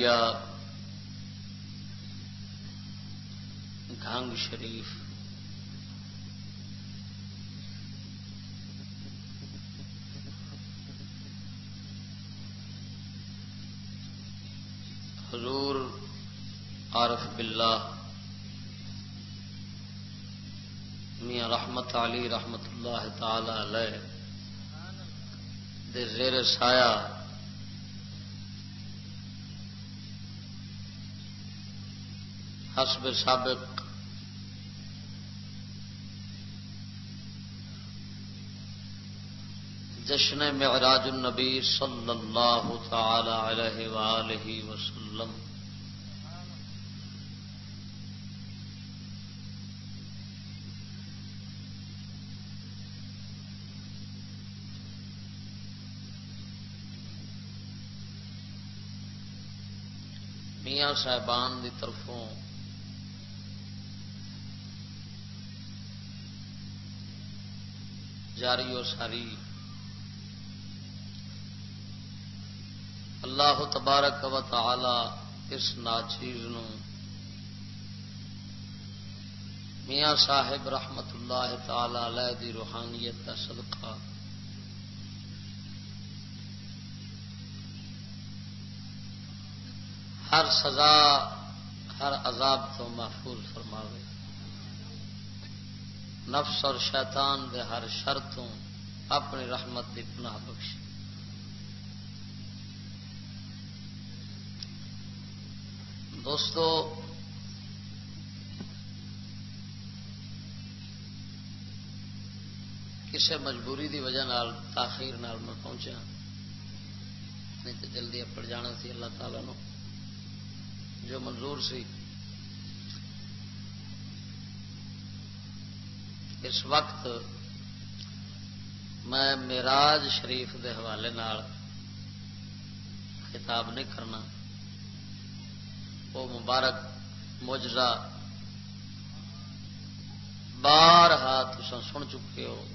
دربار عالیہ گھنگ شریف۔ حضور عارف باللہ۔ میاں رحمت علی رحمت اللہ تعالی علیہ۔ دے زیر سایہ حسب سابق۔ جشن معراج النبی صلی اللہ تعالی علیہ وآلہ وسلم۔ میاں صاحبان دی طرفوں جاری و ساری۔ اللہ تبارک و تعالی اس ناچیز نو میاں صاحب رحمت اللہ تعالی علیہ دی روحانیت کا صدقہ۔ ہر سزا، ہر عذاب تو محفوظ فرماوے۔ نفس اور شیطان دے ہر شرطوں اپنی رحمت دی پناہ بخش دوستو کسی مجبوری دی وجہ نال، تاخیر نال میں پہنچا ہاں۔ نہیں تو جلدی اپڑ جانا سی، اللہ تعالی نو۔ جو منظور سی اس وقت میں میراج شریف دے حوالے نال خطاب نہیں کرنا۔ وہ مبارک مجرا بار ہاتھ سن چکے ہو۔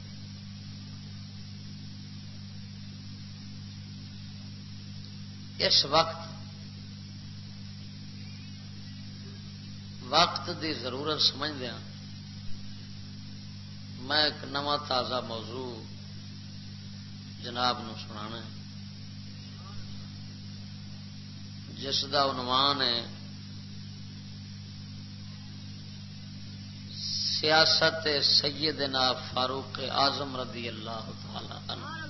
اس وقت وقت دی ضرورت سمجھ میں ایک نواں تازہ موضوع جناب نو سنا جس کا عنوان ہے، سیاست سیدنا فاروق اعظم رضی اللہ تعالی عنہ۔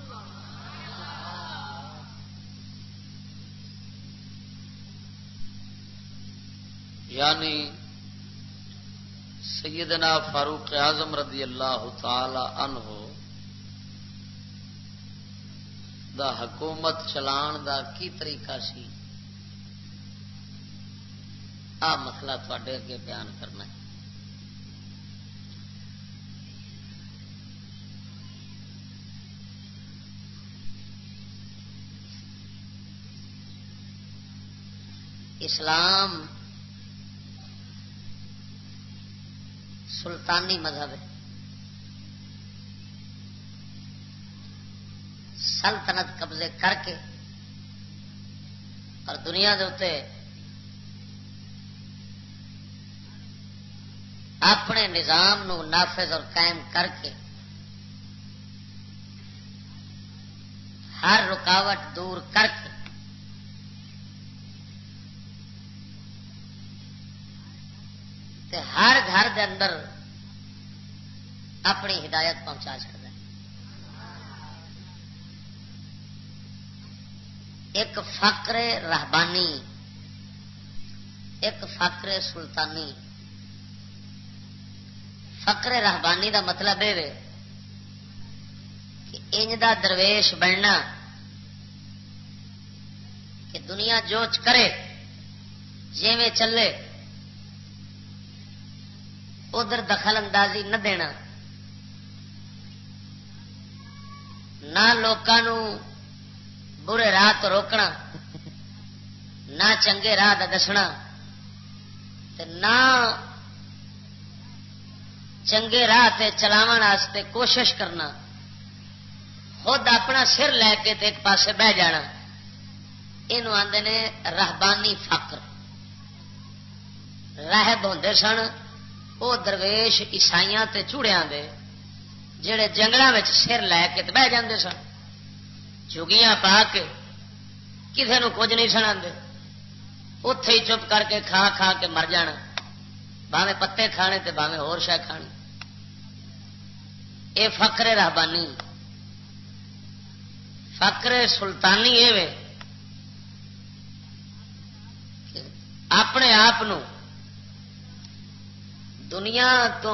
یعنی سیدنا فاروق اعظم رضی اللہ تعالی عنہ دا حکومت چلان دا کی طریقہ سی؟ آ مسئلہ تھوڑے اگے بیان کرنا ہے۔ اسلام سلطانی مذہب ہے۔ سلطنت قبضے کر کے اور دنیا دے اپنے نظام نو نافذ اور قائم کر کے ہر رکاوٹ دور کر کے تے ہر گھر دے اندر اپنی ہدایت پہنچا چکا ایک فقر رہبانی، ایک فقر سلطانی۔ فقر رہبانی دا مطلب یہ کہ انج دا درویش بننا کہ دنیا جوچ کرے، جیویں چلے، ادھر دخل اندازی نہ دینا۔ نہ لوگوں برے راہ تو روکنا، نہ چنگے راہ دسنا نہ چنگے راہ چلاو کوشش کرنا۔ خود اپنا سر لے کے تے ایک پاسے بہ جانا۔ یہ آدھے نے رحبانی فقر۔ راہب ہوں سن وہ درویش عیسائی چوڑیا دے۔ جڑے جنگل سر لے کے بہ جاندے سن۔ چگیاں پا کے کسی نو کچھ نہیں سنا اتے ہی چپ کر کے کھا کھا کے مر جانا۔ باوے پتے کھانے تے باوے ہور شہ کھانی اے فقر رہبانی۔ فقر سلطانی یہ اپنے آپ دنیا تو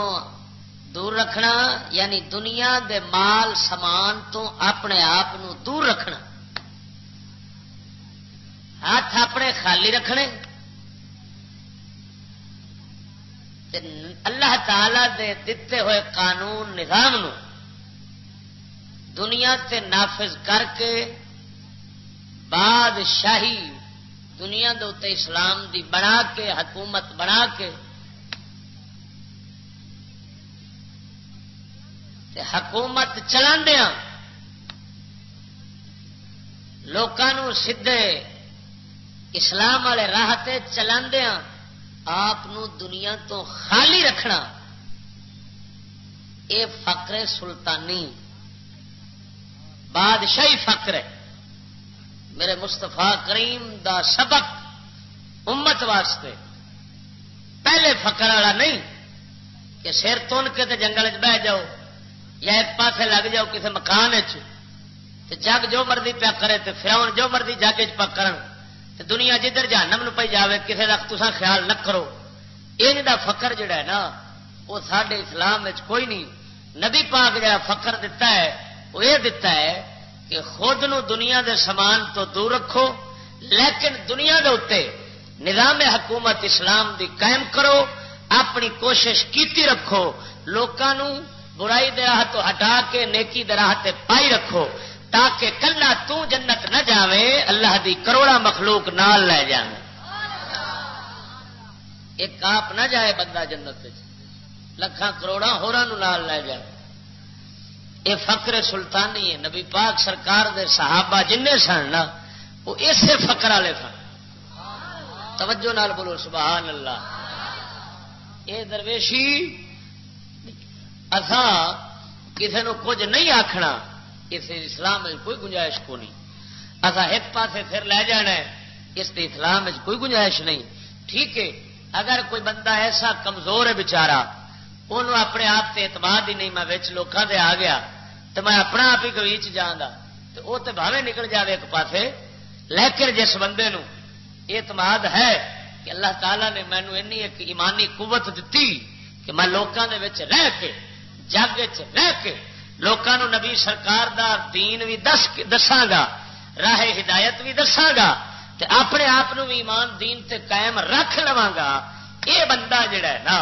دور رکھنا یعنی دنیا دے مال سامان تو اپنے آپ دور رکھنا۔ ہاتھ اپنے خالی رکھنے۔ اللہ تعالی دے دیتے ہوئے قانون، نظام نو دنیا تے نافذ کر کے بادشاہی دنیا دے اسلام دی بنا کے، حکومت بنا کے حکومت چلاندیا لوگوں سیدے اسلام والے راہ چلاندیا آپ دنیا تو خالی رکھنا۔ یہ فقر سلطانی۔ بادشاہی فقر ہے۔ میرے مستفا کریم دا سبق امت واسطے۔ پہلے فقر والا نہیں کہ سر تن کے جنگل بہ جاؤ۔ یا ایک پاسے لگ جاؤ کسی مکان جگ جو مرضی پیا کرے تو فراؤن جو مرضی جگ چ کرن دنیا جدھر جہنم پی جائے کسی کا تسا خیال نہ کرو۔ یہ فکر جڑا ہے نا، وہ سڈے اسلام کوئی نہیں۔ نبی پاک جا فکر دتا ہے، وہ یہ دتا ہے کہ خود نو دنیا دے سامان تو دور رکھو، لیکن دنیا دے اتنے نظام حکومت اسلام دی قائم کرو، اپنی کوشش کیتی رکھو۔ لوگوں برائی راہ تو ہٹا کے نیکی راہ پائی رکھو تاکہ کلا جنت نہ جاوے، اللہ دی کروڑا مخلوق نال لے ایک آپ نہ جائے بندہ جنت لکھان کروڑا ہورا نال لے جائے یہ فقر سلطانی ہے، نبی پاک سرکار دے صحابہ جن سن نا، وہ اسے فقر والے سن۔ توجہ نال بولو، سبحان اللہ۔ یہ درویشی اتھا کسی نو کچھ نہیں آخنا اس اسلام میں کوئی گنجائش کو نہیں۔ اصا ایک پاسے پھر لے جانا ہے، اس اسلام میں کوئی گنجائش نہیں۔ ٹھیک ہے، اگر کوئی بندہ ایسا کمزور ہے بچارا انہوں اپنے آپ سے اعتماد ہی نہیں، میں لوگوں سے آ گیا تو میں اپنا آپ ہی گویچ جانا تو وہ تو بھاوے نکل جائے ایک پاسے۔ لیکن جس بندے نو اعتماد ہے کہ اللہ تعالیٰ نے مینو ایک ایمانی قوت دیتی کہ میں لوگوں کے رہ کے جگ رہ کے لوگوں نبی سرکار دا دین بھی دس دساگا راہ ہدایت بھی دساگا تے اپنے آپ بھی ایمان دین تے قائم رکھ لوا گا۔ یہ بندہ جڑا ہے نا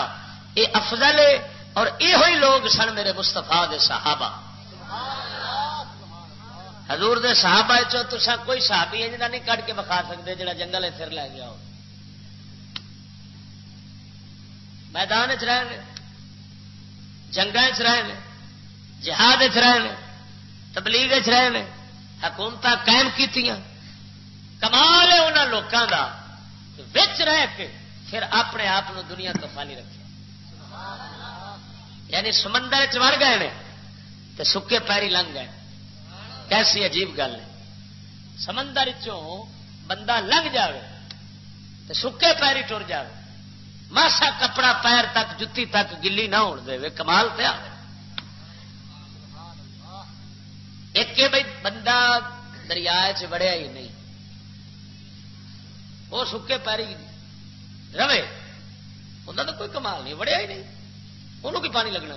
یہ افضل ہے اور یہ لوگ سن میرے مستفا دے صحابہ۔ حضور دے صحابہ چو تسا کوئی صحابی ہے جنہ نہیں کٹ کے بکھا سکتے جڑا جنگل پھر لے گیا ہو۔ میدان چ رہے جنگ چ رہے جہاد چ رہے تبلیغ چ رہے حکومت قائم کی کمال ہے انہوں لوگوں کا بچ رہ کے پھر اپنے آپ دنیا تو خالی رکھے۔ یعنی سمندر چڑ گئے تو سکے پیری لنگ گئے۔ کیسی عجیب گل ہے۔ سمندر چوں بندہ لنگ جائے تو سکے پیری ٹر جائے ماسا کپڑا پیر تک، جتی تک، گلی نہ ہو دے کمال پیا ایک بھائی بندہ دریا چڑیا ہی نہیں۔ وہ سکے پیری رہے۔ انہوں کا کوئی کمال نہیں، وڑیا ہی نہیں۔ انہوں کی پانی لگنا۔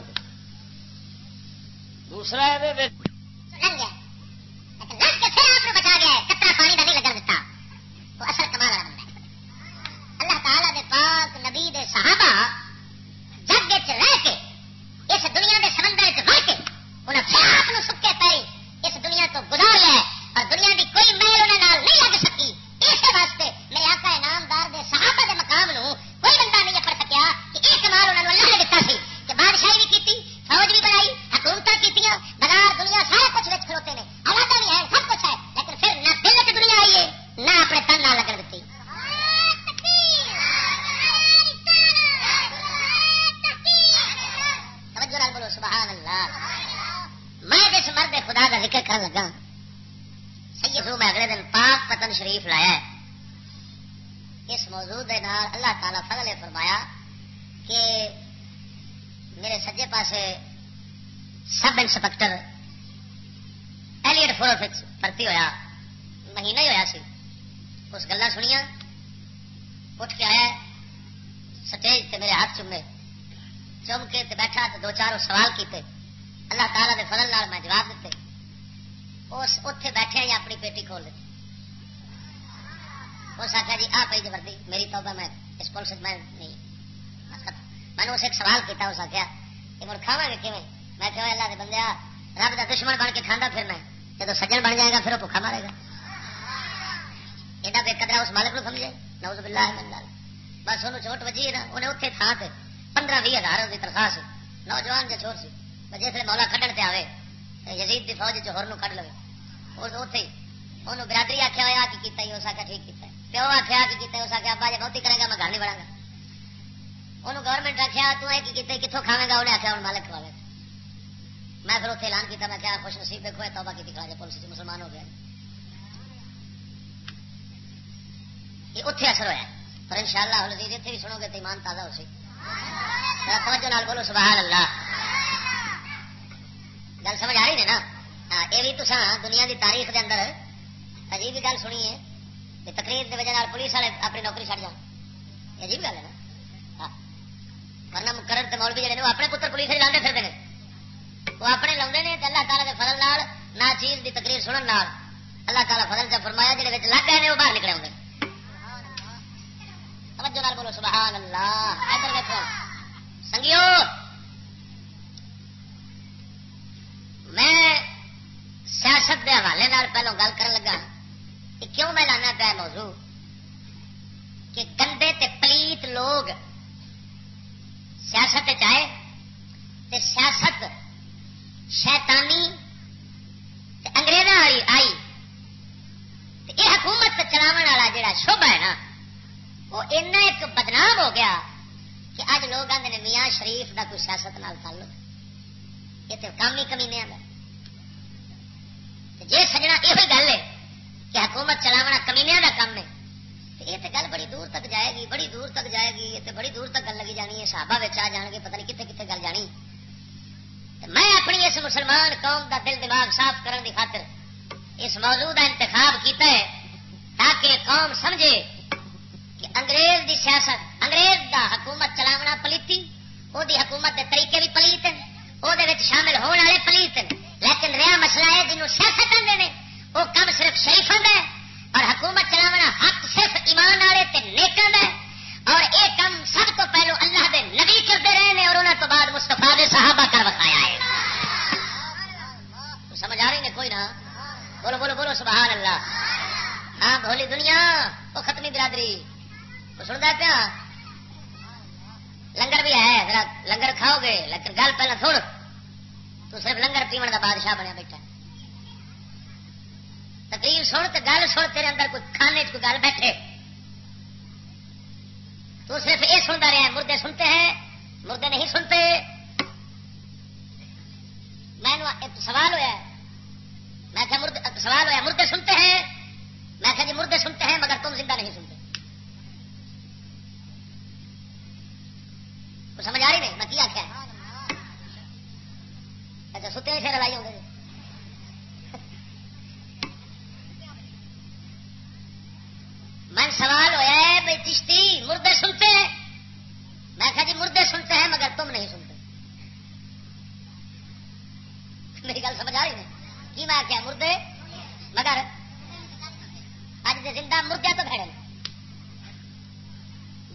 دوسرا ہے اللہ تعالی دے پاک سبحان اللہ صرف لنگر پیمن کا بادشاہ بنیا بیٹھا تقریر سن تو گل سن، تیرے اندر کوئی کھانے کوئی گل بیٹھے۔ تو صرف یہ سنتا رہا مردے سنتے ہیں، مردے نہیں سنتے۔ میں سوال ہوا میں کہ سوال ہوا مردے سنتے ہیں؟ میں کہ جی مردے سنتے ہیں، مگر تم زندہ نہیں سنتے۔ سمجھ آ رہی نہیں؟ میں کیا کیا اچھا ستے سے لائی ہوں گے من سوال ہوا ہے بھائی چشتی مردے سنتے ہیں میں کہا جی مردے سنتے ہیں مگر تم نہیں سنتے میری گل سمجھ آ رہی ہے کی میں کیا مردے مگر اج زندہ مردے تو بھڑے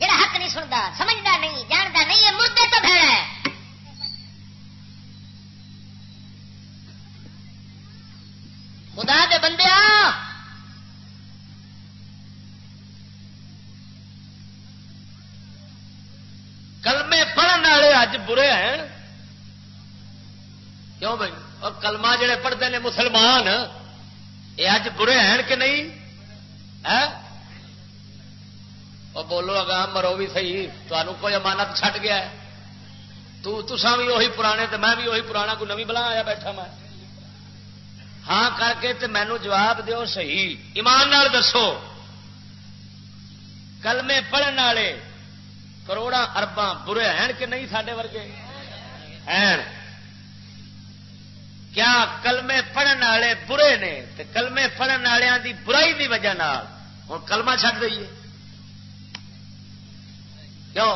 جڑا حق نہیں سنتا سمجھتا نہیں جانتا نہیں یہ مردے تو بھڑا ہے خدا دے بندے کلمے پڑھنے والے اج برے ہیں؟ کیوں بھائی؟ اور کلمہ جڑے پڑھتے ہیں مسلمان، یہ اج برے ہیں کہ نہیں؟ اور بولو اگا مرو بھی صحیح تمہوں کوئی امانت چھٹ گیا ہے۔ تو تسا بھی وہی پرانے تو میں بھی وہی پرانا کوئی نمی بلا آیا بیٹھا میں۔ ہاں کر کے تے مینو جواب دیو صحیح۔ ایمان نال دسو، کلمے پڑھن والے کروڑا ارباں برے ہیں کہ نہیں سڈے ورگے ہیں کیا کلمے پڑھن والے برے نے تے کلمے پڑھن والوں دی برائی دی وجہ ہوں کلمہ چھڈ دئیے کیوں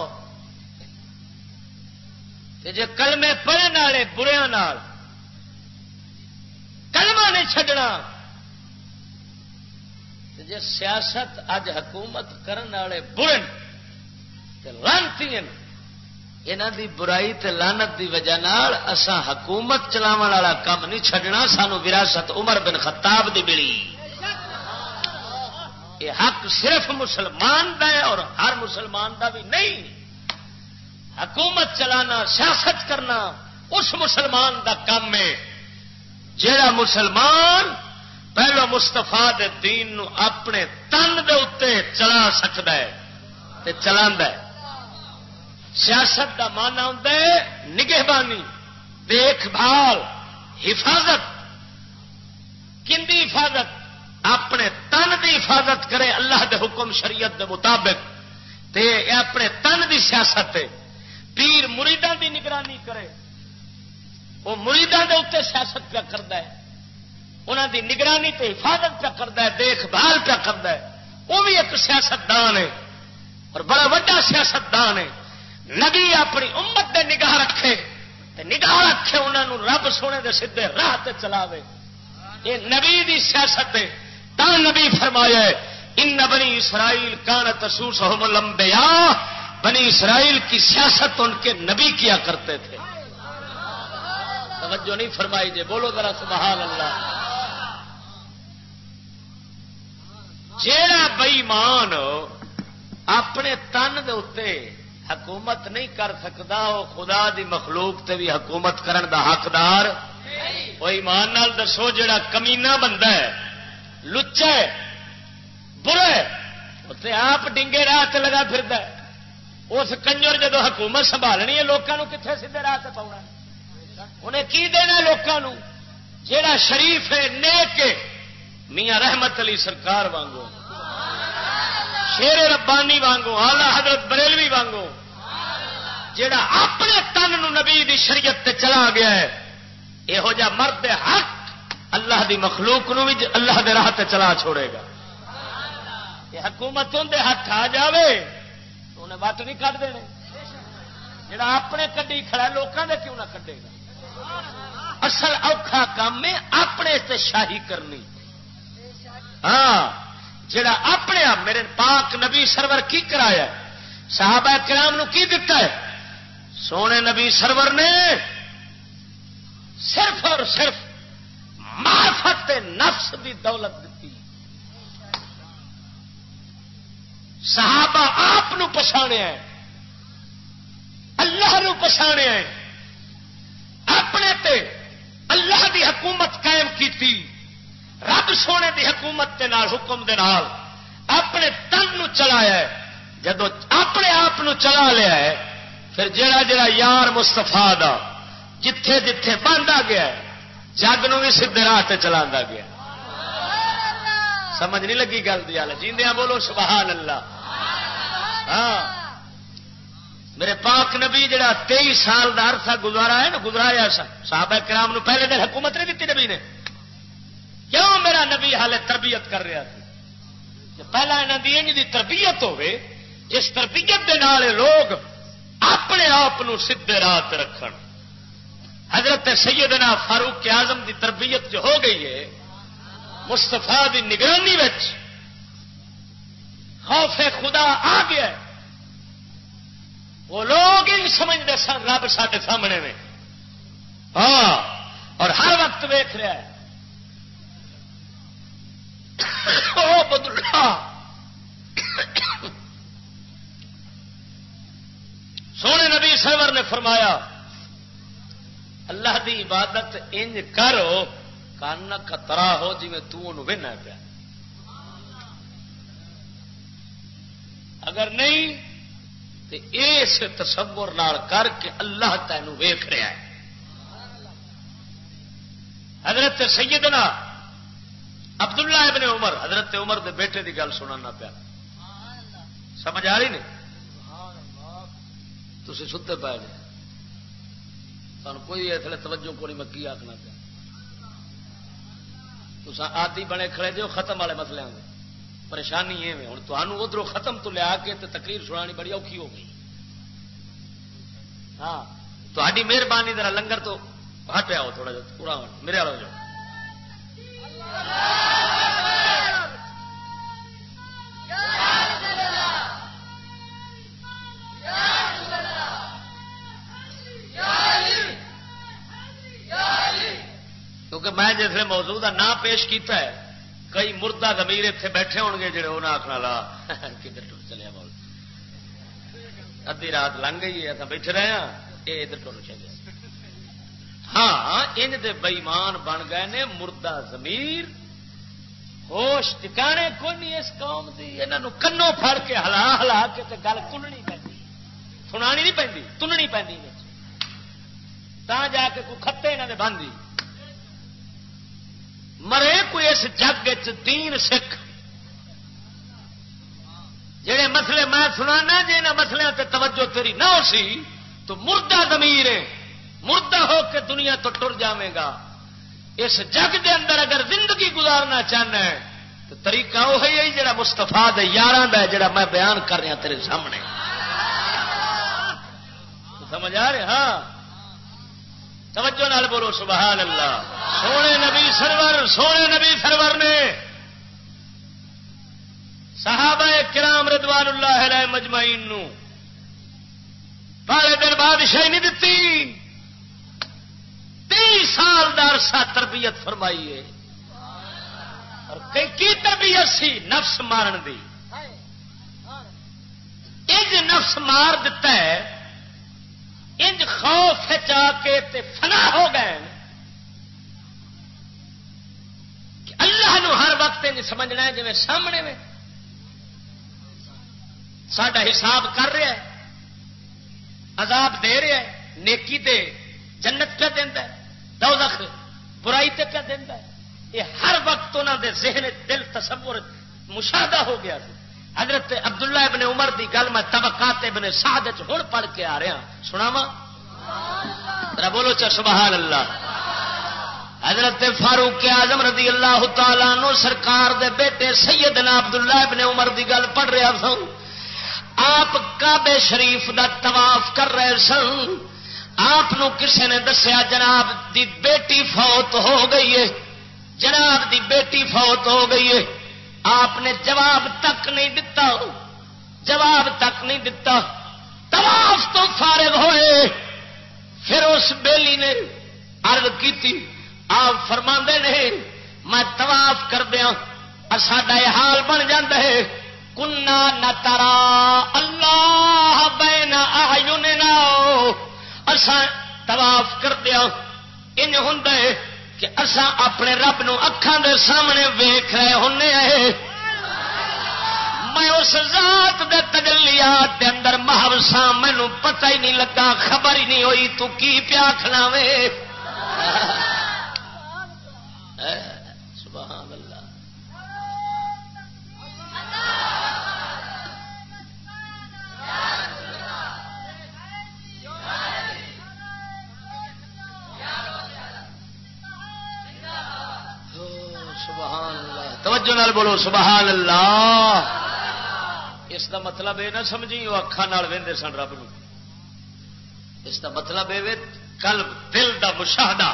جی کلمے پڑھن والے بریا کلمہ نہیں چڈنا جی سیاست اج حکومت کرنے والے برے لانتی یہاں دی برائی تے لانت دی وجہ اسا حکومت چلاو والا کام نہیں چڈنا سانو وراثت عمر بن خطاب دی ملی۔ یہ حق صرف مسلمان دا ہے اور ہر مسلمان دا بھی نہیں۔ حکومت چلانا، سیاست کرنا اس مسلمان دا کام ہے۔ جہا مسلمان پہلو مستفا دین نو اپنے تن دے اتنے چلا سکتا ہے تے چلا ہے۔ سیاست کا مانا ہوں نگہبانی دیکھ بھال حفاظت کندی حفاظت؟ اپنے تن کی حفاظت کرے اللہ دے حکم شریعت دے مطابق۔ تے اپنے تن کی سیاست پیر مریداں دی نگرانی کرے۔ وہ مریداں دے اتنے سیاست پیا کرتا ہے۔ انہوں دی نگرانی تے حفاظت پیا کرتا ہے دیکھ بھال پیا کرتا ہے۔ وہ بھی ایک سیاست دان ہے۔ اور بڑا وا سیاست دان ہے۔ نبی اپنی امت دے نگاہ رکھے تے نگاہ رکھے انہوں رب سونے دے سیدے راہ تے چلاوے۔ یہ نبی دی سیاست ہے تا نبی فرمایا ان بنی اسرائیل کان تسوس لمبیا بنی اسرائیل کی سیاست ان کے نبی کیا کرتے تھے۔ توجہ نہیں فرمائی جے بولو ذرا سبحان اللہ۔ جیڑا بئیمان اپنے تن دے حکومت نہیں کر سکتا وہ خدا دی مخلوق تے بھی حکومت کرن دا حقدار۔ وہ ایمان نال دسو جڑا کمینا بندہ ہے، لچا ہے، برا ہے آپ ڈنگے راہ لگا پھر اس کنجر جدو حکومت سنبھالنی ہے لوگوں کتنے سیدے راہ پاؤنا انہیں کی دینا لوگوں جہا شریف ہے، نیک میاں رحمت علی سرکار وانگو۔ شیر ربانی وانگو آلہ حضرت بریلوی وانگو۔ جڑا اپنے تن نبی دی شریعت تے چلا گیا ہے یہو جا مرد حق اللہ دی مخلوق نو بھی اللہ دے راہ تے چلا چھوڑے گا۔ یہ حکومت دے ہاتھ آ جاوے، تو انہیں وٹ نہیں کٹ دے جڑا اپنے کڈی کھڑا لوگوں دے کیوں نہ کڈے گا؟ اصل اوکھا کام ہے، اپنے تے شاہی کرنی۔ ہاں۔ جڑا اپنے آپ میرے پاک نبی سرور کی کرایا صحابہ کرام نو کی دتا ہے؟ سونے نبی سرور نے صرف اور صرف معرفت نفس دی دولت دیتی صحابہ آپ پچھاڑیا اللہ نو پچھاڑیا اپنے تے اللہ دی حکومت قائم کی رب سونے دی حکومت کے حکم دے نال اپنے تن نو چلایا جدو اپنے آپ چلا لیا ہے، پھر جڑا جڑا یار مستفا دا جتھے جتھے باندھا گیا ہے، جگ نو بھی سیدے راہ چلا گیا سمجھ نہیں لگی گل دیا جیندیا بولو سبحان اللہ۔ ہاں۔ میرے پاک نبی جڑا تیئیس سال کا عرصہ گزارا ہے نا، گزرایا صحابہ کرام نو پہلے دن حکومت نہیں دیتی نبی نے۔ کیوں میرا نبی حالے تربیت کر رہا تھا۔ پہلا یہاں کی دی تربیت ہوے جس تربیت دے نال لوگ اپنے آپ سیدے راہ رکھ حضرت سیدنا فاروق اعظم دی تربیت جو ہو گئی ہے مستفا دی نگرانی خوف خدا آ گیا وہ لوگ ہی سمجھتے سن، رب سارے سامنے میں ہاں اور ہر وقت ویخ رہا ہے۔ بدلا سونے نبی سرور نے فرمایا، اللہ دی عبادت انج کرو کان کترا ہو جی میں تنا پیا۔ اگر نہیں تو اس تصور نال کر کے اللہ تینوں ویخ رہا ہے۔ حضرت سیدنا عبداللہ ابن عمر، حضرت عمر دے بیٹے دی گل سننا پیا۔ سمجھ آ رہی نہیں؟ تھی ستے پائے جی۔ سن کوئی اس لیے توجہ کو نہیں مکی آخنا پیا۔ تو آدھی بنے کھڑے جو ختم والے مسلے میں پریشانی یہ ہوں تمہوں ادھر ختم تو لیا کے تقریر سنانی بڑی اوکھی ہو گئی۔ ہاں تاری مہربانی ذرا لنگر تو ہٹ آؤ تھوڑا جا، پورا میرے والوں جو کیونکہ میں جس موضوع کا نام پیش کیتا ہے، کئی مردہ گمیر اتنے بیٹھے ہو گے جڑے وہ آخنا لا کدھر ٹر چلے بول ادی رات لنگ گئی ہے بیٹھے رہے ہیں یہ ادھر ٹر چلے ہاں ان دے بئیمان بن گئے نے، مردہ زمیر ہوش ٹکانے کو نہیں اس قوم کی یہاں کنوں پھڑ کے ہلا ہلا کے گل تننی پی سنا نہیں پی تننی پہ جا کے کوئی کھتے یہاں نے باندھی مرے کوئی اس جگ دین سکھ جہے مسئلے میں سنا جی ان مسلے تے توجہ تیری نہ ہو سی، تو مردہ زمیر مردہ ہو کے دنیا تو ٹر جائے گا۔ اس جگ دے اندر اگر زندگی گزارنا چاہنا ہے، تو طریقہ وہ ہے جڑا مستفا یار جڑا میں بیان کر رہا تیرے سامنے۔ سمجھ آ رہے؟ ہاں۔ توجہ نال بولو، سبحان اللہ۔ سونے نبی سرور، سونے نبی سرور نے۔ صحابہ کرام ردوان اللہ علیہ مجمعین نو۔ پہلے دن بادشاہی نہیں دتی۔ تی سال عرصہ تربیت فرمائی ہے۔ اور کی تربیت سی؟ نفس مارن دی۔ اج نفس مار دیتا ہے، انج خوف چا کے تے فنا ہو گئے کہ اللہ نو ہر وقت انج سمجھنا ہے جی سامنے میں سڈا حساب کر رہا ہے، عذاب دے رہا ہے، نیکی تے جنت پہ دینا دوزخ برائی تے پہ دینا یہ ہر وقت انہوں دے ذہن دل تصور مشاہدہ ہو گیا حضرت عبداللہ ابن عمر دی گل میں طبقات ابن سعد ہوں پڑھ کے آ رہا ہاں۔ سنا وا بولو چا سبحان اللہ حضرت فاروق اعظم رضی اللہ تعالی نو سرکار دے بیٹے سیدنا عبداللہ ابن عمر دی گل پڑھ رہا ہاں۔ سو آپ کعبے شریف دا طواف کر رہے سن۔ آپ کسے نے دسیا، جناب دی بیٹی فوت ہو گئی ہے۔ جناب دی بیٹی فوت ہو گئی ہے۔ آپ نے جواب تک نہیں دتا۔ جواب تک نہیں دتا۔ طواف تو فارغ ہوئے۔ پھر اس بیلی نے ارد کی آپ فرما نے، میں طواف کر دیا ساڈا یہ حال بن جا ہے۔ کنا نہ ترا اللہ بین اسان طواف کر دیا ہاں۔ ان ہوں کہ اسا اپنے رب نو اکھان دے سامنے ویخ رہے ہوں میں اس ذات دے تجلیات دے اندر محبسا مینو پتہ ہی نہیں لگا، خبر ہی نہیں ہوئی، تو کی پیا کھلاوے توجہ نال بولو، سبحان اللہ۔ اس دا مطلب یہ نہ سمجھی، وہ اکھان وے سن رب نو۔ اس دا مطلب یہ کل دل دا مشاہدہ۔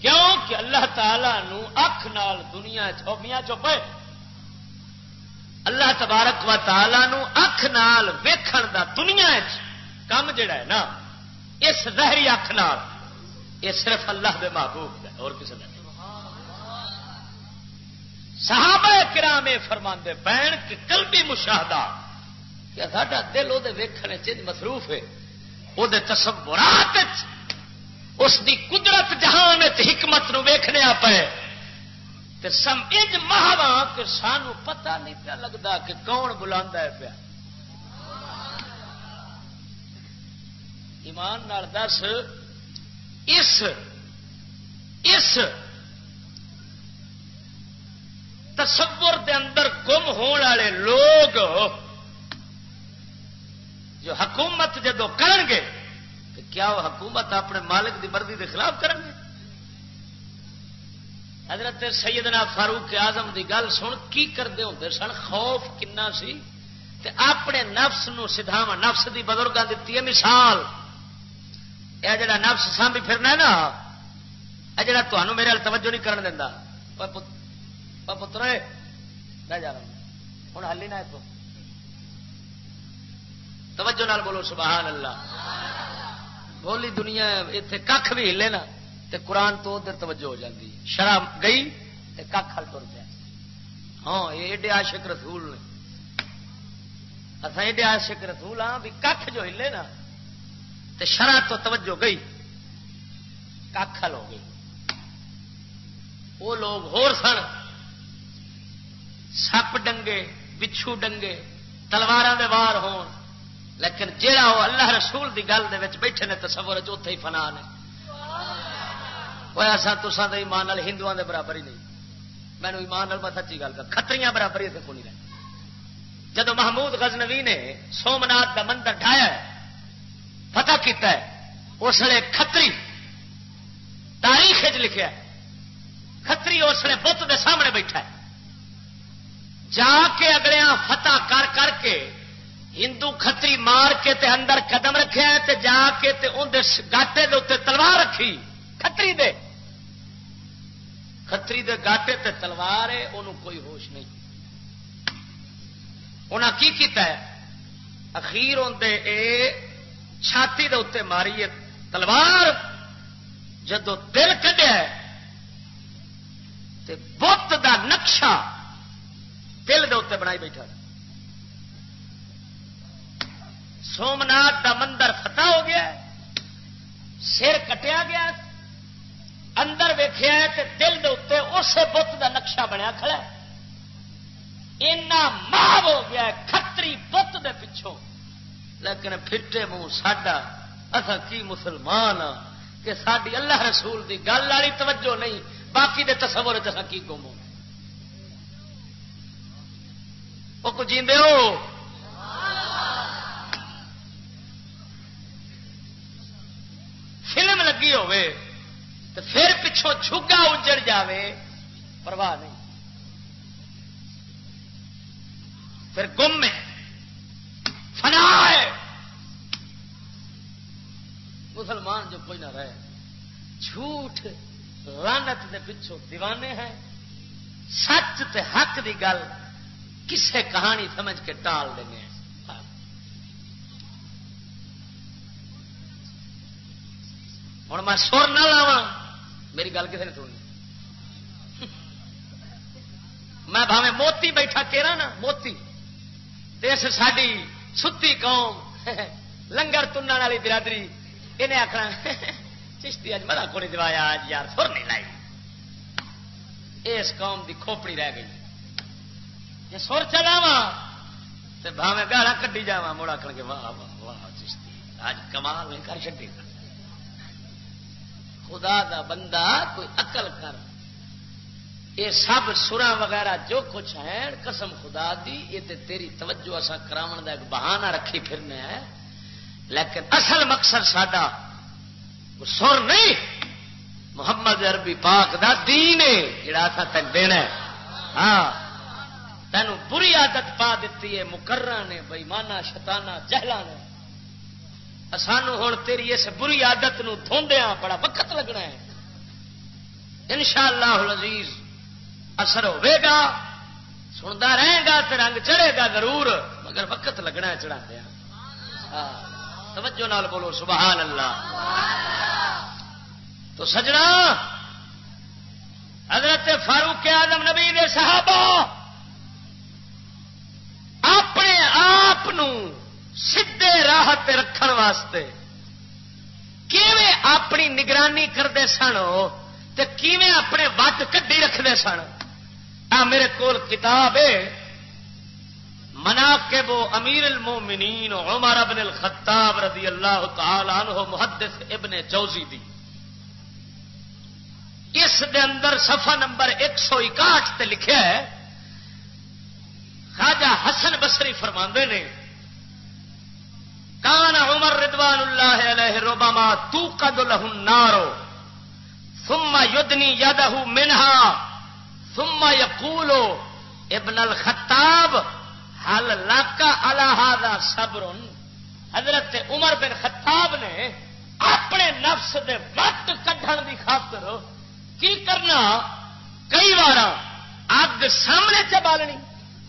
کیوں کہ اللہ تعالی نو اکھ نال دنیا چوبیاں چوپے اللہ تبارک و تعالی نو اکھ نال ویکھن دا دنیا کم جڑا ہے نا، اس زہری اکھ نال، یہ صرف اللہ دے محبوب ہے، اور کسی نے صحابہ کرام یہ فرما بہن کہ کلبی مشاہدہ کیا ساڈا دل وہ ویکنے چ مصروف ہے۔ وہ تصورات اس دی قدرت جہان حکمت نو ویخنے پے سم سمجھ مہاوا کہ سانو پتہ نہیں پیا لگتا کہ کون بلا ہے پیا۔ ایمان نال دس، اس اس تصور دے اندر گم ہونے والے لوگ جو حکومت جدو کرن گے تو کیا وہ حکومت اپنے مالک دی مرضی دے خلاف کرن گے حضرت سیدنا فاروق آزم دی گل سن، کی کرتے ہوں سن؟ خوف کنا سی؟ تے اپنے نفس نو سدھاوا نفس دی بزرگاں دیتی ہے مثال۔ یہ جڑا نفس سانبھی پھرنا ہے نا یہ جڑا تمہوں میرے توجہ نہیں کرن دینا پتر میں جا رہا ہوں۔ ہوں ہلی نہ توجہ نال بولو، سبحان اللہ۔ بولی دنیا اتنے کھ بھی ہلے نا تے قرآن تو ادھر توجہ ہو جاتی شراب گئی تے کھ ہل تر پیا ہاں یہ ایڈے آشک رسول نے۔ اصا ایڈے آشک رسول ہاں بھی کھ جو ہلے نا تے شرح تو توجہ گئی۔ کھ ہل ہو گئی۔ وہ لوگ ہور سن۔ سپ ڈنگے، بچھو ڈنگے تلوار دے وار ہون۔ لیکن جہا وہ اللہ رسول دی گل دے وچ بیٹھے نے تصور اتے ہی فنا نے۔ وہ ایسا تسان تو ایمان ہندو دے برابر ہی نہیں۔ مینو ایمان میں سچی گل کر کتری برابر ہی کو نہیں رہے جب محمود غزنوی نے سومنات کا مندر ڈھایا پتا کیتا ہے، اس لیے کتری تاریخ لکھا کتری اس لیے بت کے سامنے بیٹھا ہے۔ جا کے اگلے فتح کر کر کے ہندو کتری مار کے تے اندر قدم رکھے تے جا کے تے گاٹے دے اتنے تلوار رکھی۔ کتری دے۔ کتری دے گاٹے تے تلوار ہے انہوں کوئی ہوش نہیں۔ انہیں کی کیتا ہے؟ اخیر اندر اے چھاتی دے اتنے ماری ہے تلوار جدو دل کڈیا بت دا نقشہ دل دے اتنے بنائی بیٹھا سومنات دا مندر فتح ہو گیا سر کٹیا گیا اندر ویخیا دل دے اتنے اسے بت کا نقشہ بنیا کھڑا اینا ماہ ہو گیا کتری بت دے پچھوں۔ لیکن پھٹے منہ ساڈا اصا کی مسلمان ہاں کہ ساری اللہ رسول دی گل والی توجہ نہیں، باقی دے تصور چسا کی گم وہ کچھ جیندے ہو؟ فلم لگی ہوئے تو پھر پچھوں چھگا اجڑ جاوے، پرواہ نہیں۔ پھر گم ہے، فنا ہے۔ مسلمان جو کوئی نہ رہے، جھوٹ، رانت دے پچھوں دیوانے ہیں۔ سچ تے حق دی گل کسے کہانی سمجھ کے ٹال دیں ہوں میں سر نہ لاوا میری گل کسی نے سننی؟ میں بھاوے موتی بیٹھا کہنا نا موتی؟ اس ساری ستی قوم، لنگر تن والی برادری، انہیں آخنا چشتی اج مدا کو نہیں دوایا اج یار سر نہیں لائی۔ اس قوم کی کھوپڑی رہ گئی۔ جی سر چلاوا تو بھاوے گالا کٹی جا مڑ آخ گے واہ واہ واہ، چشتی۔ اج کمال نہیں کر چی خدا دا بندہ کوئی اقل کر۔ یہ سب سرا وغیرہ جو کچھ ہے قسم خدا دی یہ تے تیری توجہ اصا کرا ایک بہانہ رکھی پھرنے ہے لیکن اصل مقصد سڈا سر نہیں، محمد عربی پاک دا دین ہے، جڑا تھا تین دینا ہاں۔ تین بری عادت پا دیتی ہے مکرا نے بئی مانا شتانا جہلا نے سانو ہوں تیری اس بری عادت نوندیا بڑا وقت لگنا ہے۔ ان شاء اللہ اثر گا سنتا رہے گا تو رنگ چڑھے گا ضرور، مگر وقت لگنا ہے چڑھا دیا توجہ نال بولو سبحان اللہ تو سجنا، حضرت فاروق آدم نبی دے صحابہ اپنے آپ سیدے راہ رکھن واسطے کیویں اپنی نگرانی کرتے سن تو کیویں اپنے وٹ کدی رکھتے سن؟ آ میرے کول کتاب ہے منا کے وہ امیر المومنین عمر ابن الخطاب رضی اللہ تعالی عنہ، محدث ابن جوزی دی۔ اس دے اندر صفحہ نمبر ایک سو اکاٹھ لکھا ہے خواجہ حسن بسری فرما نے، کان عمر ردوان اللہ علیہ روباما تو قد له النار، ثم یدنی یدہ منها ثم یقول ابن الخطاب حل لاکا علی هذا صبر؟ حضرت عمر بن خطاب نے اپنے نفس دے وقت کڈن دی خاطر کی کرنا؟ کئی بار اگ سامنے چ بالنی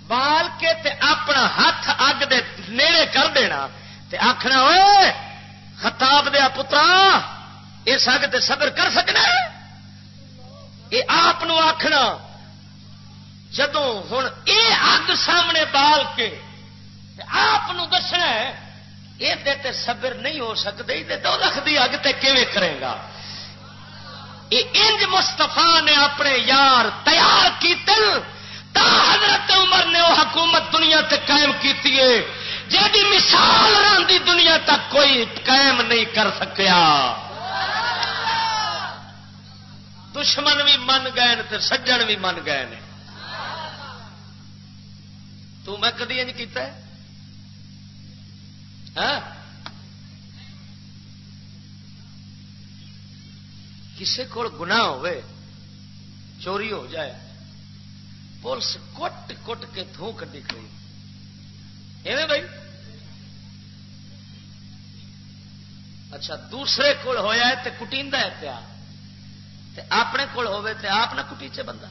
بال کے تے اپنا ہاتھ اگ دے نیڑے کر دینا تے آخنا ہوئے خطاب دیا پترا یہ سگ تے صبر کر سکنا؟ یہ آپ آخنا جدو ہوں یہ اگ سامنے بال کے آپ دسنا یہ صبر نہیں ہو سکتے دو لکھ اگ تے کرے گا؟ یہ انج مستفا نے اپنے یار تیار کی حضرت عمر نے وہ حکومت دنیا تے قائم کی جی مثال رہی دنیا تک کوئی قائم نہیں کر سکیا۔ دشمن بھی من گئے تو سجن بھی من گئے نے۔ تو میں کدی انج کیتا ہے؟ ہاں؟ کسی کو گنا ہوئے، چوری ہو جائے۔ پولیس کٹ کٹ کے تھو کٹی کھڑی ایویں بھائی اچھا دوسرے کول ہویا ہے تے کٹیندا ہے پیا تے اپنے کول ہوے تے آپ نہ کٹیچے بندہ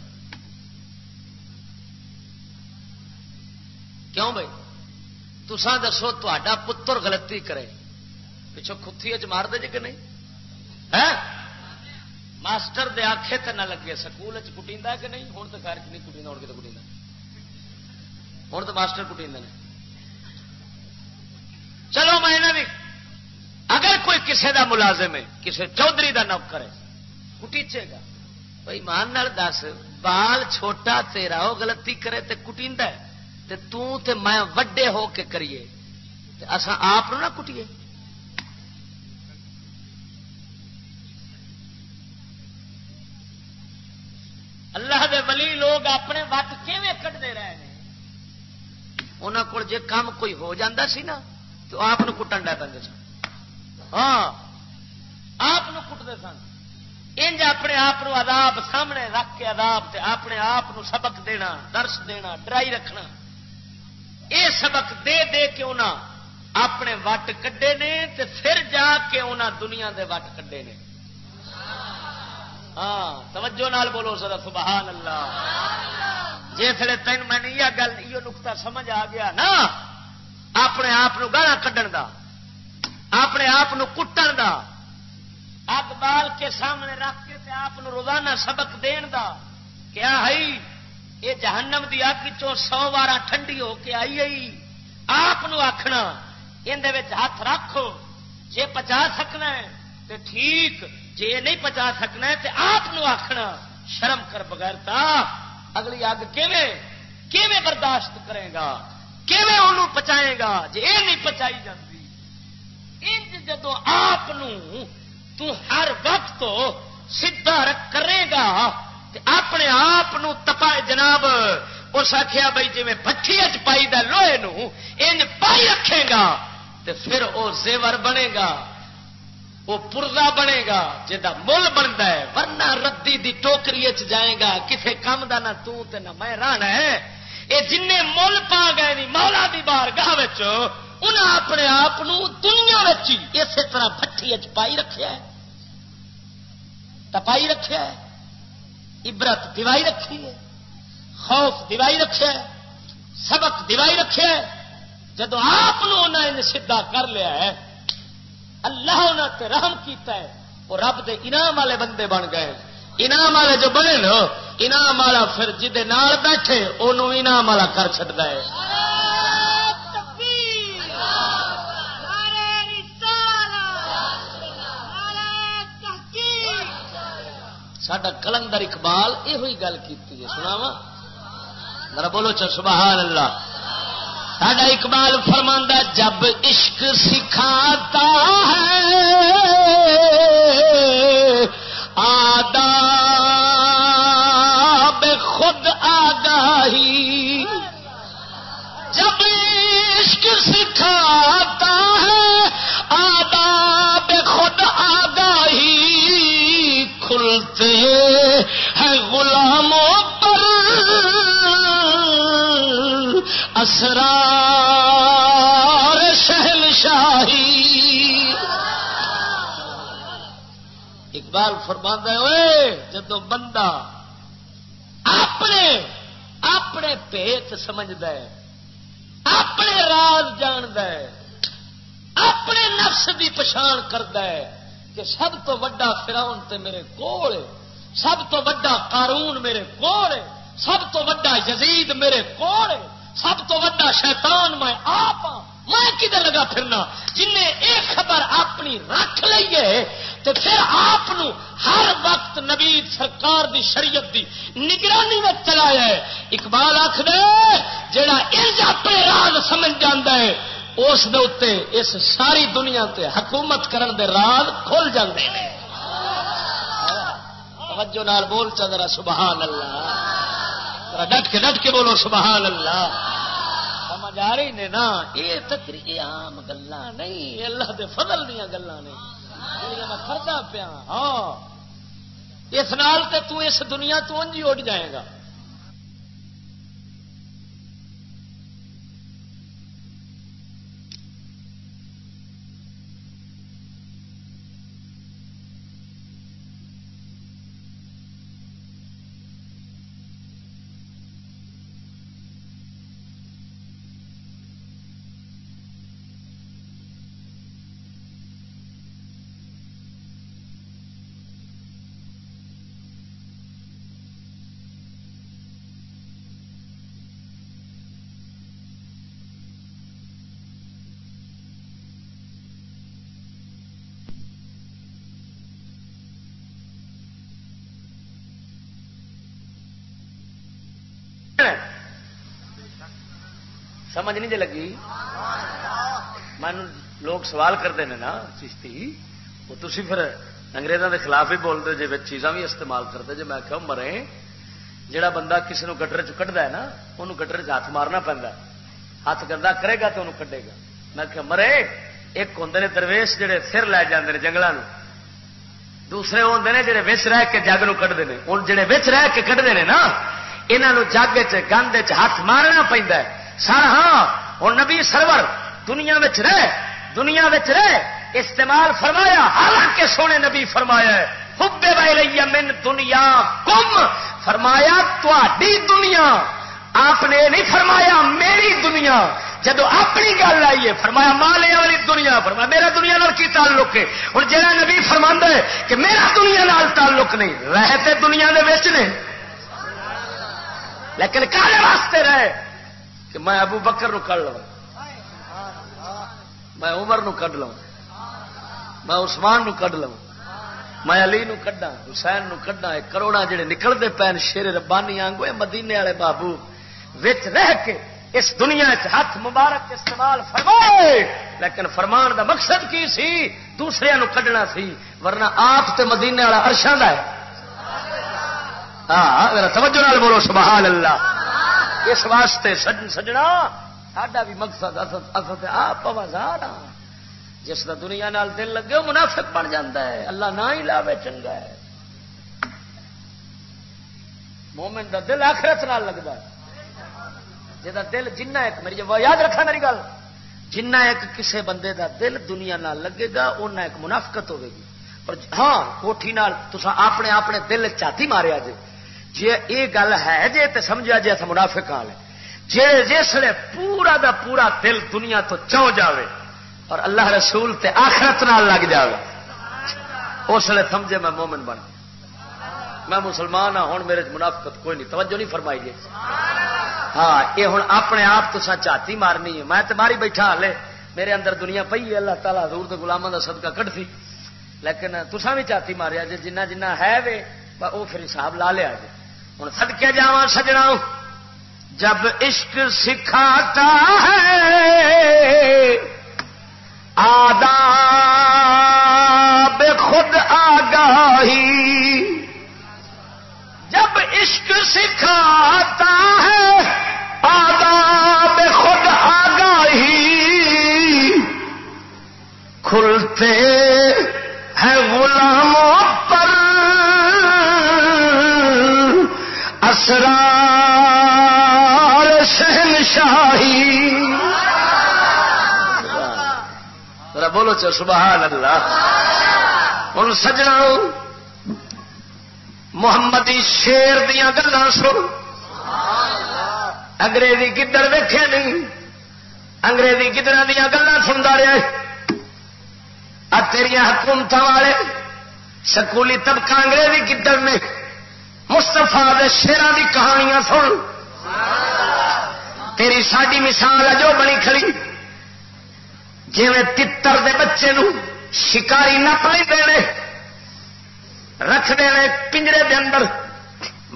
کیوں بھائی تسان دسو تا پتر غلطی کرے پچھو کتھی چ مار دے جی کہ نہیں ماسٹر دے آخے تے نہ لگے، سکول کٹیندا کہ نہیں؟ ہوں تو خیر نہیں کٹیندا ہوں کتنے کٹیندا۔ ہوں تو ماسٹر کٹیندا نے۔ چلو میں بھی اگر کوئی کسی دا ملازم ہے کسی چودھری کا نوکر ہے، کٹیچے گا۔ بھائی مان دس، بال چھوٹا تیرا وہ گلتی کرے تے کٹیندا ہے۔ تے تو تے میں وڈے ہو کے کریے۔ اسا آپ نہ کٹیے۔ اللہ دے ولی لوگ اپنے وٹ کیویں کٹتے رہے ہیں؟ انہوں کو جے کام کوئی ہو جاتا سی نا، تو آپ کٹن ڈے پہ سن۔ ہاں آپ کٹتے سن۔ انج اپنے آپ عذاب سامنے رکھ کے عذاب تے اپنے آپ سبق دینا، درس دینا، ڈرائی رکھنا۔ اے سبق دے دے کے انہاں اپنے وٹ کڈے نے تے پھر جا کے انہاں دنیا دے وٹ کڈے نے۔ ہاں توجہ نال بولو سر سبحان اللہ۔ جسے تین میں یہ گل، یہ نقتا سمجھ آ گیا نا، اپنے آپ گالا کھڈن دا، اپنے آپ کٹن دا۔ اگ بال کے سامنے رکھ کے آپ روزانہ سبق دین دا کیا ہے یہ جہنم دی اگ چو سو بارہ ٹھنڈی ہو کے آئی آئی آپ آخنا اندر ہاتھ رکھو، جے پچا سکنا ہے تو ٹھیک۔ جی نہیں پچا سکنا ہے تو آپ آخنا شرم کر بغیر تا، اگلی اگ کیویں برداشت کرے گا؟ کیویں انہوں پچائے گا؟ جی یہ نہیں پچائی جاتی انج جدو آپ تو ہر وقت سیدا کرے گا اپنے آپ تپا جناب، اس آخیا بھائی جی بٹھی پائی لوہے ان پائی رکھے گا تو پھر وہ زیور بنے گا۔ وہ پورزا بنے گا جا مل بنتا ہے، ورنہ ردی دی ٹوکری جائے گا کسی کام کا نہ تے نہ میں رانا ہے۔ یہ جن مل پا گئے نی، مولا دی بار گاہ انہیں اپنے آپ دنیا اسی طرح بٹھی پائی رکھا ہے۔ تپائی رکھا ہے، عبرت دیوائی رکھی ہے، خوف دیوائی رکھا ہے، سبق دیوائی رکھا ہے۔ جدو آپ سیدا کر لیا ہے اللہ انہوں تے رحم کیتا ہے وہ رب دے انعام والے بندے بن گئے۔ انعام والے جو بنے نا، انعام والا پھر جہد نال بیٹھے انہوں انعام والا کر چڑتا ہے۔ سڈا کلندر اقبال یہ گل کی سنا وا میرا بولو چل سبحان اللہ۔ ساڈا اقبال فرماندہ جب عشق سکھاتا ہے آدا بے خود آگاہی۔ جب عشق سکھاتا ہے آدا بے خود آگاہی کھلتے اسرار شہل شاہی اقبال فرماندہ ہوئے جدو بندہ اپنے اپنے پیت سمجھد اپنے راز جاند اپنے نفس کی پچھان کرد کہ سب تو وڈا فراؤن تے میرے کول سب تو وڈا قارون میرے کول سب تو وڈا یزید میرے کول سب تو وا شیطان میں آپ ہاں۔ میں کدھر لگا پھرنا؟ جن ایک خبر اپنی رکھ لیے تو پھر آپ ہر وقت نبی سرکار دی شریعت دی نگرانی میں چلایا ہے۔ اقبال آخر جڑا انج اپنے راز سمجھ جانا ہے، اس دے اس ساری دنیا تے حکومت کرن دے راز کھل جاندے ہیں۔ توجہ نال بول چل سبحان اللہ۔ ڈٹ کے ڈٹ کے بولو، سبحان اللہ۔ سمجھ آ رہی نے نا؟ یہ تقریر عام گلا نہیں اللہ دے فضل دیا گلا نے۔ میں کرتا پیا ہاں۔ اس نال تے تو اس دنیا تو انجی اڈ جائے گا۔ سمجھ نہیں جی لگی؟ من لوگ سوال کرتے ہیں نا چشتی، وہ تھی پھر انگریزوں کے خلاف ہی بولتے جی چیزاں بھی استعمال کرتے جی میں کہ مرے جہا بندہ کسی نے گٹر چڈا ہے نا انہوں گٹر چ ہاتھ مارنا پہنتا ہاتھ گندا کرے گا تو انہوں کڈے گا۔ میں کہ مرے ایک ہوں نے درویش جہے سر لے جاتے ہیں جنگلوں دوسرے وہ ہوں نے جہے وچ رہ کے جگ نو کٹتے ہیں ہوں جہے وچ رہ کے کٹتے ہیں نا یہاں جگ چ گند چ ہاتھ مارنا پہنتا ہے۔ سر ہاں ہوں نبی سرور دنیا رہ دنیا رہ، استعمال فرمایا، حالانکہ سونے نبی فرمایا حبے بھائی من دنیا کم فرمایا تھی دنیا، آپ نے نہیں فرمایا، میری دنیا جب اپنی گل آئیے فرمایا، مالے والی دنیا، فرمایا میرا دنیا نال کی تعلق ہے؟ ہوں جہاں نبی فرما ہے کہ میرا دنیا نال تعلق نہیں رہتے دنیا کے بچ نے۔ لیکن کالے واسطے رہے۔ کہ میں ابو بکر نو کر لوا میں عمر نو کڈ لوا میں عثمان نو کڈ لوا میں علی نو کڈا حسین نو کڈا کروڑا جڑے نکلتے پے شیر ربانی آنگو مدینے والے بابو۔ وچ رہ کے اس دنیا ہاتھ مبارک استعمال فرمائے۔ لیکن فرمان دا مقصد کی سی؟ دوسرے نو کڈنا سی۔ ورنہ آپ تے مدینے والا ارشاں دا ہے۔ ہاں توجہ نال بولو، سبحان اللہ۔ اس واسطے سجنا، ساڈا بھی مقصد اصل آپ آزار ہاں۔ جس کا دنیا نال دل لگے، وہ منافق بن جاتا ہے۔ اللہ نہ ہی لاوے چنگا ہے۔ مومن دا دل آخرت نال لگتا ہے۔ جا دل جنہ ایک میری جب یاد رکھا میری گل۔ جنہ ایک کسے بندے دا دل دنیا نال لگے گا اُنہ ایک منافقت ہوے گی۔ اور ہاں کوٹھی نال تسا اپنے اپنے دل چاتی ماریا جی جی یہ گل ہے جی تو سمجھا جی اتنا منافق آل ہے۔ جی جس پورا دا پورا دل دنیا تو چو جاوے اور اللہ رسول تے آخرت نال لگ جائے اس لیے سمجھے میں مومن بنا۔ میں مسلمان ہاں ہوں میرے منافقت کوئی نہیں۔ توجہ نہیں فرمائی جی ہاں یہ ہوں اپنے آپ تو چاتی مارنی ہے۔ میں تو ماری بیٹھا ہاں، ہلے میرے اندر دنیا پی ہے۔ اللہ تعالیٰ دور تو گلاموں کا صدقہ کٹ سی لیکن تسا بھی چاتی ماریا جی جنہ جنہ ہے وے وہ پھر حساب لا لیا جی ہوں سدکے جا سجنا جب عشق سکھاتا ہے، آداب خود آگاہی۔ جب عشق سکھاتا ہے، آداب خود آگاہی۔ کھلتے ہیں غلاموں پر اسرار بولو چو سبحان اللہ۔ ہوں سجنا محمدی شیر دیا گلا سو انگریزی گدڑ ویخے نہیں۔ انگریزی گدڑ دیا گلا سنتا رہا تیریا حکومت والے، سکولی طبقہ انگریزی گدڑ نے۔ مستفا شیران کی کہانیاں سن۔ تیری ساری مثال ہے جو بنی کھڑی۔ جی تر دے بچے نو شکاری نپ نہیں لے رکھ دے پنجرے دے اندر،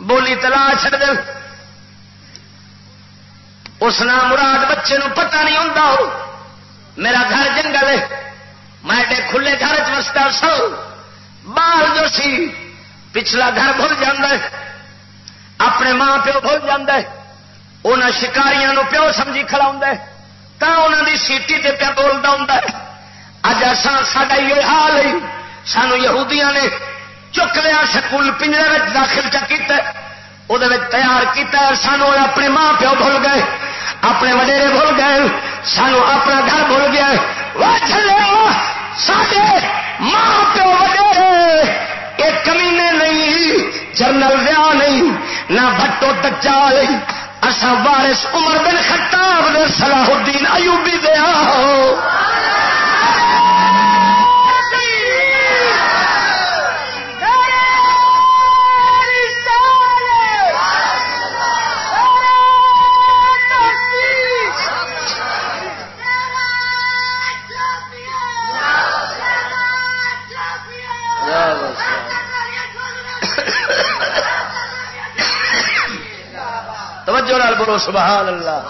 بولی تلا چڑ دے۔ اس نام مراد بچے نو پتہ نہیں ہوں میرا گھر جنگل ہے، میں کھلے گھر چستا سو باہر جو سی پچھلا گھر بھول جا اپنے ماں پیو بھول جا شکاریاں پیو سمجھی کھڑا ہوں انہوں دی سیٹی تے پہ بولتا ہوں اج سا یہ حال ہے۔ سانو یہودیاں نے چک لیا، سکول پنجرے میں داخل چکا وہ تیار کیا سانو اپنے ماں پیو بھول گئے، اپنے وڈیرے بھول گئے۔ سانو اپنا گھر بھول گیا ماں پیو وڈیرے! ایک کمینے نہیں جرنل ویا نہیں، نہ بٹو ٹچا اصا وارس عمر بن خطاب دے صلاح الدین ایوبی دیا بولو سبحان اللہ۔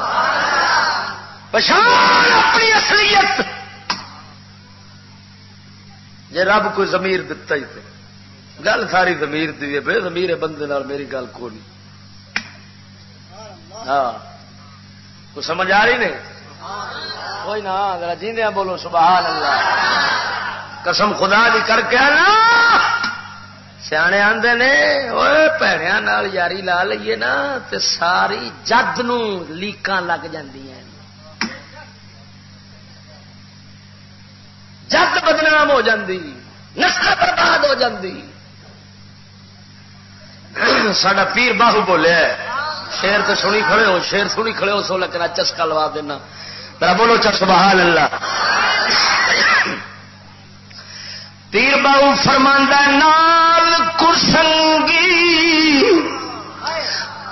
پچھان اپنی اصلیت۔ جی رب کوئی زمیر دتا ہی تے۔ گل ساری زمیر دی ہے، بے زمیر ہے بندے میری گل کو نہیں ہاں۔ تو سمجھ آ رہی نہیں؟ کوئی نہ جیندیا بولو، سبحان اللہ۔ قسم خدا دی کر کے نا سیانے آدھے نے وہ پیڑیا نال یاری لا لیے نا، تے ساری جد نیک لگ جد بدنام ہو جاندی، نسل برباد ہو جاندی۔ سڈا پیر باہو بولے شیر تو سنی کھڑے ہو، شیر سنی کھڑے ہو، سو لکنا چسکا لوا دینا۔ میرا بولو چس بحال اللہ۔ پیر باہو فرماندہ نام سنگی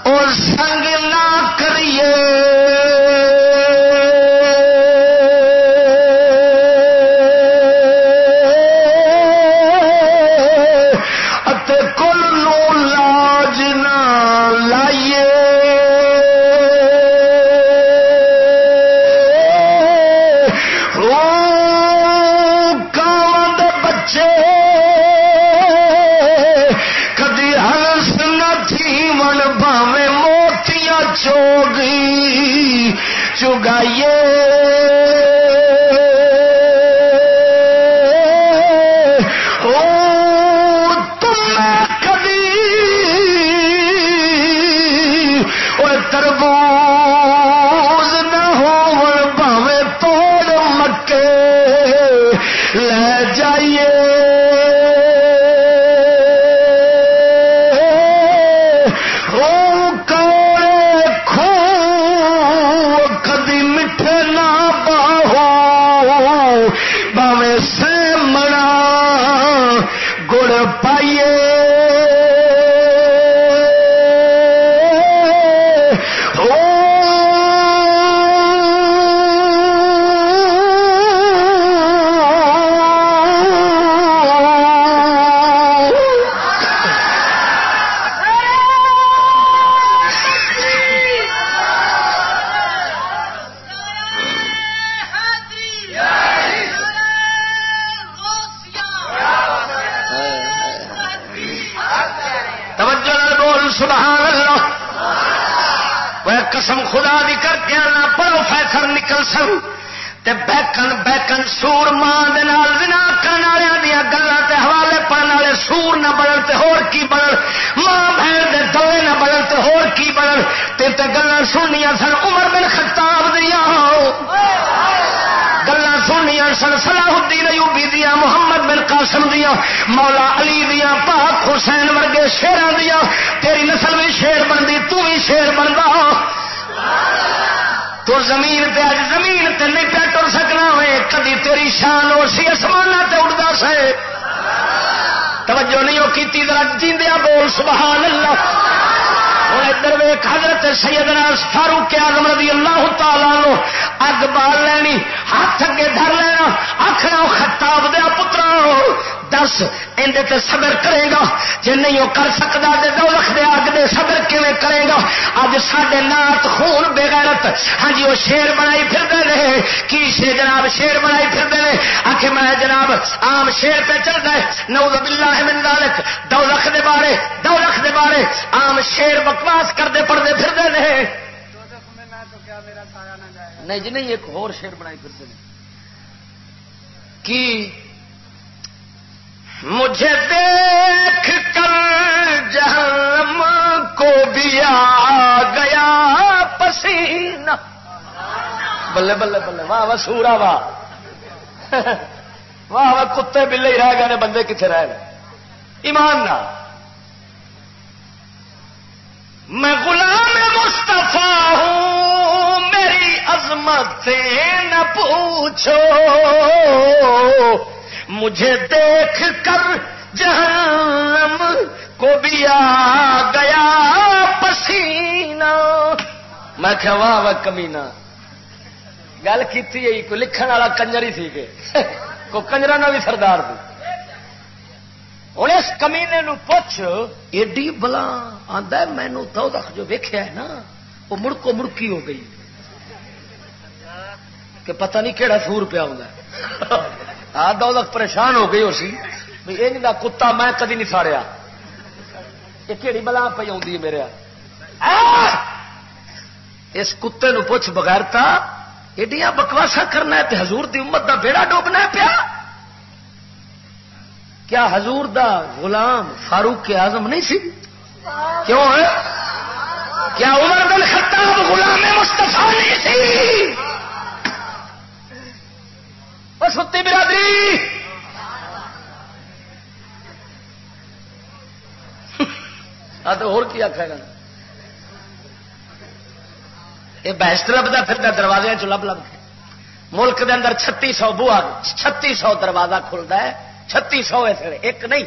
اور سنگ نہ کریے۔ سن بہکن بہکن سور ماں دے نال زنا والے دیا گلاں حوالے پڑھنے والے سور نہ بڑھن تو ہو کی ماں بہن کے دوے نہ بڑھن تو ہو کی بڑھن؟ تے تے گلاں سننیاں سن عمر بن خطاب دیا گلا سنیا سن صلاح الدین ایوبی دیا محمد بن قاسم دیا مولا علی دیا پاک حسین ورگے شیران دیا تیری نسل بھی شیر بنتی تھی شیر بنتا۔ تو زمین پہ اج زمین تے نہیں پہ تر سکنا ہوئے، کدی تیری شان ہو سی آسمان تے اڑتا سے توجہ نہیں وہ کیتی، ذرا جیندیا بول سبحان اللہ ہوں ادھر ویخ حضرت سیدنا فاروق اعظم رضی اللہ تعالی لو اگ بال لینی، ہاتھ اگے دھر لینا آخنا خطاب دیا پترا دس اندر تے صبر کرے گا۔ جی نہیں وہ کر سکتا دے آگ دے صبر کیویں کرے گا؟ اج سڈے نات خون بےغیرت ہاں جی وہ شیر بنائی پھرتے رہے کی شیر؟ جناب شیر بنائی پھرتے ہیں آخر میں، جناب، عام شیر پہ چلتا ہے۔ نعوذ باللہ من ذالک۔ دولخ دے بارے دولخ دے بارے۔ عام شیر بکواس کرتے پڑھتے پھرتے رہے نہیں جی نہیں، ایک اور شیر بنائی پھرتے ہیں کی؟ مجھے دیکھ کر جہنم کو بھی آ گیا پسینہ۔ بلے بلے بلے، واہ واہ سورا واہ۔ واہ واہ، کتے بلے ہی رہ گئے بندے کتنے رہ گئے؟ ایمان نہ۔ میں غلام مصطفیٰ ہوں، میری عظمت سے نہ پوچھو۔ مجھے دیکھ کر جہنم کو بھی آ گیا پسینہ۔ میں کہ واہ واہ کمینا گل کی کوئی لکھن والا کنجر ہی تھی کہ۔ کو کنجر بھی سردار تھی ہوں اس کمینے نو پوچھ، ایڈی بلا آدھا مینو تو دکھ جو ویخیا ہے نا، وہ مڑکو مڑکی ہو گئی۔ کہ پتہ نہیں کہڑا سور پیا ہوں ہاں دولت پریشان ہو گئی اسی یہ کتا میں کدی نہیں ساڑیا۔ یہ کہڑی بلا پی آئی میرے۔ اس کتے نو پوچھ بغیر تا، ایڈیاں بکواسا کرنا ہے تے حضور دی امت دا بیڑا ڈوبنا ہے پیا۔ کیا حضور دا غلام فاروق کے اعظم نہیں سی؟ کیوں ہے؟ کیا عمر بن خطاب غلام مستفا نہیں سی؟ اور ستی برادری! ہاں تو آخر گا؟ یہ بحث لبتا پھر دروازے چ لب لب کے۔ ملک دے اندر چھتی سو بوا چھتی سو دروازہ کھلتا ہے چھتی سو اس ایک نہیں۔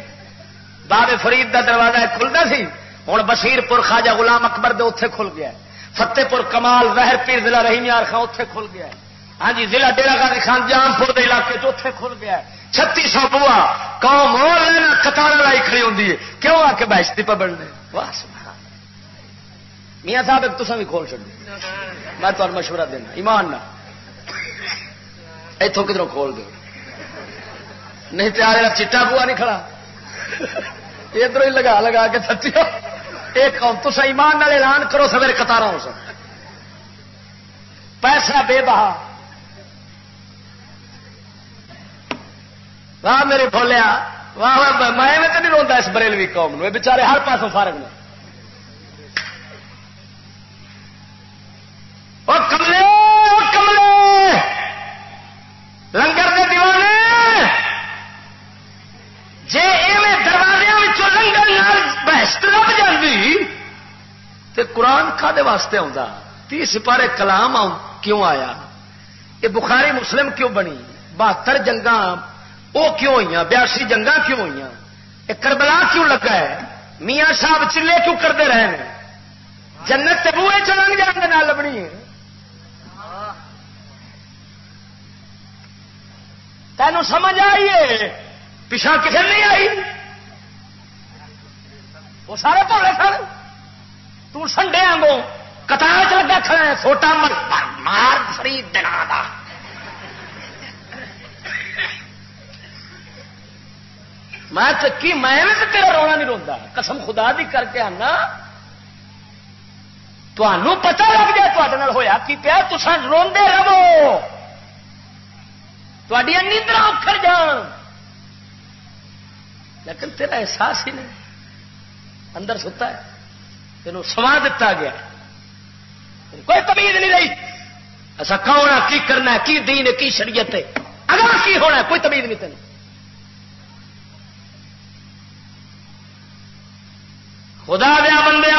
بابے فرید دا دروازہ کھلتا سی۔ ہوں بشیر پور خاجا غلام اکبر دے اتے کھل گیا فتح پور کمال وہر پیر ضلع رحیم یار خان اتے کھل گیا ہے۔ ہاں جی ضلع ڈیرا گاندھی خان جام پور کے علاقے اتے کھل گیا چھتی سو بوا قوم قطار لائی کھڑی ہوں کیوں آ کے بہشتی پبڑنے واہ میاں صاحب، ایک تصا بھی کھول چڑ میں تمہیں مشورہ دینا، ایمان نہ اتوں کدھر کھول دو۔ نہیں تو آ چٹا بوا نہیں کھڑا۔ ادھر ہی لگا لگا کے سچی۔ ایک تصا ایمان نال اعلان کرو سویر کتارا ہو سک پیسہ بے بہا۔ واہ میرے بولیا واہ میں نہیں روا اس بریلوی قوم بچارے ہر پاسوں فارغ نے کملے کملے! لنگر کے دیوانے! جی ایویں دروازے لنگر بحث لب جاتی تو قرآن کھے واسطے آتا تی سپارے کلام کیوں آیا؟ یہ بخاری مسلم کیوں بنی؟ بہتر جنگا وہ کیوں ہوئی بیاسی جنگا کیوں ہوئی کربلا کیوں لگا ہے؟ میاں صاحب چلے کیوں کرتے رہے جنت بوئے چلنگ جان لبنی ہے تینوں سمجھ آئیے پچھا کسی نہیں آئی؟ وہ سارے بولے سر تنڈے آگو کتار چ لگا کھڑا سوٹا مار فری دنا میں چکی، میں تیرا رونا نہیں روا قسم خدا دی کر کے آنا۔ تمہوں پتا لگ جائے تے کی پیا؟ تو روندے رہو۔ تھوڑی نیندر اکھڑ جان۔ لیکن تیرا احساس ہی نہیں۔ اندر ستا ہے۔ تینوں سوا دتا گیا۔ کوئی تمیز نہیں رہی۔ ایسا کون کی کرنا کی دین ہے؟ کی شریعت ہے؟ اگر کی ہونا کوئی تمیز نہیں تین خدا دیا بندے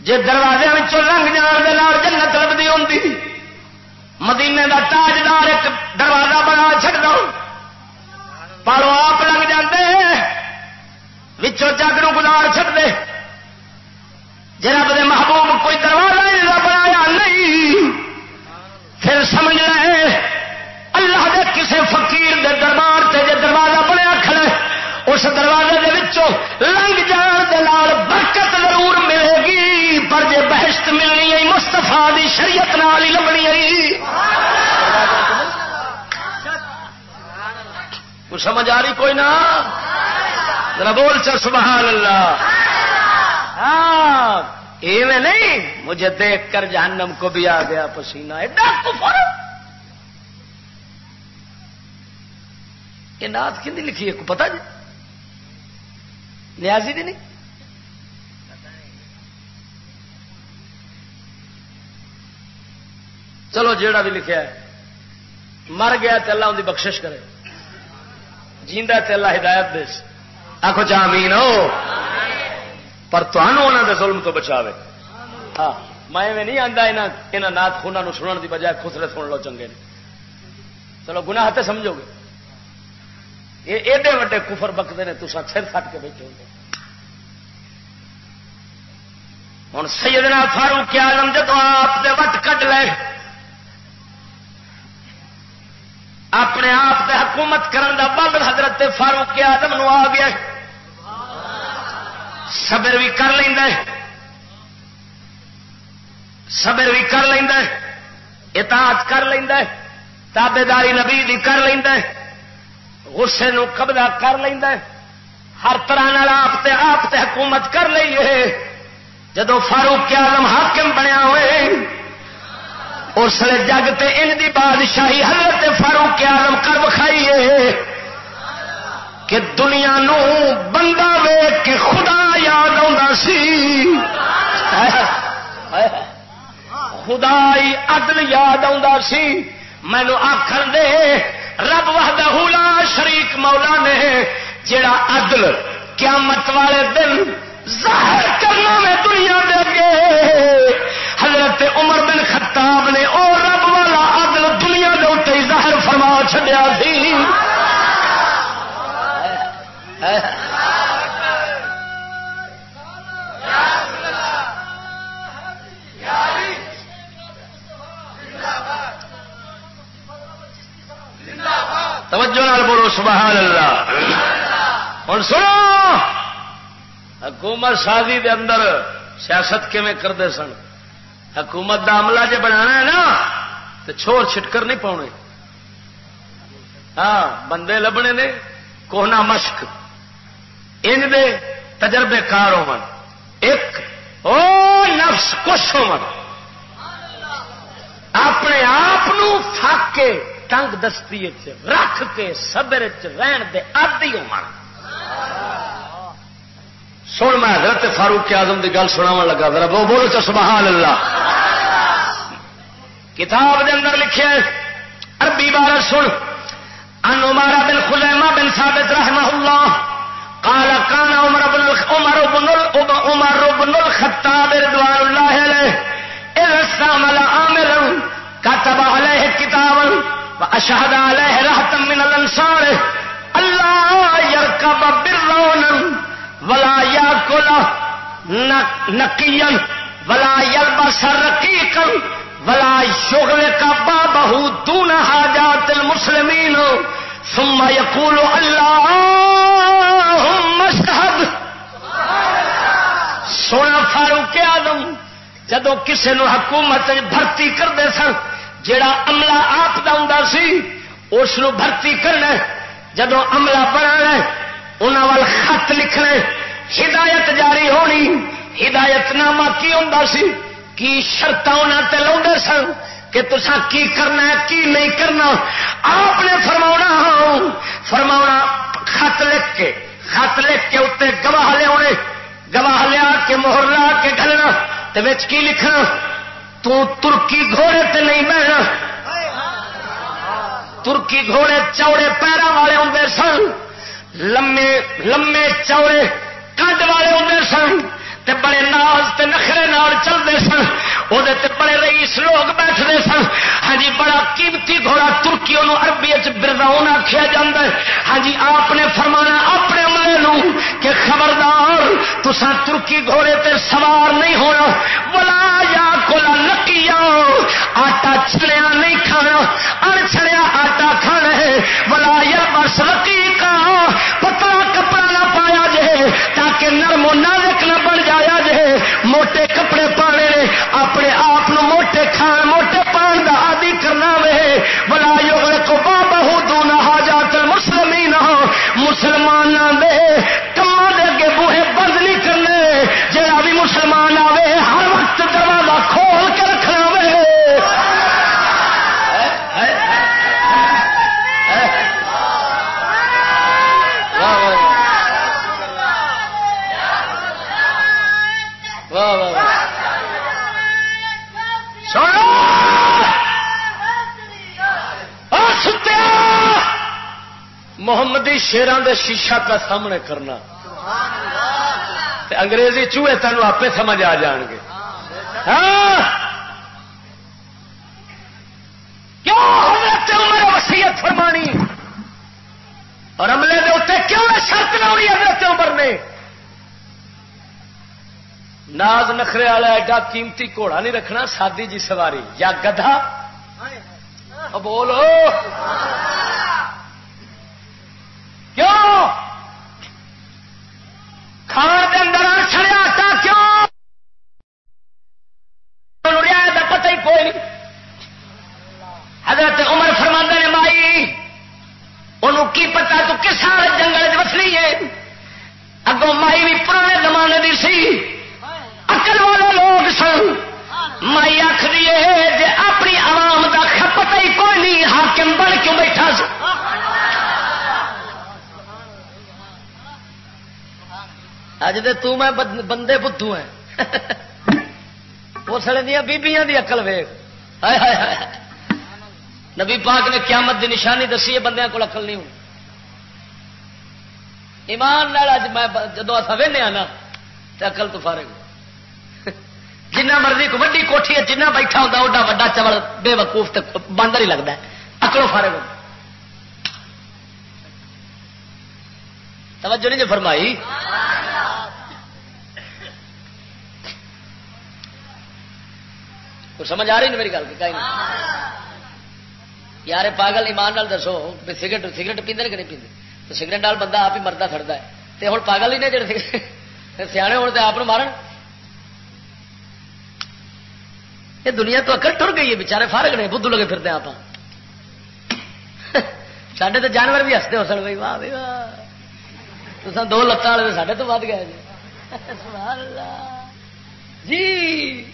جی دروازے رنگ جان جنت لبھی ہوتی مدینے دا تاجدار ایک دروازہ بنا چڑ دو پالو آپ لگ جاتے جگ گزار چڑ دے جب محبوب کوئی دروازہ بنایا، نہیں۔ پھر سمجھ اس دروازے دے لنگ جان دے برکت ضرور ملے گی، پر جے بہشت ملنی ہے مستفا دی شریعت نال ہی لبنی ہے۔ سمجھ آ رہی کوئی نہ ذرا بول چل، سبحان اللہ۔ ہاں ایویں نہیں، مجھے دیکھ کر جہنم کو بھی آ گیا پسینہ۔ ایڈا کفر! یہ نات کی لکھی ہے، کو پتا جی؟ نیازی دی نہیں؟ چلو جیڑا بھی لکھا ہے، مر گیا تو اللہ ان کی بخشش کرے۔ جیندا تے اللہ ہدایت دے۔ آخو چامین جی ہو۔ پر تمہوں دے ظلم تو بچاوے۔ ہاں میں نہیں آتا یہاں نات خونا سنن دی بجائے خسرے سن لو چنگے نے۔ چلو گناہ تے سمجھو گے۔ یہ ایڈے وڈے کفر بکتے ہیں تو سر سٹ کے بیٹھے ہوں ہوں سیدنا فاروق آلم جب آپ دے وٹ کٹ لے اپنے آپ سے حکومت کرن دا بل حضرت فاروق آدم نو آ گیا صبر بھی کر لینا صبر بھی کر لینا اطاعت کر لینا تابے داری نبی بھی کر لینا غصے نو قبضہ کر لینا ہر طرح آپ آپ تے حکومت کر لیے جدو فاروق آلم حاکم بنیا ہوئے، اس لیے جگ تے ان دی بادشاہی حضرت فاروق آلم کر بکھائیے کہ دنیا نو بندہ ویگ کے خدا یاد آ سی۔ خدا عدل یاد آ سی۔ مینو آخر دے رب وحدہ لا شریک مولا نے جڑا عدل قیامت والے دن ظاہر کرنا میں دنیا دے گے حضرت عمر بن خطاب نے او رب والا عدل دنیا دے اتنے ظاہر فرما چڈیا سی۔ توجہ نال بولو سبحان اللہ ہوں سنو، حکومت سازی دے اندر سیاست کیون کرتے سن؟ حکومت دا عملہ جی بنا ہے نا تو چھوڑ چھٹکر نہیں پاؤنے ہاں بندے لبنے نے کوہنا مشک ان دے تجربے کار ہو ایک او نفس کش ہو اپنے آپ فک کے تنگ دستی رکھ کے سبر رہن دے آدی ہو سن میں حضرت فاروق آزم کی گل سنا لگا، ذرا وہ بولو تو سبحان اللہ۔ کتاب دے اندر لکھے عربی بار سن۔ ان عمارا بن خلیما بن ثابت رحمہ اللہ، قال كان عمر بن عمر بن عمر بن الخطاب رضوان الله عليه اذا استعمل عاملا كتب عليه كتابا واشهد عليه رهتا من الانصار الله يركب بالرون ولا ياكل نقيا ولا يلبس رقيقا ولا يشغل بابه دون حاجات المسلمين. ثم يقول اللهم اشهد. سونا فاروق آدم جدو کسی نو حکومت بھرتی کرتے سن جڑا عملہ آپ کا ہوں سی، اس بھرتی کرنا جدو عملہ بنا انہوں وال خط لکھنا ہدایت جاری ہونی ہدایت نامہ کی ہوں سی؟ کی شرط تے لا سن کہ تسا کی کرنا ہے، کی نہیں کرنا؟ آپ نے فرما ہاں، فرما خط لکھ کے۔ خط لکھ کے اتنے گواہ لیا گواہ لیا کے مہر لا کے گلنا تو کی لکھنا؟ تو ترکی گھوڑے تے نہیں بہنا ترکی گھوڑے چوڑے پیروں والے ہوں سن. لمے لمے چوڑے کد والے ہوں سن. تے بڑے ناز تے نخرے نال چلتے سن وہ بڑے رئیس لوگ بیٹھتے سن۔ ہاں جی بڑا قیمتی گھوڑا ترکی اربی چراؤن آخیا جا ہاں جی آپ نے فرمانا اپنے ملے کہ خبردار تسا ترکی گھوڑے تے سوار نہیں ہونا۔ بلا یا کولا لکیا آٹا چلیا نہیں کھانا۔ اڑ چڑیا آٹا کھانا ہے۔ بلا یا بس لکی کا تاکہ نرم نازک نہ بن جایا جے موٹے کپڑے پانے نے اپنے آپ محمدی شیران دے شیشہ کا سامنے کرنا۔ انگریزی چوہے تینوں آپ سمجھ آ جان گے۔ ہاں؟ کیوں عمر وسیعت فرمانی؟ اور عملے کے اتنے کیوں شرط لاؤنی حضرت عمر نے؟ ناز نخرے والا ایڈا قیمتی گھوڑا نہیں رکھنا، سادی جی سواری یا گدھا؟ بولو۔ کیوں؟ کھان کے اندر چڑیا اج دے تو میں بندے بدھو ہیں اس دیا بیبیاں دی اقل ویگ نبی پاک نے قیامت دی نشانی دسی ہے بندے کو اقل نہیں ہوں ایمان نال اج میں جدو اصا وہنے نا تو اقل تو فارغ جنہ مرضی کو وڈی کوٹھی ہے جنہ بیٹھا ہوتا اوڈا وا چوڑ بے وقوف تک باندر ہی لگتا ہے اکلو فارغ ہوتا توجہ نہیں جو فرمائی سمجھ آ رہی نہیں میری گل کہیں یار، پاگل ایمان نال دسو سگریٹ سگریٹ پیندے کہ نہیں پیندے؟ تو سگریٹ نال بندہ آپ ہی مرتا سڑتا ہے۔ تو ہوں پاگل ہی نے جڑے سیانے ہونے تو آپ مارن؟ یہ دنیا تو اکر ٹر گئی ہے بچارے فارغ نے، بدھو لگے پھرتے آپ سڈے تو جانور بھی ہستے ہو سن بھائی واہ بھائی واہ۔ تو دو لتان والے سڈے تو ود گئے جی۔, جی۔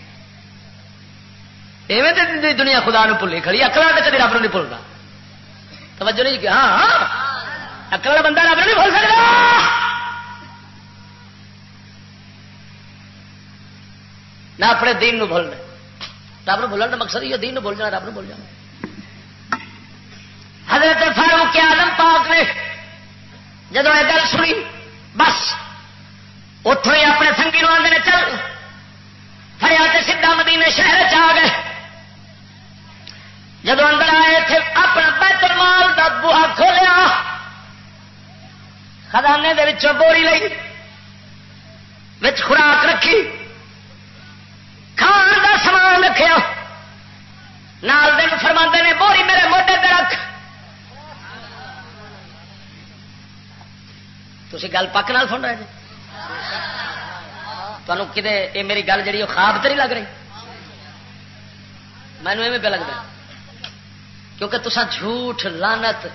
ایویں دنیا خدا نو بھلی کھڑی اکلا تو کدی رب نہیں بھولتا توجہ نہیں ہاں, ہاں۔ اکلا بندہ رب نہیں بھول سکتا نہ اپنے دین نو بھولنا۔ رب نو بھولن کا مقصد یہ دین نو بھول جانا رب نو بھول جانا۔ حضرت فاروق آدم پاک نے جب یہ گل سنی بس اتوں ہی اپنے سنگی نو آدھے چل فریا سیدا مدینے شہر چ گئے۔ جب اندر آئے تھے، اپنا بیت المال کا بوہا کھولیا۔ خزانے دے بوری لئی خوراک رکھی۔ کھان کا سامان رکھا نال دن فرما نے، بوری میرے موڈے پہ رکھ۔ تھی گل پک نال سن رہے جی تمہیں کتنے یہ میری گل جی خواب تو نہیں لگ رہی؟ مینو ایویں پہ لگتا کیونکہ تصا جھوٹ لانت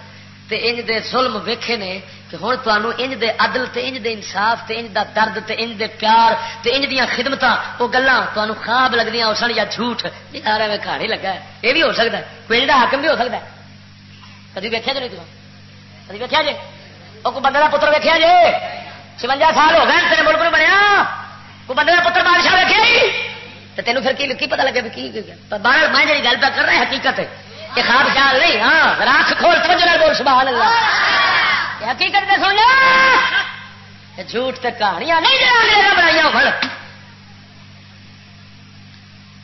تے انج دے ظلم ویکھے نے کہ ہوں تمہوں انج دے عدل تے انج دے انصاف تے انج دا درد تے انج دے پیار تے انج دیاں خدمتاں وہ گلاں تمہوں خواب لگدیاں سن یا جھوٹ۔ یار میں کہانی لگا ہے۔ یہ بھی ہو سکتا ہے۔ کوئی دا حاکم بھی ہو سکتا ہے۔ کدی ویکھیا جو نہیں تم کدی ویکھیا جی؟ وہ کوئی بندے کا پتر ویکھیا جی؟ چونجا سال ہو گئے، تیرے ملک میں بنیا۔ کوئی بندے کا پتر بادشاہ ویکھیا جی؟ تو تینوں پھر کی پتا لگے کی باہر میں جی گل پہ کر رہا ہے حقیقت ہے یہ خواب خیال نہیں ہاں راک کھول تو بول سبحان اللہ۔ حقیقت میں سونا جھوٹ تے کہانیاں نہیں جڑا بنائی ہو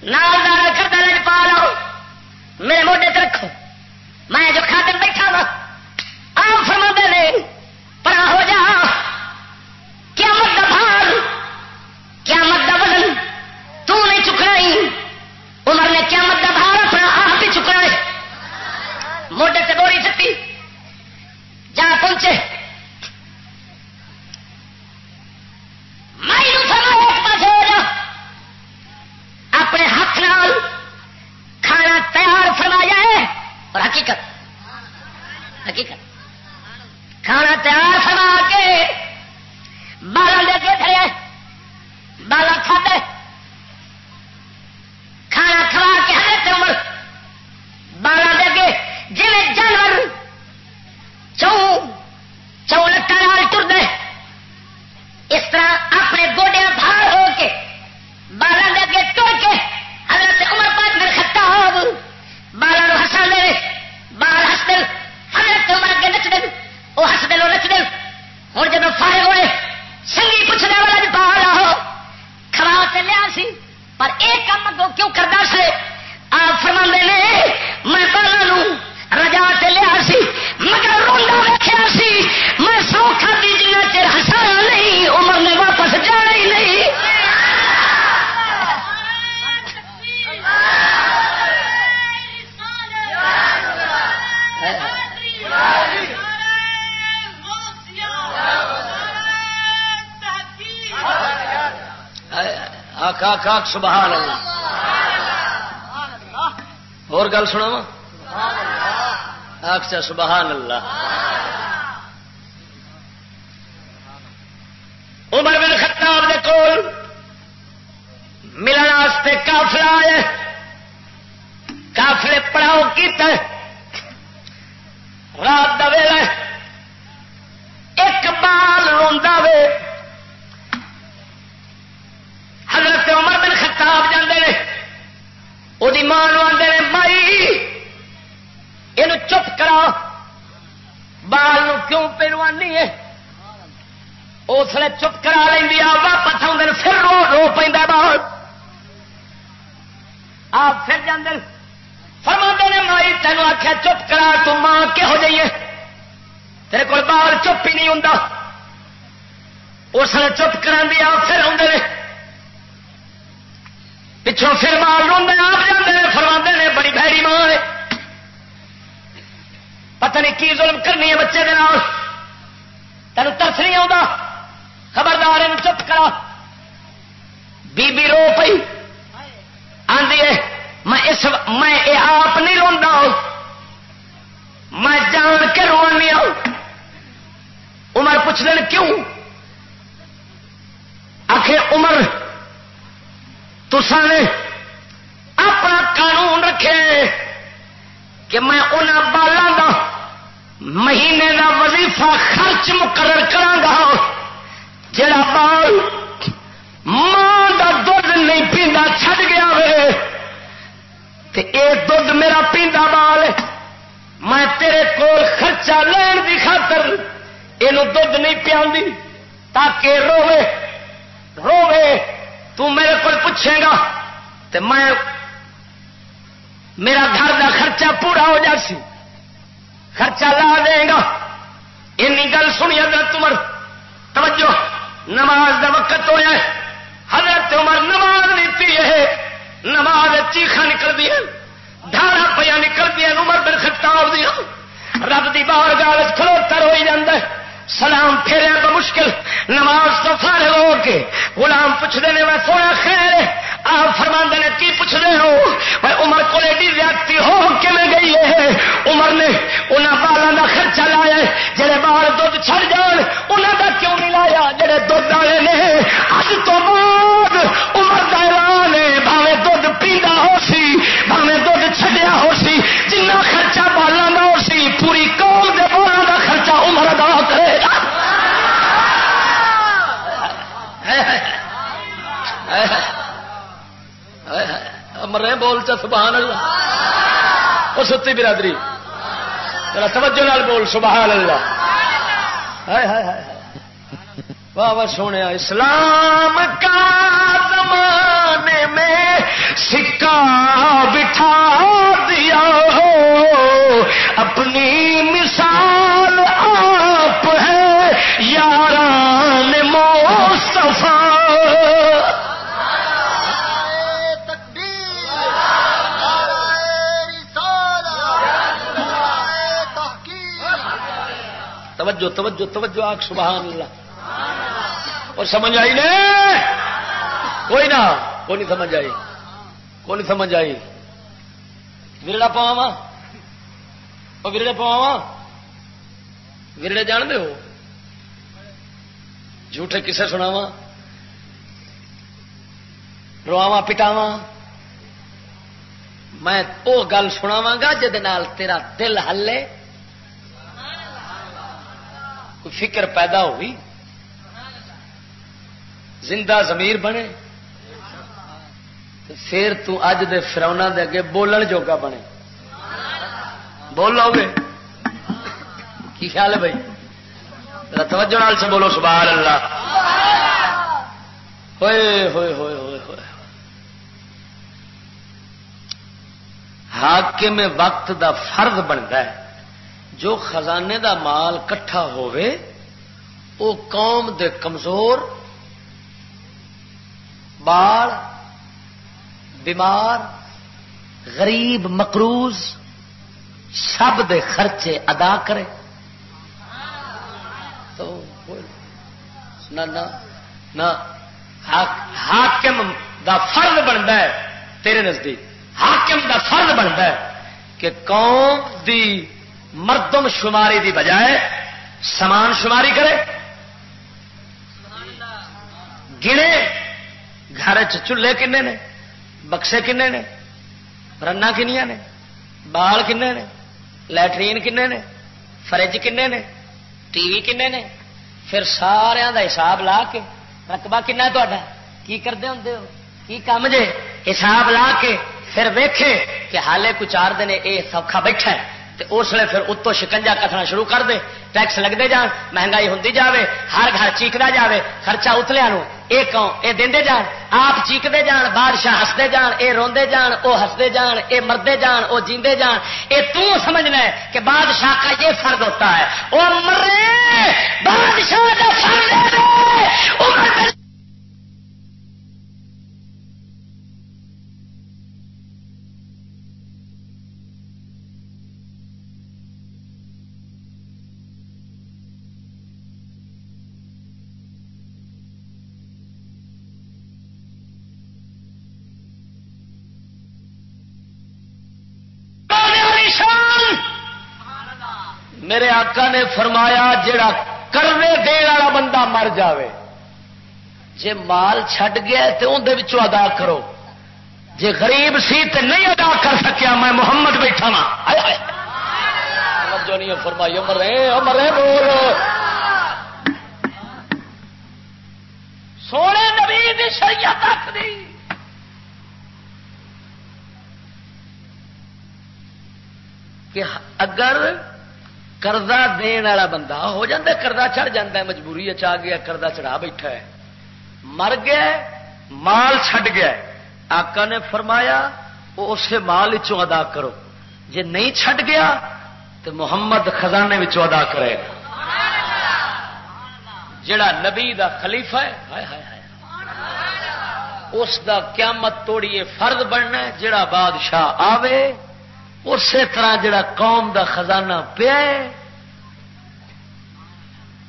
نال کرتا لج پا لو۔ میرے موڈے تے رکھو۔ میں جو خاتم بیٹھا وا آپ فرما نے پرا ہو جا۔ کیا مت بھار کیا مت وزن تو نہیں چکنا ہی عمر نے کیا مت بھار اپنا آپ ہی چکنا ہے موڈے سے بوری ستی جہاں پہنچے اپنے ہاتھ نال کھانا تیار فرمایا ہے۔ اور حقیقت۔ حقیقت۔ کھانا تیار فرما کے بالا لے کے کھڑے بالا کھاتے کھانا کھا کے حضرت عمر بالا دے کے جی جانور چون چون لٹا ٹر دے اس طرح اپنے گوڈیا بھار ہو کے بالا دے کے ٹر کے حضرت عمر پاک میں خطا ہو بالا نو ہسا دے بال ہس دل حضرت عمر کے نچ دل وہ ہس دل نچ دل ہوں جب فارے ہوئے، سنگی پوچھنے والا جی بھی پہاڑا ہو کھوا سے لیا سی، پر ایک کام اگوں کیوں کرتا سے آپ فرما نے، میں بالا رجا سے لیا سی، مگر روندا ویکیا سی، میں سوکھا دی جنا چر ہسا آخ آخ آخ سبحان اللہ۔ اور گل سنا آخ سبحان اللہ۔ عمر بن خطاب دے کول ملن واسطے کافلا آئے۔ کافلے پڑاؤ کیتا رات کا ویلا وہ ماں آدھے مائی یہ چپ کرا۔ بال کیوں پہلوانی ہے؟ اس نے چپ کرا لینی آ واپس آدھے پھر رو رو پہ بال۔ آپ پھر جاندے فرما نے، مائی تینوں آخیا چپ کرا، تو ماں کہو جائیے تیرے کو بال چپ ہی نہیں ہوں اس نے چپ کرا پھر آدھے پچھوں پھر مال رو آپ پتہ نہیں کی ظلم کرنی ہے بچے کے نام تین ترس نہیں آتا خبردار ان چپ کرا۔ بی بی رو پی آدھی ہے، میں اس میں یہ آپ نہیں روا میں جان کے روانی آؤں عمر پوچھ دین کیوں؟ آخر عمر نے اپنا قانون رکھے کہ میں ان بالوں کا مہینے کا وظیفہ خرچ مقرر کرا جڑا بال ماں کا دھد نہیں پیندا چھڈ گیا وے دھد میرا پیندا بال، میں تیرے کول خرچہ لین کی خاطر یہ دھد نہیں پیا تاکہ روے روے تو میرے کو پوچھے گا تو میں، میرا گھر کا خرچہ پورا ہو جاسی خرچہ لا دے گا۔ این گل سنی حضرت عمر۔ توجہ، نماز کا وقت ہوا حضرت عمر نماز نیتی ہے نماز چیخا نکل دیا ڈھارا پیا نکل دیا عمر بن خطاب دیا رب دی باہر گال کھلوتر ہوئی جاندہ سلام پھیرے مشکل۔ نماز تو فارغ ہو کے غلام پوچھتے ہیں میں سونا خیر آپ فرما نے کی پوچھتے ہو؟ میں عمر کو ایڈی زیادتی ہو کے میں گئی ہے؟ عمر نے انہوں بالوں کا خرچہ لایا جہے بال دھد چڑ جان انہوں کا کیوں نہیں لایا؟ جہے دھد والے نے اج تو بعد عمر کا اعلان ہے بھاوے دھد پیندا ہو سی بھاوے دھد چڈیا ہو سی جنہ خرچہ بالوں کا ہو سی پوری قوم کے بالوں کا خرچہ عمر ادا کرے گا۔ مرے بول چ سبحان اللہ۔ وہ ستی برادری۔ ذرا توجہ نال بول، سبحان اللہ۔ واہ واہ، سونے، اسلام کا زمانے میں سکہ بٹھا دیا ہو۔ اپنی مثال توجہ توجہ توجہ آگ سبحان اللہ۔ اور سمجھ آئی نے؟ کوئی نہ، کوئی نہیں سمجھ آئی۔ کوئی نہیں سمجھ آئی۔ ورڑا پاوا وہ ورڑے پاوا ورڑے جان دے ہو؟ جھوٹے کسے سناوا رواوا پٹاوا میں وہ گل سناوا گا جہد تیرا دل ہلے۔ کوئی فکر پیدا ہوئی؟ زندہ ضمیر بنے؟ پھر تو اج دے فرونا دے اگے بولن جوگا بنے۔ بولو گے کی خیال ہے بھائی؟ توجہ نال سے بولو سبحان اللہ ہوئے ہوئے ہوئے ہوئے ہوئے۔ حاکم وقت دا فرض بنتا ہے۔ جو خزانے دا مال کٹھا ہوئے او قوم دے کمزور بال بیمار، غریب، مقروض، سب دے خرچے ادا کرے۔ تو نہ حاکم دا فرض بنتا ہے تیرے نزدیک۔ حاکم دا فرض بنتا ہے کہ قوم دی مردم شماری دی بجائے سمان شماری کرے۔ گنے۔ گھر چولہے کنے نے؟ بکسے کنے نے؟ رنا کنیا نے؟ بال کنے نے؟ لٹرین کنے نے؟ فرج کنے نے؟ ٹی وی کنے نے؟ پھر سارا دا حساب لا کے رقبہ کنا تا کی کرتے ہوں کی کام جے؟ حساب لا کے پھر ویکھے کہ حالے کو چار دن یہ سوکھا بیٹھا ہے۔ اس لیے پھر اتو شکنجا کٹنا شروع کر دے، ٹیکس لگتے جان، مہنگائی ہوں جاوے، ہر گھر چیکتا جاوے، خرچہ اتلیا یہ یہ دے جان، آپ چیکتے جان، بادشاہ ہستے جان یہ روندے جان وہ ہستے جان یہ مردے جان وہ جیندے جان۔ یہ تو سمجھنا ہے کہ بادشاہ کا یہ فرد ہوتا ہے وہ مرے، بادشاہ کا فرد میرے آقا نے فرمایا جڑا کرنے دن والا بندہ مر جاوے، جے مال چھڈ گیا تو اندر ادا کرو۔ جے غریب سی تو نہیں ادا کر سکیا، میں محمد بیٹھا ہاں۔ وا جو نہیں فرمائی مرے مرے بول۔ سونے نبی دی شریعت آخری کہ اگر کردہ دین والا بندہ ہو جاتا کردہ چڑھ جاتا ہے مجبوری آ گیا کردہ چڑھا بیٹھا ہے مر گیا مال چھڈ گیا آقا نے فرمایا وہ اسے مال ادا کرو جی نہیں چھڈ گیا تو محمد خزانے ادا کرے گا جڑا نبی دا خلیفہ ہے ہائے ہائے ہائے اس دا قیامت توڑیے فرد بننا جڑا بادشاہ آوے اسی طرح جڑا قوم دا خزانہ پیا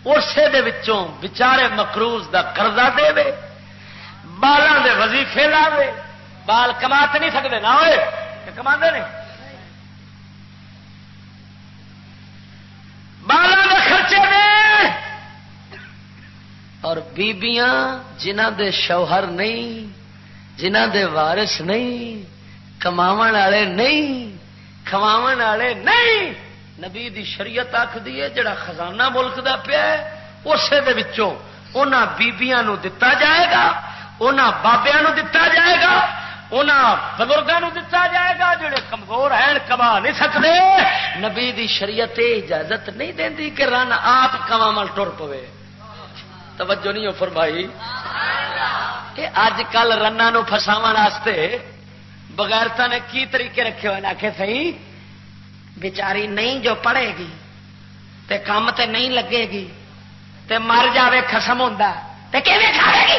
اسی بچارے مکروز دا قرضہ دے بالوں دے وظیفے لاوے۔ بال کما تو نہیں سکتے نہ ہوئے کما بالوں دے خرچے دے۔ اور بیبیاں جنہ دے شوہر نہیں جنہ دے وارث نہیں کما والے نہیں کما والے نہیں۔ نبی دی شریعت آخری ہے، جڑا خزانہ ملک دا پیا اسے بیبیاں نو دتا جائے گا بابیا دتا جائے گا بزرگوں دتا جائے گا، جڑے کمزور ہیں، کما نہیں سکتے نبی دی شریعت اجازت نہیں دینی کہ رن آپ کما ٹر پوے۔ توجہ نہیں ہو فرمائی۔ کہ اج کل رنا فساو بغیرتا نے کی طریقے رکھے ہوئے آخے سی بچاری نہیں جو پڑھے گی، تے کام تے نہیں لگے گی، تے مر جائے خسم ہوں کھائے گی؟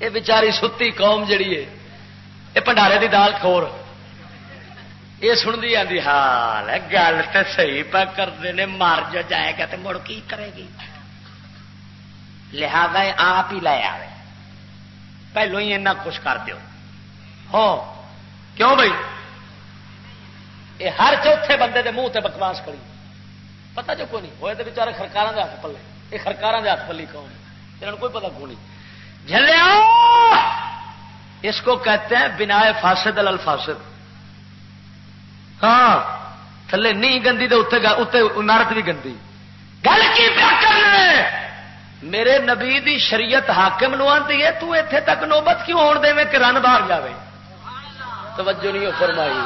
یہ بچاری ستی قوم جڑی ہے، یہ بنڈارے دی دال کھور۔ یہ سنتی آتی حال ہاں، ہے گل تو صحیح پہ کرتے ہیں مر جو جائے گا تو مڑ کی کرے گی؟ لہذا آپ ہی لے آئے پہلو ہی کچھ کر دو ہو، کیوں بھائی؟ یہ ہر چوتھے بندے دے منہ تے بکواس کری۔ پتا جو کوئی نہیں، ہوئے تو بچارے خرکار کے ہاتھ پلے۔ یہ خرکار کے ہاتھ پلی کون؟ انہوں کوئی پتا کو نہیں۔ جلیا اس کو کہتے ہیں بنا فاسد الفاسد ہاں تھلے نہیں گندی تو اتنے عمارت بھی گندی۔ گل کی کرنا میرے نبی دی شریعت حاکم نو آتی ہے، تو ایتھے تک نوبت کیوں آن دے کہ رن باہر جائے توجہ نہیں فرمائی۔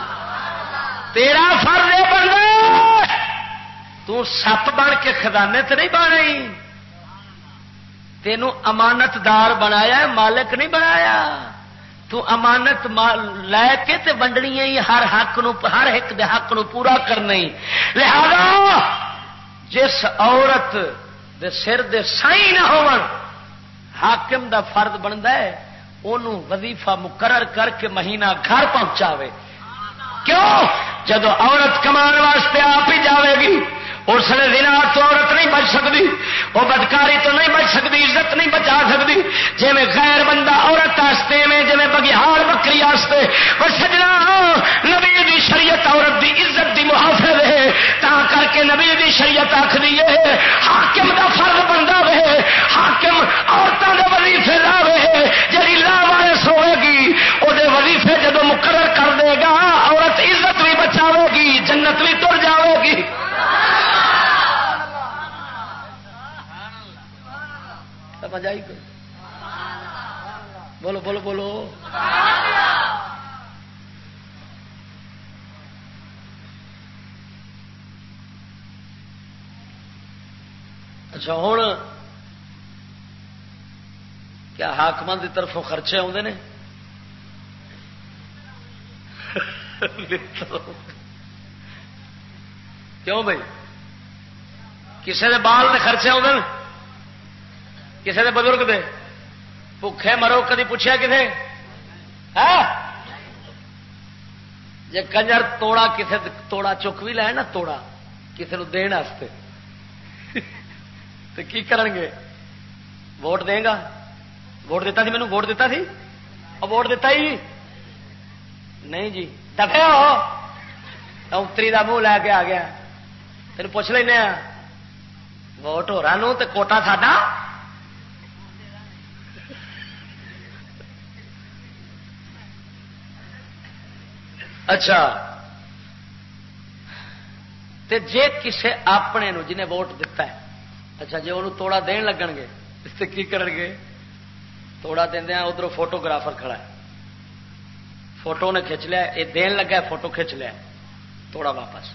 تیرا فرض بن تو سپ بن کے خزانے تے نہیں بنے تینوں امانت دار بنایا مالک نہیں بنایا۔ تو امانت لے کے تے ونڈنی ہی ہر حق نو، ہر ایک دے حق نو پورا کرنا لہذا، جس عورت دے سر دے سائی نہ حاکم دا فرد بنتا ہے انہوں وظیفہ مقرر کر کے مہینہ گھر پہنچاوے۔ کیوں؟ جدو عورت کمان واسطے آپ ہی جاوے گی۔ اس نے دن تو عورت نہیں بچ سکتی، وہ بدکاری تو نہیں بچ سکتی، عزت نہیں بچا سکتی۔ جی میں غیر بندہ عورت آستے میں جی بگیار بکری آستے، وہ سجنا، نبی دی شریعت عورت دی عزت دی محافظ ہے۔ تا کر کے نبی دی شریعت آخری ہے، حاکم دا فرد بندہ وے۔ حاکم عورتوں کے وظیفے لا وے۔ جی لا وارس ہوئے گی وہ وظیفے جدو مقرر کر دے گا، عورت عزت بھی بچاوے جنت بھی تر جاؤ گی۔ سمجھ آئی کوئی بولو بولو بولو۔ اچھا ہوں کیا حاقم کی طرفوں خرچے آتے ہیں کیوں بھائی؟ کسی نے بال کے خرچے آتے کسی نے بزرگ دے؟ بھوکھے مرو، کدی پوچھا کتنے ہاں؟ جی کنجر توڑا کسی توڑا چک بھی لے نا، توڑا کسی نے دن تو کی کرن گے؟ ووٹ دے گا؟ ووٹ دیتا سی مینو ووٹ دیتا سی؟ اور ووٹ دیتا ہی؟ نہیں جی۔ دفے ہو۔ اتری کا منہ لے کے آ گیا۔ تین پوچھ لینا ہاں۔ ووٹ ہو رہا تو کوٹا ساڈا؟ اچھا۔ تے جے کسے اپنے نو جنہیں ووٹ دیتا ہے اچھا جی وہ توڑا دین لگن گے اس سے کی کرن گے؟ توڑا دیا ادھر فوٹوگرافر کھڑا ہے۔ فوٹو نے کھچ لیا یہ دین لگا ہے، فوٹو کھچ لیا توڑا واپس۔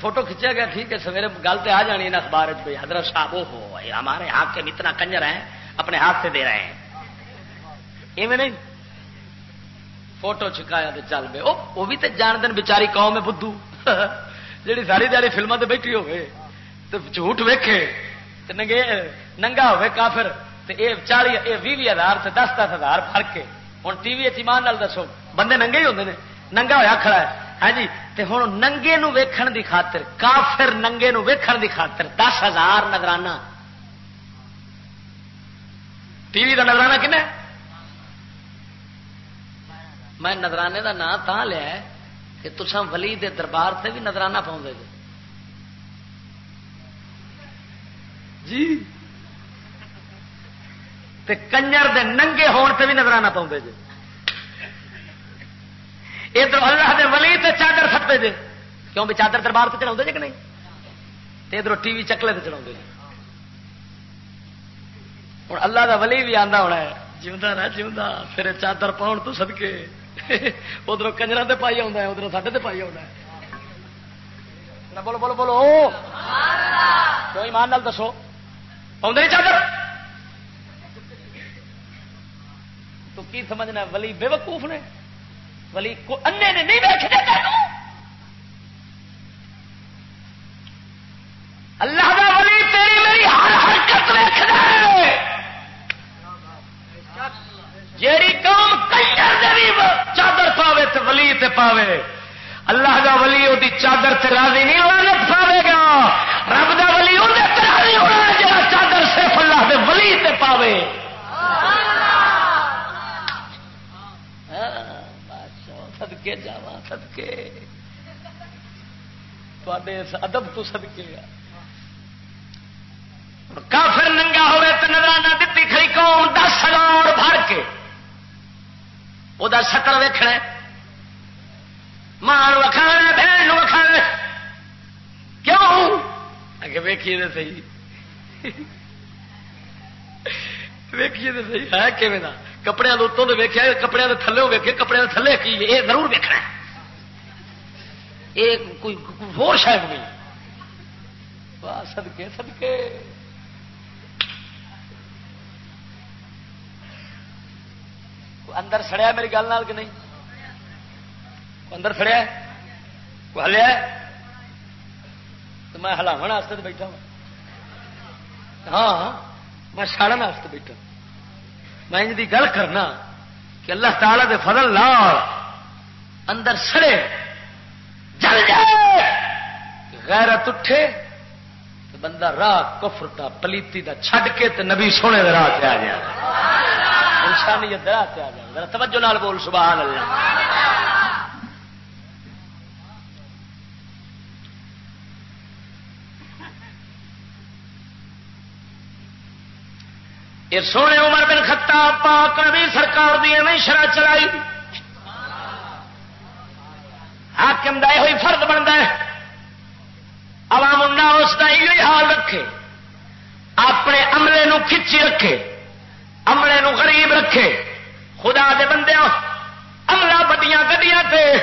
فوٹو کھچیا گیا، ٹھیک ہے، سویرے گل تو آ جانی اخبار بھائی حضرت صاحب ہو ہمارے ہاتھ کے اتنا کنجر ہیں، اپنے ہاتھ سے دے رہے ہیں۔ ایویں نہیں۔ فوٹو چکایا تو چل پے وہ بھی تو جان دن بچاری قوم ہے بدھو جی ساری دیہی فلموں سے بیٹھی ہوے تو جھوٹ ویکھے ننگے ننگا ہوے کافر یہ چالی بھی ہزار سے دس دس ہزار فر کے ہوں ٹی وی ایمان دسو بندے ننگے ہی ہوتے ہیں ننگا ہوا کھڑا ہے ہاں جی تے ہوں ننگے نو ویکھن دی خاطر کافر ننگے نو ویکھن دی خاطر دس ہزار نگرانہ ٹی وی کا نگرانہ کن میں نظرانے کا نام تا لیا کہ تسان ولی دے دربار سے بھی نظرانہ پاؤں گے۔ جی؟ تے کنجر دے ننگے ہون سے بھی نظرانہ پاؤں جی ادھر اللہ دے ولی تے چادر سٹتے جی کیوں بھی چادر دربار سے چڑھا جی کہ نہیں؟ تے ادھر ٹی وی چکلے سے چڑھا جی ہوں اللہ دا ولی بھی آتا ہونا ہے جیوا نہ جیوا پھر چادر پاؤن تو سدکے ادھر کنجر سے پائی آ ادھر ساڈے پائی آ بولو بولو بولو کوئی ایمان نال دسو آدھے چادر تو کی سمجھنا ولی بے وقوف نے ولی کو انے نے نہیں بیٹھے اللہ کا ولی تیری میری ہر حرکت ویک جیڑی قوم کنجر بھی چادر پاوے تو ولی تے پاوے اللہ دا ولی وہ چادر تے راضی نہیں ہونا پاوے گا۔ رب دا ولی وہ راضی ہونا جا چادر صرف اللہ دے ولی تے پاوے۔ سدکے جا سدکے ادب تو سدکے کافر ننگا ہوئے تو نظرانہ دیتی کھڑی قوم دس ہزار بھر کے۔ وہ شکل ویکھنا ماں وکھا بہن وکھا کیوں اگے ویکھیے تو سی ویکھیے تو سی ہے کہ کپڑے اتوں تو ویکیا کپڑے کے تھلے ویکے کپڑے کے تھلے کی یہ ضرور ویکنا یہ کوئی ہو شاید نہیں۔ سدکے سدکے اندر سڑیا میری گل نال کہ نہیں؟ اندر سڑیا ہلیا تو میں ہلاو واسطے بیٹھا ہاں میں ساڑن واسطے بیٹھا۔ میں ان کی گل کرنا کہ اللہ تعالی دے فضل لال اندر سڑے جل جائے۔ غیرت اٹھے بندہ راہ کفر دا پلیتی دا چھڈ کے تے نبی سونے دے راہ پہ آ جائے۔ انسانیت راہ آ جائے۔ توجہ نال بول سبحان اللہ۔ یہ سونے عمر بن خطاب پاک نبی سرکار دی میں شرح چلائی۔ حاکم دا یہ فرد بنتا ہے۔ عوام اس کا یہ حال رکھے۔ اپنے عملے نو کھچی رکھے۔ عملے نو غریب رکھے۔ خدا دے بندے عملہ بڑیاں گڈیاں تے۔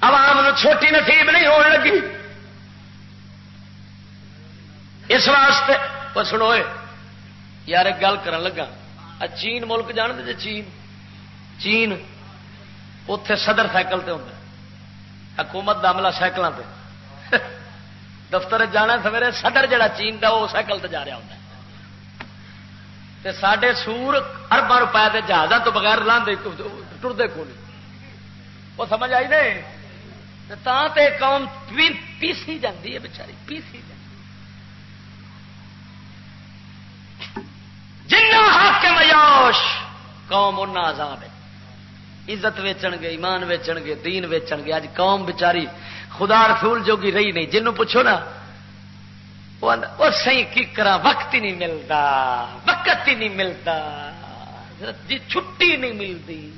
عوام نو چھوٹی نصیب نہیں ہون لگی۔ اس واسطے وہ سنو یار ایک گل کر لگا چین ملک جان دے چین؟ چین اتے صدر سائیکل تے ہوتا حکومت کا عملہ سائیکلوں سے دفتر جانا سویرے، صدر جڑا چین کا وہ سائیکل تے جا رہا ہوتا سڈے سور اربا روپئے کے جہازوں تو بغیر لانے ٹرتے کو نہیں وہ سمجھ آئی نہیں؟ تے قوم پیسی جاتی ہے بچاری پیسی۔ جاتی جنا حاکم یوش قوم ان عذاب ہے۔ عزت ویچن گے، ایمان ویچن گے، دین ویچن گے۔ اج قوم بچاری خدا رسول جوگی رہی نہیں۔ جنوں پوچھو نا، وہ سی کی کرا، وقت ہی نہیں ملتا، وقت ہی نہیں ملتا جی چھٹی نہیں ملتی۔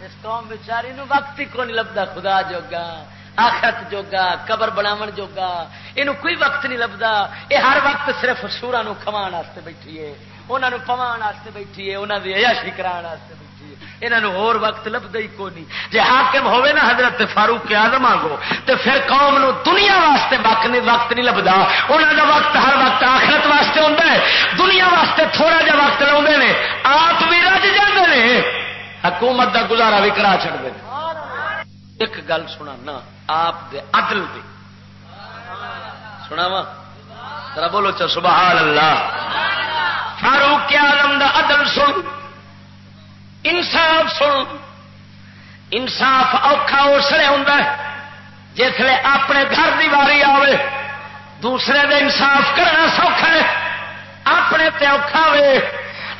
اس قوم بچاری نو وقت ہی کو نہیں لبتا خدا جوگا۔ آخرت جوگا قبر بناو جوگا یہ کوئی وقت نہیں لبدا یہ ہر وقت صرف سورا کما بیٹھی ہے انہوں نے پوا بیٹھی ہے انہوں کی ایاشی کرا بیٹھی ہے۔ یہاں ہور وقت لبدا ہی کو نہیں۔ جی حاکم ہوے نا حضرت فاروق آزم آگو تو پھر قوم نو دنیا واسطے وقت نہیں وقت نہیں لبدا انہوں کا وقت ہر وقت آخرت واسطے ہوتا ہے۔ دنیا واسطے تھوڑا جا وقت لے آپ بھی رج جاتے ہیں حکومت کا گزارا بھی کرا چڑھتے ہیں ایک گل سنا آپ دے عدل دے۔ سنا وا ذرا بولو چل سبحان اللہ فاروق آلم دا عدل سن۔ انصاف سن۔ انصاف اوکھا اسلے ہوں جسے اپنے گھر کی واری آئے دوسرے دے انصاف کرنا سوکھا ہے۔ اپنے تے اوکھا وے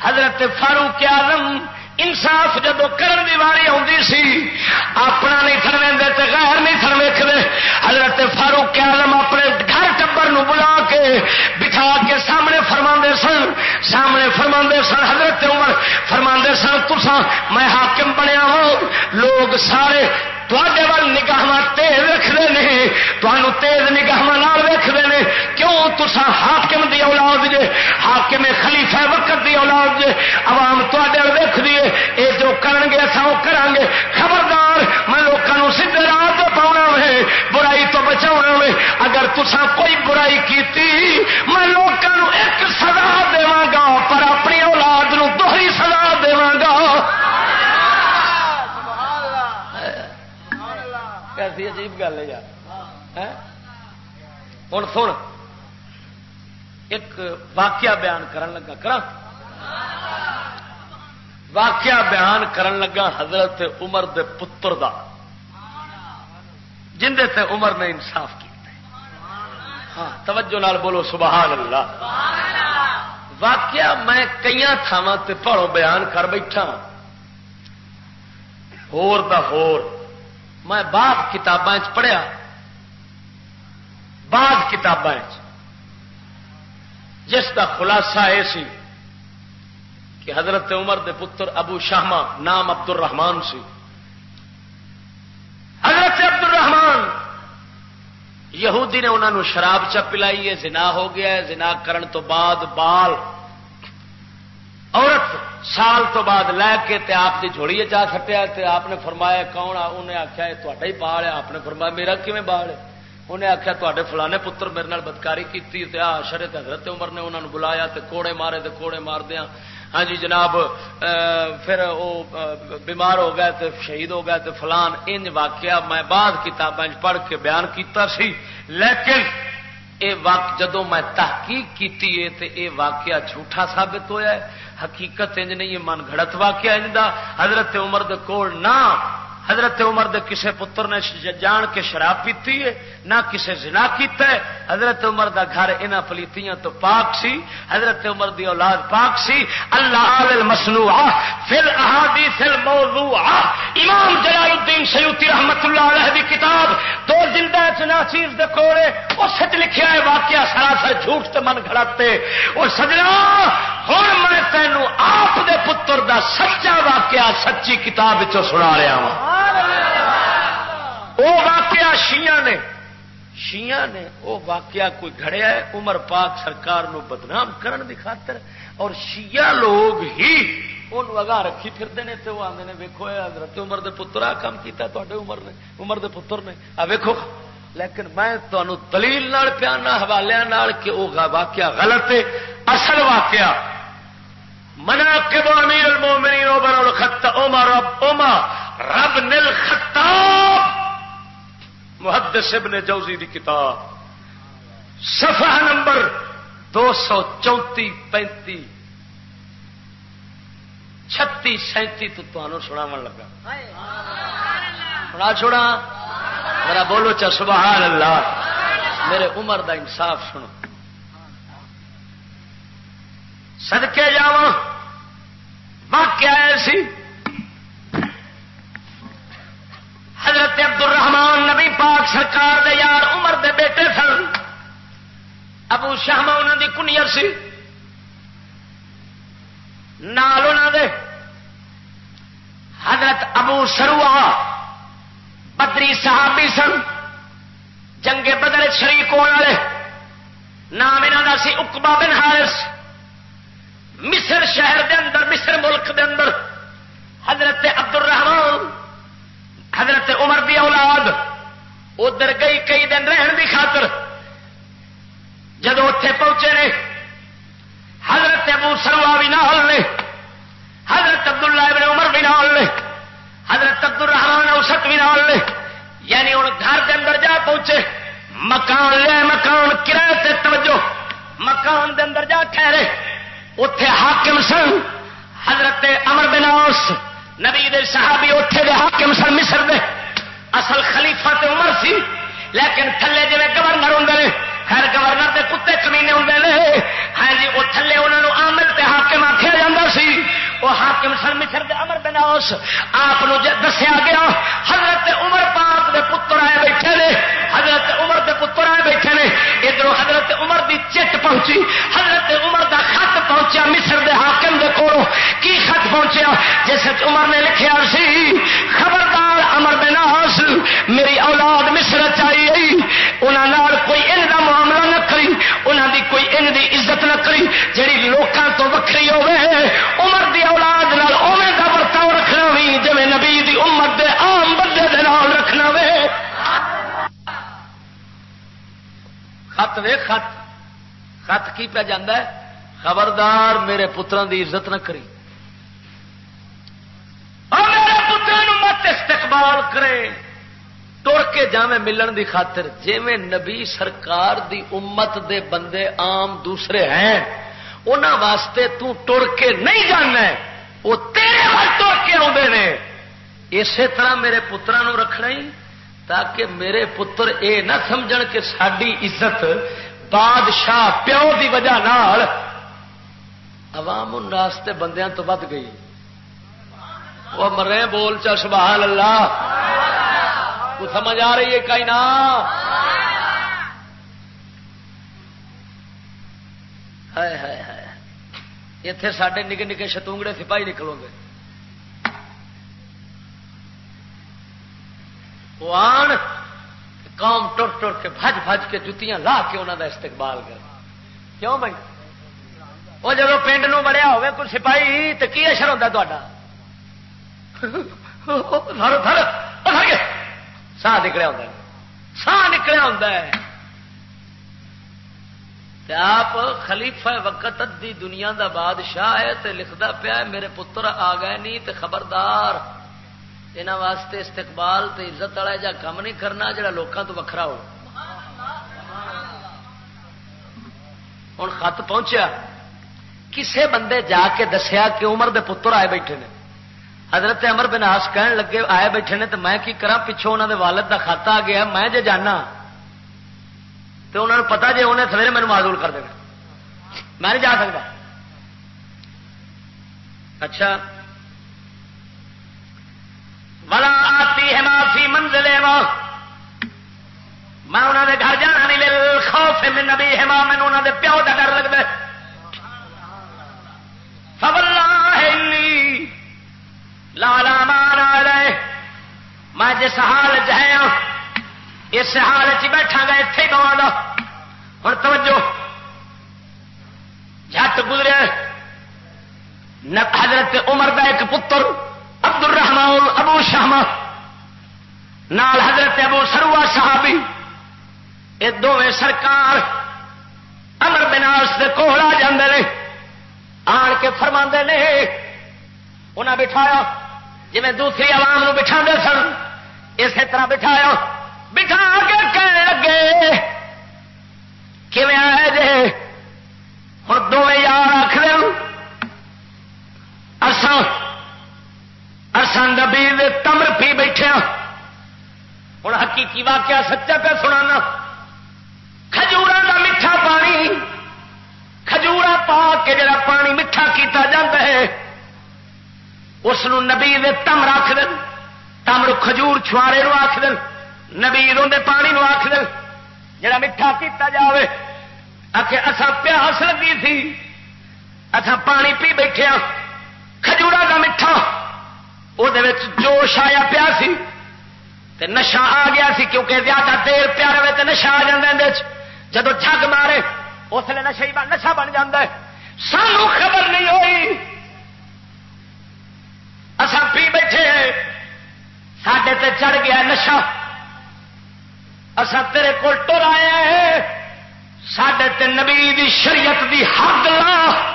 حضرت فاروق آلم انصاف جب کرن دی واری آتی سی، اپنا نہیں سن وے غیر نہیں سن ویکتے حضرت فاروق آلم اپنے گھر ٹبر نو بلا کے بٹھا کے سامنے فرما سن۔ سامنے فرما سن، حضرت عمر فرما سن تسا میں حاکم بنیا ہوں۔ لوگ سارے ول نگاہ تیز رکھتے ہیں تمہوں تیز نگاہ ویختے ہیں کیوں تسا حاکم دی اولاد جے، حاکم خلیفہ وقت دی اولاد جے، عوام تے ویخ دیے یہ جو کرن گے اصا وہ کریں گے خبردار، میں لوگوں سیدے راہ پاؤنا ہے برائی تو بچا ہے اگر تسا کوئی برائی کی میں لوگوں ایک سزا دا پر اپنی اولاد نو دوہری سزا کیسی عجیب گل ہے یار۔ ہوں سن۔ ایک واقعہ بیان کرن لگا۔ کرا واقعہ بیان کرن لگا حضرت عمر دے پتر دا۔ جندے تے عمر نے انصاف کیا ہاں توجہ نال بولو، سبحان اللہ۔ واقعہ میں کئی تھاواں تے پڑھو بیان کر بیٹھا ہاں۔ ہور دا ہور۔ میں بعد کتابیں پڑھیا، بعد کتابیں جس کا خلاصہ یہ سی کہ حضرت عمر دے پتر ابو شاہما نام عبد الرحمان سی۔ حضرت عبد الرحمان یہودی نے انہوں شراب چ پلائی ہے، زنا ہو گیا ہے، زنا کرن تو بعد بال، عورت سال تو بعد لے کے تے آپ کی جھوڑی چاہ سٹیا تے آپ نے فرمایا، کون انہیں آخیا یہ تا ہی بال ہے. آپ نے فرمایا، میرا کیون بال ہے? انہیں آخیا تے فلانے پتر میرے نال بدکاری کی شرط حضرت عمر نے انہوں نے بلایا تے کوڑے مارے تے کوڑے مار دیا. ہاں جی جناب پھر وہ بیمار ہو گئے تے شہید ہو گئے تے فلان، انج واقعہ میں بعد کتابیں پڑھ کے بیان کیتا سی۔ لیکن اے واقع جدو میں تحقیق کی اے واقعہ جھوٹا ثابت ہوا ہے حقیقت انج نہیں من گھڑت واقعہ انج دا حضرت عمر دے کول نہ۔ حضرت عمر دے کسے پتر نے جان کے شراب پیتی ہے، نہ کسے زنا کیتا ہے۔ حضرت عمر دا گھر انہاں پلیتیاں تو پاک سی، حضرت عمر دی اولاد پاک سی۔ اللہ المصنوع فی الاحادیث الموضوع امام جلال الدین سیوطی رحمت اللہ علیہ دی کتاب دو زندہ چنا چیز دے کوڑے اس لکھیا ہے، واقعہ سراسر جھوٹ تے من گھڑتے اور سجنا، ہن میں تینوں آپ دے پتر دا سچا واقعہ، سچی کتاب سنا رہا ہاں۔ وہ واقعہ شیعہ نے شیعہ نے وہ واقعہ کوئی گھڑیا ہے، عمر پاک سرکار نو بدنام کرن دی خاطر اور شیعہ لوگ ہی ان اگاں رکھی پھرتے ہیں تو وہ آدھے ویکو حضرت عمر دے پتر آ کام کیتا تے عمر نے، عمر دے پتر نے۔ آ ویکو لیکن میں تمہوں دلیل نال پیانا حوالے کہ وہ واقعہ غلط ہے۔ اصل واقعہ منا کے بو امیر المومنین عمر الخط عمر عمر رب نل خطاب۔ محدث ابن جوزی دی کتاب۔ صفحہ نمبر دو سو چونتی پینتی چھتی سینتی تو تمہوں سنا لگا۔ سنا چھوڑا۔ میرا بولو چا سبحان اللہ۔ میرے عمر دا انصاف سنو۔ سدکے جا واقعہ ایسی۔ حضرت عبد الرحمان نبی پاک سرکار دے یار عمر دے بیٹے سن۔ ابو شہما انہوں دی کنیت سی۔ نال انہوں دے۔ حضرت ابو سروا بدری صحابی سن۔ جنگے بدل شریک ہونے والے۔ نام انہوں کا سی اکبا بن حارث۔ مصر شہر دے اندر، مصر ملک دے اندر۔ حضرت عبد الرحمان حضرت عمر دی اولاد، ادھر گئی کئی دن رہن دی خاطر۔ جب اتے پہنچے نے، حضرت ابو سروا بھی نال نے، حضرت عبداللہ ابن عمر بھی نال نے، حضرت عبد الرحمان اوسط بھی نال نے۔ یعنی ہوں گھر کے اندر جا پہنچے، مکان لے، مکان کرایہ توجہ۔ مکان دے اندر جا ٹھہرے اتے حاکم سن، حضرت امر بناس نبی دے صحابی اٹھے دے حاکم سن مصر دے۔ اصل خلیفہ تے عمر سی، لیکن تھلے جی گورنر ہوں خیر گورنر دے کتے کمینے ہوں نے۔ ہاں جی وہ تھلے انہوں نے آمد تے حاکم آخیا جا سی۔ وہ حاکم سن مصر دے امر بناس آپ دسیا گیا، حضرت عمر پاک دے پتر آئے بیٹھے نے، حضرت عمر دے پتر آئے بیٹھے نے۔ ادھر حضرت عمر دی چٹ پہنچی، حضرت عمر دا خط پہنچیا مصر دے حاکم دے کولو۔ کی خط پہنچیا؟ جس عمر نے لکھیا سی، خبردار امر بناس میری اولاد مصر چائی گئی انہوں کوئی ان کا معاملہ نہ کری انہوں دی کوئی ان دی عزت نہ کری، جیڑی لوکاں تو وکری ہوے خط وے خط۔ خط کی پہ جانا ہے؟ خبردار میرے پتروں دی عزت نہ کری۔ اور میرے پتر مت استقبال کرے۔ ٹر کے جاویں ملن دی خاطر جی نبی سرکار دی امت دے بندے عام دوسرے ہیں انہوں واسطے تو ٹر کے نہیں جانا وہ تیرے وال ٹر کے آدھے نے۔ اسی طرح میرے پترا رکھنا ہی۔ تاکہ میرے پتر اے نہ سمجھ کہ ساری عزت بادشاہ پیو دی وجہ نال عوام الناس تے بندیاں تو بد گئی۔ وہ مرے بول چا سبحان اللہ۔ کو سمجھ آ رہی ہے کہیں نہ اتے سڈے نکے نکے شتونگڑے سپاہی نکلو گے۔ وہ آن، قوم ٹر ٹر کے بج بج کے جتیاں لا کے انہوں کا استقبال کر۔ کیوں بھائی؟ وہ جب پنڈ نو بڑیا ہوئے کوئی سپاہی تو کی اشر ہوتا تا ساہ نکلیا ہوتا ساہ نکلیا ہوتا ہے۔ آپ خلیفہ وقت ادی دنیا دا بادشاہ ہے، تے لکھتا پیا میرے پتر آ گئے نہیں تے خبردار۔ یہاں واسطے استقبال تے عزت والا جا کام نہیں کرنا جڑا لوگوں تو وکھرا ہو۔ ہوں خط پہنچیا۔ کسے بندے جا کے دسیا کہ عمر دے پتر آئے بیٹھے نے۔ حضرت امر بناس کہن لگے، آئے بیٹھے نے تو میں کی کرا پچھوں انہوں دے والد دا خط آ گیا، میں جے جانا۔ تو انہوں نے پتا جی انہیں سویرے مینو معذور کر دینا۔ میں نہیں جا سکتا اچھا بلا آتی ہے معافی منزل میں انہوں نے گھر جانا نہیں لے خوف میں نبی ہے ماں مینو انہوں نے پیو کا ڈر لگتا میں جس حال چیا ہاں، اس حال چ بیٹھا گا اتے گوا گا ہوں توجہ۔ جٹ گزرے۔ حضرت عمر کا ایک پتر عبد الرحمان ابو شاما نال حضرت ابو سروا صحابی، یہ دونیں سرکار امر بناس کے کول آ جاندے آن کے فرما نے انہیں بٹھایا جی دوسری عوام نو بٹھا سن، اسی طرح بٹھایا، بٹھا کے کہنے لگے کھے آئے جے؟ ہوں دونیں یار آخر آخ ارسان نبی تمر پی بیٹھے ہوں حقیقی واقعہ سچا پہ سنانا۔ کھجور کا میٹھا پانی کھجور پا کے جڑا پانی میٹھا کیتا جاتا ہے اس نبی دے تم رکھ دن تمر کھجور چھوارے آخ دن نبی دے پانی نو آخ دن جڑا میٹھا کیتا جاوے۔ آخ اصا پیاس لگی تھی اصا پانی پی بیٹھے ہاں۔ کھجورا کا میٹھا۔ وہ جوش آیا پیا سی تے نشا آ گیا سی کیونکہ زیادہ دیر پیا رہے تو نشا آ جائے جب جگ مارے اس لیے نشا ہی نشا بن جا سانو خبر نہیں ہوئی اصا پی بیٹھے ہیں سڈے تے چڑھ گیا نشا اصا تیرے کول ٹر آئے سڈے تے نبی دی شریعت دی حد لا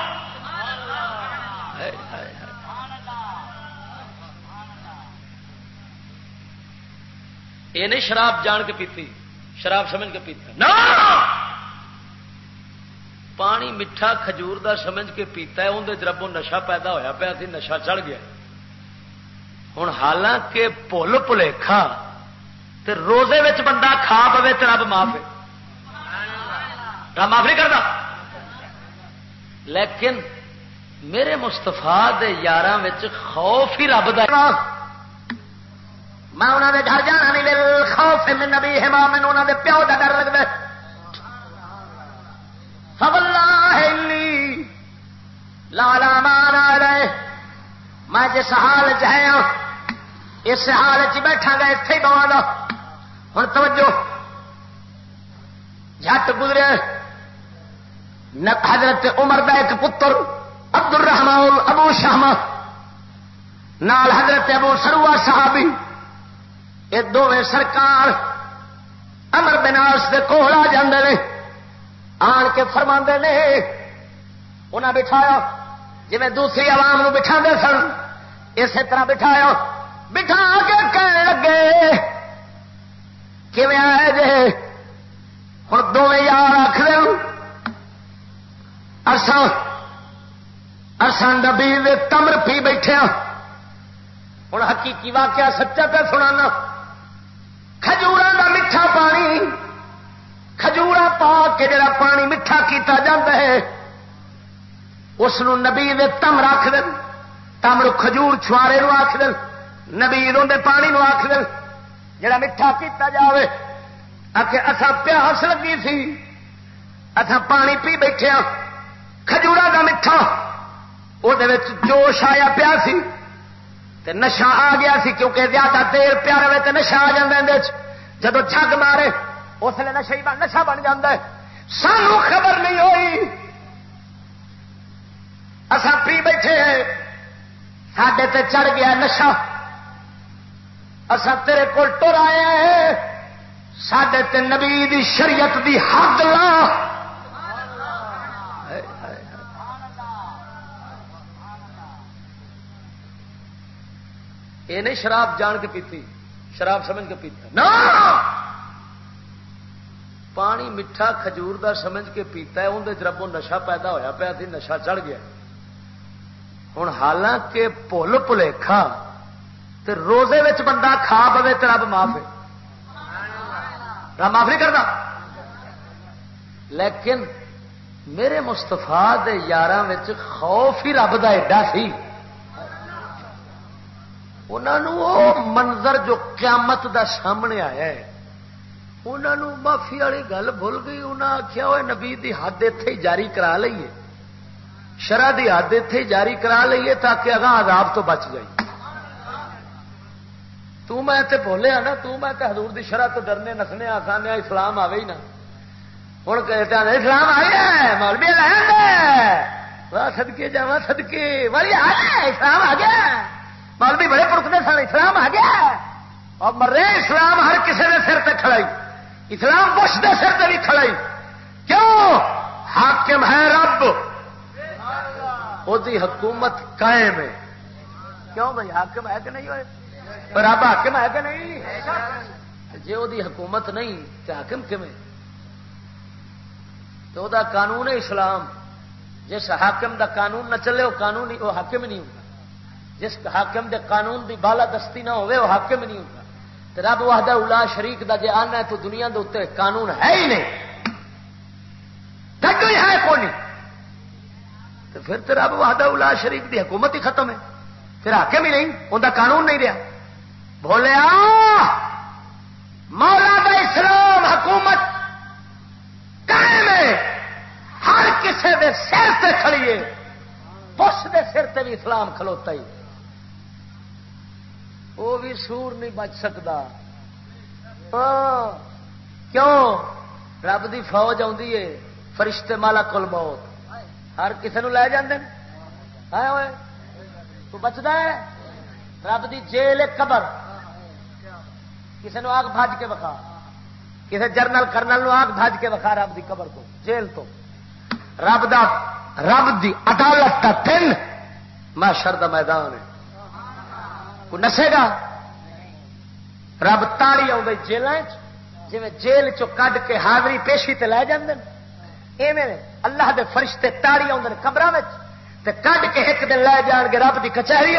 یہ نہیں شراب جان کے پیتی شراب سمجھ کے پیتا۔ پانی میٹھا کھجور دا سمجھ کے پیتا ہے اندر ربو نشا پیدا ہویا پیا سی نشا چڑھ گیا۔ ہوں حالانکہ پل پلیکھا تے روزے وچ بندہ کھا پوے تو رب معاف رب معاف نہیں کرتا لیکن میرے مستفا یار خوف ہی رب دا میں انہوں نے گھر جانا نہیں مل خوف من نبی ہما میں انہوں نے پیو کا ڈر لگتا لالا مان آ رہے میں جس حال چیا ہاں، اس حال چ بیٹھا گا اتے ہی بوا گا ہوں توجہ۔ جٹ گزرے۔ حضرت عمر کا ایک پتر عبد الرحمان ابو شاما نال حضرت ابو سروا صحابی۔ یہ دونیں سرکار امر بناس کے کول آ جاندے آن کے فرما نے انہیں بٹھایا۔ جی دوسری عوام بٹھا دے سن، اسی طرح بٹھایا۔ بٹھا کے کہنے لگے کھے آئے جے۔ ہوں دونیں یار آخ ارسان ارسان ڈبی تمر پی بیٹھے ہوں حقیقی واقعہ سچا پہ سنانا۔ کھجور کا میٹھا پانی، کھجورا پا کے جڑا پانی میٹھا کیتا جاتا ہے اس نبی دے تم رکھ دن تمر کھجور چھوارے آخ دن نبی دے پانی نو آخ دن جڑا میٹھا کیتا جاوے۔ اصا پیاس لگی سی اصا پانی پی بیٹھے ہاں، کھجورا کا میٹھا وہ جوش آیا پیا سی۔ تے نشا آ گیا سی کیونکہ زیادہ دیر پیا رہے تو نشا آ جائے جب جگ مارے، اس لیے نشا ہی نشا بن جا سانو خبر نہیں ہوئی۔ اصا پی بیٹھے سڈے تے چڑھ گیا نشا اصا تیرے کول ٹر آئے سڈے تے نبی دی شریعت دی حد لا۔ یہ نہیں شراب جان کے پیتی، شراب سمجھ کے پیتا۔ پانی میٹھا کھجور دا سمجھ کے پیتا ہے اندر ربو نشا پیدا ہویا پیا تھی نشا چڑھ گیا۔ ہوں حالانکہ پل پلیکھا تے روزے وچ بندہ کھا پوے تو رب معاف رب معاف نہیں کرتا لیکن میرے مستفا یار خوف ہی رب کا ایڈا سی۔ انہوں منظر جو قیامت دا سامنے آیا ہے انہوں معافی والی گل بھول گئی انہیں آخیا وہ نبی دی حد اتے ہی جاری کرا لیے شرح دی حد اتے ہی جاری کرا لیے تاکہ اگاں عذاب تو بچ جائے۔ تو میں تے بولیا نا، تو میں تے حضور دی شرح تو ڈرنے، نسنے، آسانے، اسلام آوے ہی نا۔ ہوں کہتے ہیں اسلام آ گیا ہے، مولوی واہ سدکے جا سدکے والی آ گیا اسلام آ گیا مولوی بڑے پرکتے سن، اسلام آ گیا۔ اور مرے اسلام ہر کسی کے سر تے کھڑائی۔ اسلام بش کے سر تے بھی کھڑائی۔ کیوں؟ حاکم ہے رب۔ وہ حکومت قائم ہے۔ کیوں بھائی، حاکم ہے کہ نہیں ہوئے؟ رب حاکم ہے کہ نہیں؟ جی وہ حکومت نہیں تو حاکم کمیں تو دا قانون ہے اسلام۔ جس حاکم دا قانون نہ چلے وہ قانون وہ حاکم نہیں ہوتا جس حاکم دے قانون دی بالا دستی نہ ہوئے وہ حاکم نہیں ہوتا۔ تو رب وحدہ الا شریک دا جے آنا ہے تو دنیا دے اتنے قانون ہے ہی نہیں۔ ہی ہے کون تو پھر تو رب وحدہ الا شریک دی حکومت ہی ختم ہے۔ پھر حاکم ہی نہیں ان قانون نہیں رہا بولیا مولا دا اسلام حکومت قائم ہے۔ ہر کسی دے سر سے کھڑیے پش دے سر سے بھی اسلام کھلوتا ہی وہ بھی سور نہیں بچ سکتا۔ ہاں، کیوں؟ رب دی فوج آئی فرشتے مالا کل موت۔ ہر کسی نو لے جاندے تو بچتا ہے؟ رب دی جیل قبر۔ کسی نو آگ بج کے بخا کسی جرنل کرنل نو آگ بج کے بخا رب دی قبر کو، جیل تو۔ رب دا، رب دی عدالت کا دن محشر دا میدان ہے۔ کوئی نسے گا۔ رب تاڑی آئی جیل جی جیل چ کڈ کے حاضری پیشی تے لے جاندے ایویں اللہ دے فرشتے تاڑی آدھے قبر کڈ کے ایک دن لے جان گے رب کی کچہری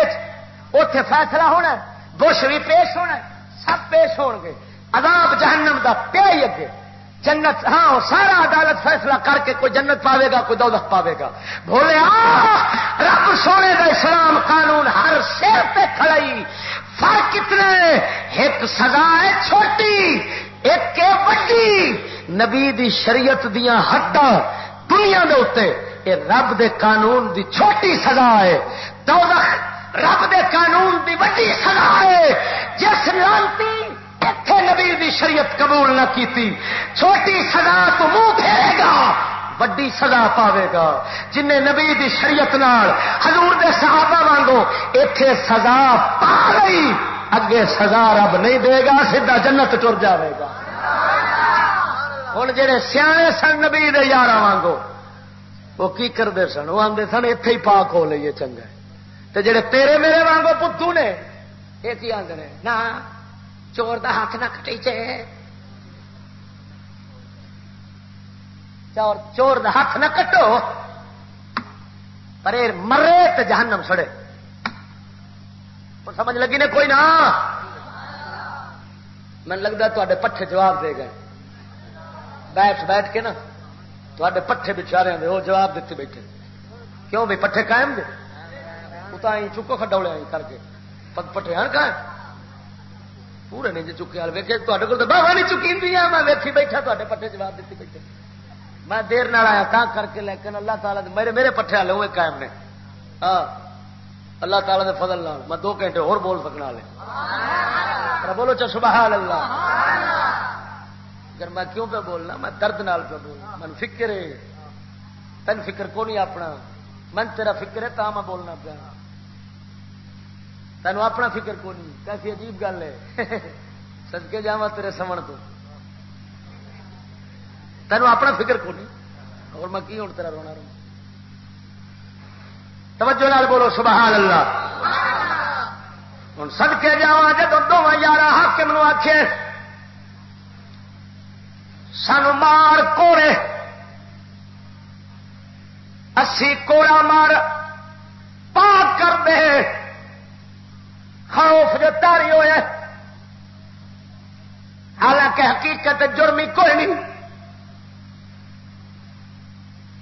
اتے فیصلہ ہونا بش بھی پیش ہونا سب پیش ہو گے۔ عذاب جہنم دا پیا ہی اگے۔ جنت ہاں سارا عدالت فیصلہ کر کے کوئی جنت پاوے گا، کوئی دولت پاوے گا۔ بولے رب سونے کا اسلام قانون ہر شیر پہ کھڑائی۔ فرق کتنے ایک سزا ہے چھوٹی، ایک بڑی۔ نبی دی شریعت دیا ہٹا دنیا دے اتنے یہ رب دے قانون دی چھوٹی سزا ہے۔ دولت رب دے قانون دی وڈی سزا ہے۔ جس لانتی اتے نبی دی شریعت قبول نہ کیتی۔ چھوٹی سزا تو منہ پھیرے گا، وڈی سزا پاوے گا۔ جن نبی دی شریعت نال، حضور دے صحابہ وانگو اتے سزا پا گئی، اگے سزا رب نہیں دے گا سیدا جنت ٹر جاوے گا۔ ہوں جہے سیانے سن نبی دے یار وانگو، وہ کی کرتے سن؟ وہ آتے سن اتے ہی پاک ہو لیے چنگا تے جڑے تیرے میرے وانگو پتو نے یہ کی آدھے نہ۔ چور دا ہاتھ نہ کٹی چور چور دا ہاتھ نہ کٹو۔ پر مرے تو جہنم سڑے سمجھ لگی نے کوئی نہ؟ من لگتا تے پٹھے جواب دے گئے۔ بیٹھ بیٹھ کے نا تے پٹھے بچارے وہ جواب دیتے بیٹھے۔ کیوں بھائی پٹھے قائم دے؟ وہ چکو کھڈوڑے کر کے۔ پٹھے ہر قائم پورے نہیں جی چکے والے ویکے تے کو باہر نہیں چکی میں ویکھی بیٹھا تے پٹھے جواب دیتی بیٹھے میں دیر نال آیا تا کر کے لیکن اللہ تعالیٰ میرے میرے پٹھے والے وہ قائم نے ہاں اللہ تعالیٰ دے فضل لال میں دو گھنٹے اور بول سکنا والے بولو چا سبحان اللہ اگر میں کیوں پہ بولنا میں درد نال پہ بولنا من فکر ہے تین فکر کو نہیں اپنا من تیرا فکر ہے تا میں بولنا پیا تینوں اپنا فکر کو نہیں۔ کیسی عجیب گل ہے۔ سدکے جا تیرے سمن تو۔ تینوں اپنا فکر کو نہیں۔ اور میں کی ہوں تیرا رونا رو توجہ نال بولو، سبحان اللہ۔ ہوں سدکے جا جب دونوں یار حاکم نو آخے سان مار کوڑے۔ اسی کوڑا مار پاک کر دے۔ خوف جو تاری ہوئے حالانکہ حقیقت جرمی کوئی نہیں۔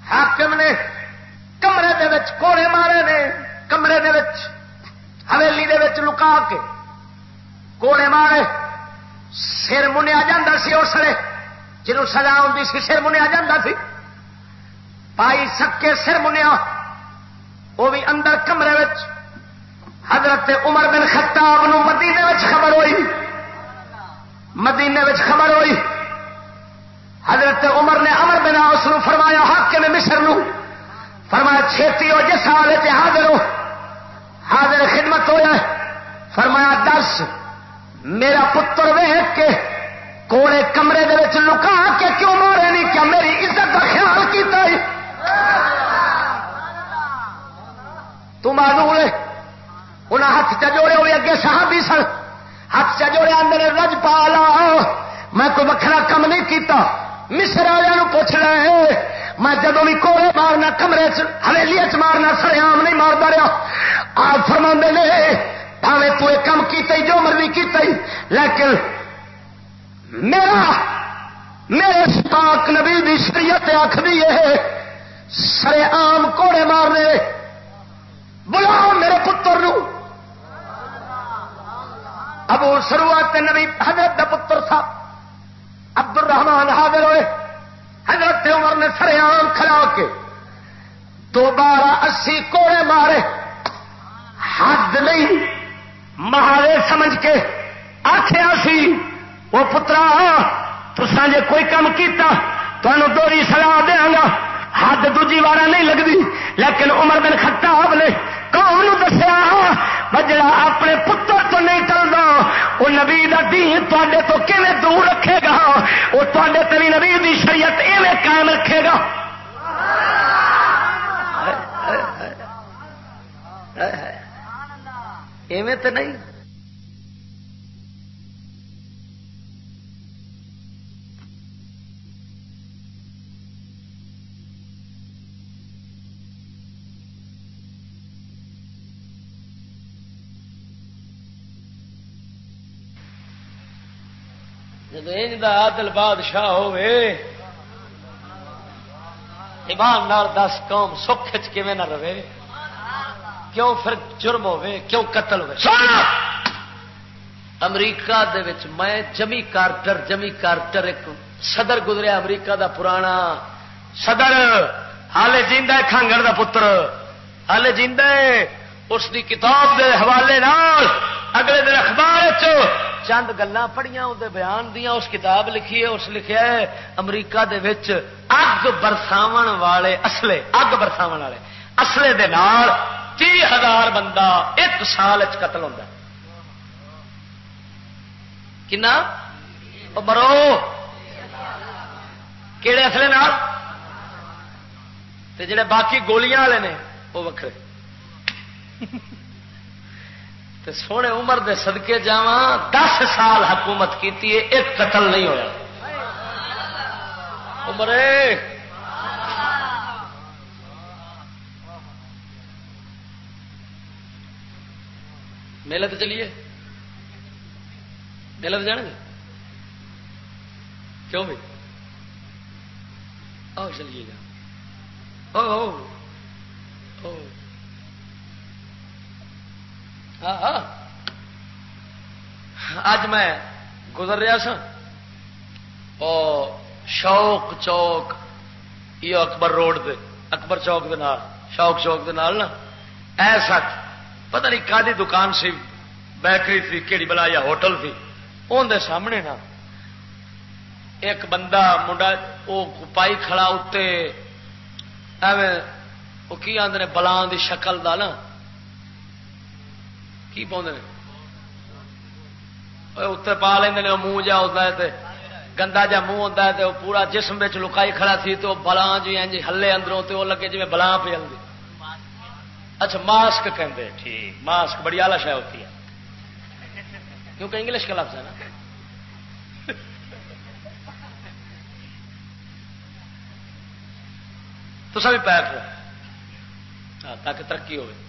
حاکم نے کمرے دے وچ کوڑے مارے نے، کمرے دے وچ حویلی دے وچ لکا کے کوڑے مارے۔ سر منیا جا سی اس لیے جنہوں سزا آتی سی، سر منیا جا سی۔ پائی سکے سر منیا وہ بھی اندر کمرے وچ حضرت عمر بن خطاب نو مدینے وچ خبر ہوئی۔ مدینے وچ خبر ہوئی۔ حضرت عمر نے امر بنا اس فرمایا حق کے مصر نو۔ فرمایا، چھتی ہو، جس حال حاضر ہو۔ حاضر خدمت ہو جائے۔ فرمایا، دس، میرا پتر ویک کے کوڑے کمرے دے وچ لکا کے کیوں مارے نہیں؟ کیا میری عزت کا خیال کیتا ہے؟ تو معلوم ہے انہیں ہاتھ چجوڑے ہوئے اگے صحابی سن۔ ہاتھ چجوڑے آدھے رج پالا میں کوئی وکرا کم نہیں کیتا۔ مصر والوں پوچھ رہے میں جدو بھی کوڑے مارنا، کمرے حویلی چ مارنا سریام نہیں مارتا رہا۔ آپ فرما نے، پاوے تو ایک کم کیتے جو مرضی کیتے لیکن میرا، میرے پاک نبی دی شریعت آخری ہے سرے آم کوڑے مارنے۔ بلاؤ میرے پتر نو۔ ابو شروعات نبی حضرت دا پتر تھا. عبد الرحمان حاضر ہوئے. حضرت عمر نے سر آم کھلا کے دوبارہ اسی کوڑے مارے. حد نہیں. مہارے سمجھ کے آخیا سی، وہ پترا تسا جے کوئی کام کیتا تو دوری سلاح دیا گا حد دوجی بارہ نہیں لگتی لیکن عمر بن خطاب نے قوم دسیا بجڑا اپنے پتر تو نہیں چلتا وہ نبی کا دین تے تو کیون دور رکھے گا وہ تے تری نبی دی شریعت ایویں قائم رکھے گا ایویں تو نہیں جب عادل بادشاہ ہوئے ایمان نال دس قوم سکھ چ نہ رہے؟ کیوں پھر جرم ہوے کیوں قتل ہوے امریکہ دے وچ میں جمی کارٹر جمی کارٹر ایک صدر گزریا امریکہ دا پرانا صدر۔ ہالے جیندا کھانگڑ دا پتر۔ ہالے جیندا اس دی کتاب دے حوالے نال اگلے دن اخبار چند گلا پڑھیا اندر بیان دیا اس کتاب لکھی ہے، اس لکھا ہے، امریکہ دے وچ اگ برساو والے، اصلے اگ برساو والے، اصلے دے نال تی ہزار بندہ ایک سال چ قتل ہوتا کنا؟ مرو کہڑے اصلے نال؟ جڑے باقی گولیاں والے نے وہ وکرے تے سونے عمر دے صدقے جا دس سال حکومت کی ایک قتل نہیں ہوا عمر میلے تو چلیے۔ میلے تو جان گے کیوں بھی آؤ چلیے گا۔ ہاں، ہاں۔ ہاں، ہاں۔ اج میں گزر رہا سا شوق چوک، یہ اکبر روڈ دے، اکبر چوک دے نال، شوق چوک دے نال نا۔ ایسا پتہ نہیں کا دکان سی بیکری تھی کہڑی بلا یا ہوٹل تھی۔ اندر سامنے نا، ایک بندہ، منڈا وہ پائی کھڑا اتنے، ایویں وہ کی آدھے بلان دی شکل دا نا۔ کی پاؤں اتر پا لیں منہ جا ہوتا ہے گندا جا منہ ہوتا ہے تو پورا جسم لکائی کھڑا تھی تو بلان جی جی ہلے اندروں تو لگے جی بلان پہ جلدی اچھا ماسک کہتے ٹھیک۔ ماسک بڑی آلہ شہ ہوتی ہے۔ کیونکہ انگلش کا لفظ ہے نا۔ تو سبھی پیک ہو۔ ہاں، تاکہ ترقی ہوئے۔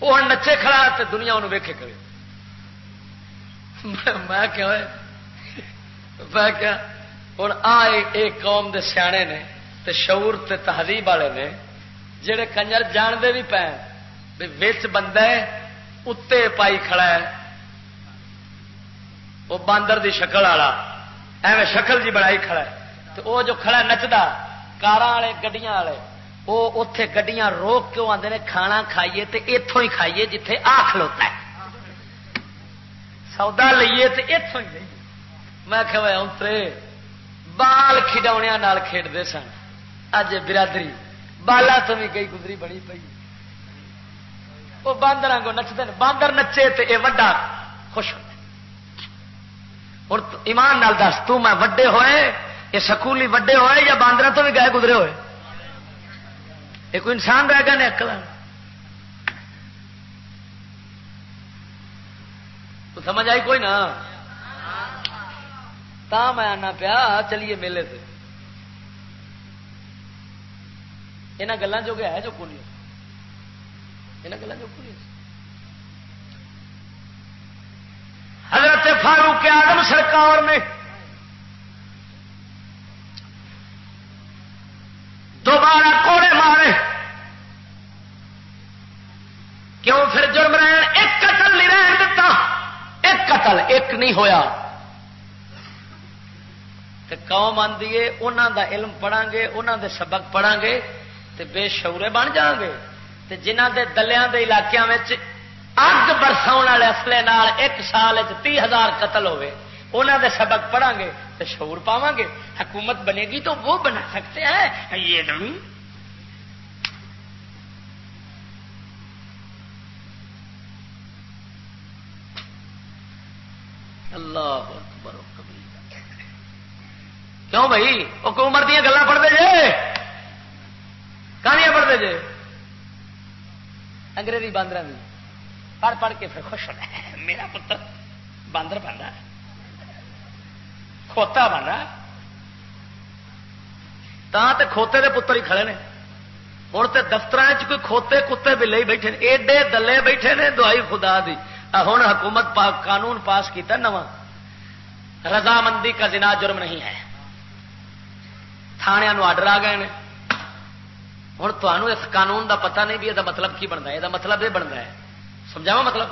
وہ نچے کھڑا تو دنیا انہوں ویکھے کرے میں کیا میں کیا؟ ہوں آ قوم دے سیانے نے تے شعور تے تہذیب والے نے جڑے کنجر جانتے بھی پے بچ بندہ اتنے پائی کھڑا ہے۔ وہ باندر دی شکل والا، ایویں شکل جی بڑائی کھڑا ہے۔ تو وہ جو کھڑا نچتا کار والے، گڈیاں والے وہ اتے گڈیاں روک کے آتے ہیں کھانا کھائیے تے اتوں ہی کھائیے جتھے آ کھلوتا ہے۔ سودا لیے تے اتوں ہی لئیے۔ میں کہ اترے بال کھڈونے کھیڈتے سن۔ اج برادری بالا تو بھی گئی گزری بڑی پی وہ باندر کو نچتے ہیں باندر نچے تے اے وڈا خوش ہوتے ہوں ایمان نال دس، تو میں وڈے ہوئے یہ سکولی وڈے ہوئے یا باندر تو بھی گئے گزرے ہوئے؟ یہ کوئی انسان رہ گیا نے تو سمجھ آئی کوئی نا؟ تا میں آنا پیا، چلیے میلے سے۔ یہاں گلوں جو گیا ہے جو کون یہاں گلوں جو کون حضرت فاروق آدم سرکار نے دوبارہ ایک نہیں ہویا۔ قوم آدھی ہے انہوں دا علم پڑھا گے انہوں دے سبق پڑھا گے، تے بے شعورے بن جان گے۔ تے جنہ دے دلیاں دے علاقوں میں اگ برساؤ والے اصلے نال ایک سال تی ہزار قتل ہوئے انہوں دے سبق پڑھا گے تو شعور پاو گے۔ حکومت بنے گی تو وہ بنا سکتے ہیں۔ یہ نہیں اللہ کیوں بھائی؟ وہ عمر دیا گلا پڑھتے جے؟ کہانیاں پڑھتے جے؟ انگریزی باندر بھی پڑھ پڑھ کے پھر خوش ہونا۔ ہے میرا پتر باندر بن رہا کھوتا بن رہا تے کھوتے دے پتر ہی کھڑے نے۔ ہوں تو دفتر کوئی کھوتے کتے بلے ہی بیٹھے ایڈے دلے بیٹھے نے دعائی خدا دی۔ ہوں حکومت قانون پاس کیتا نواں۔ رضامندی کا زنا جرم نہیں ہے۔ تھانیا آڈر آ گئے ہوں تمہوں اس قانون دا پتہ نہیں بھی یہ مطلب کی بنتا ہے یہ مطلب یہ بنتا ہے۔ سمجھاوا مطلب؟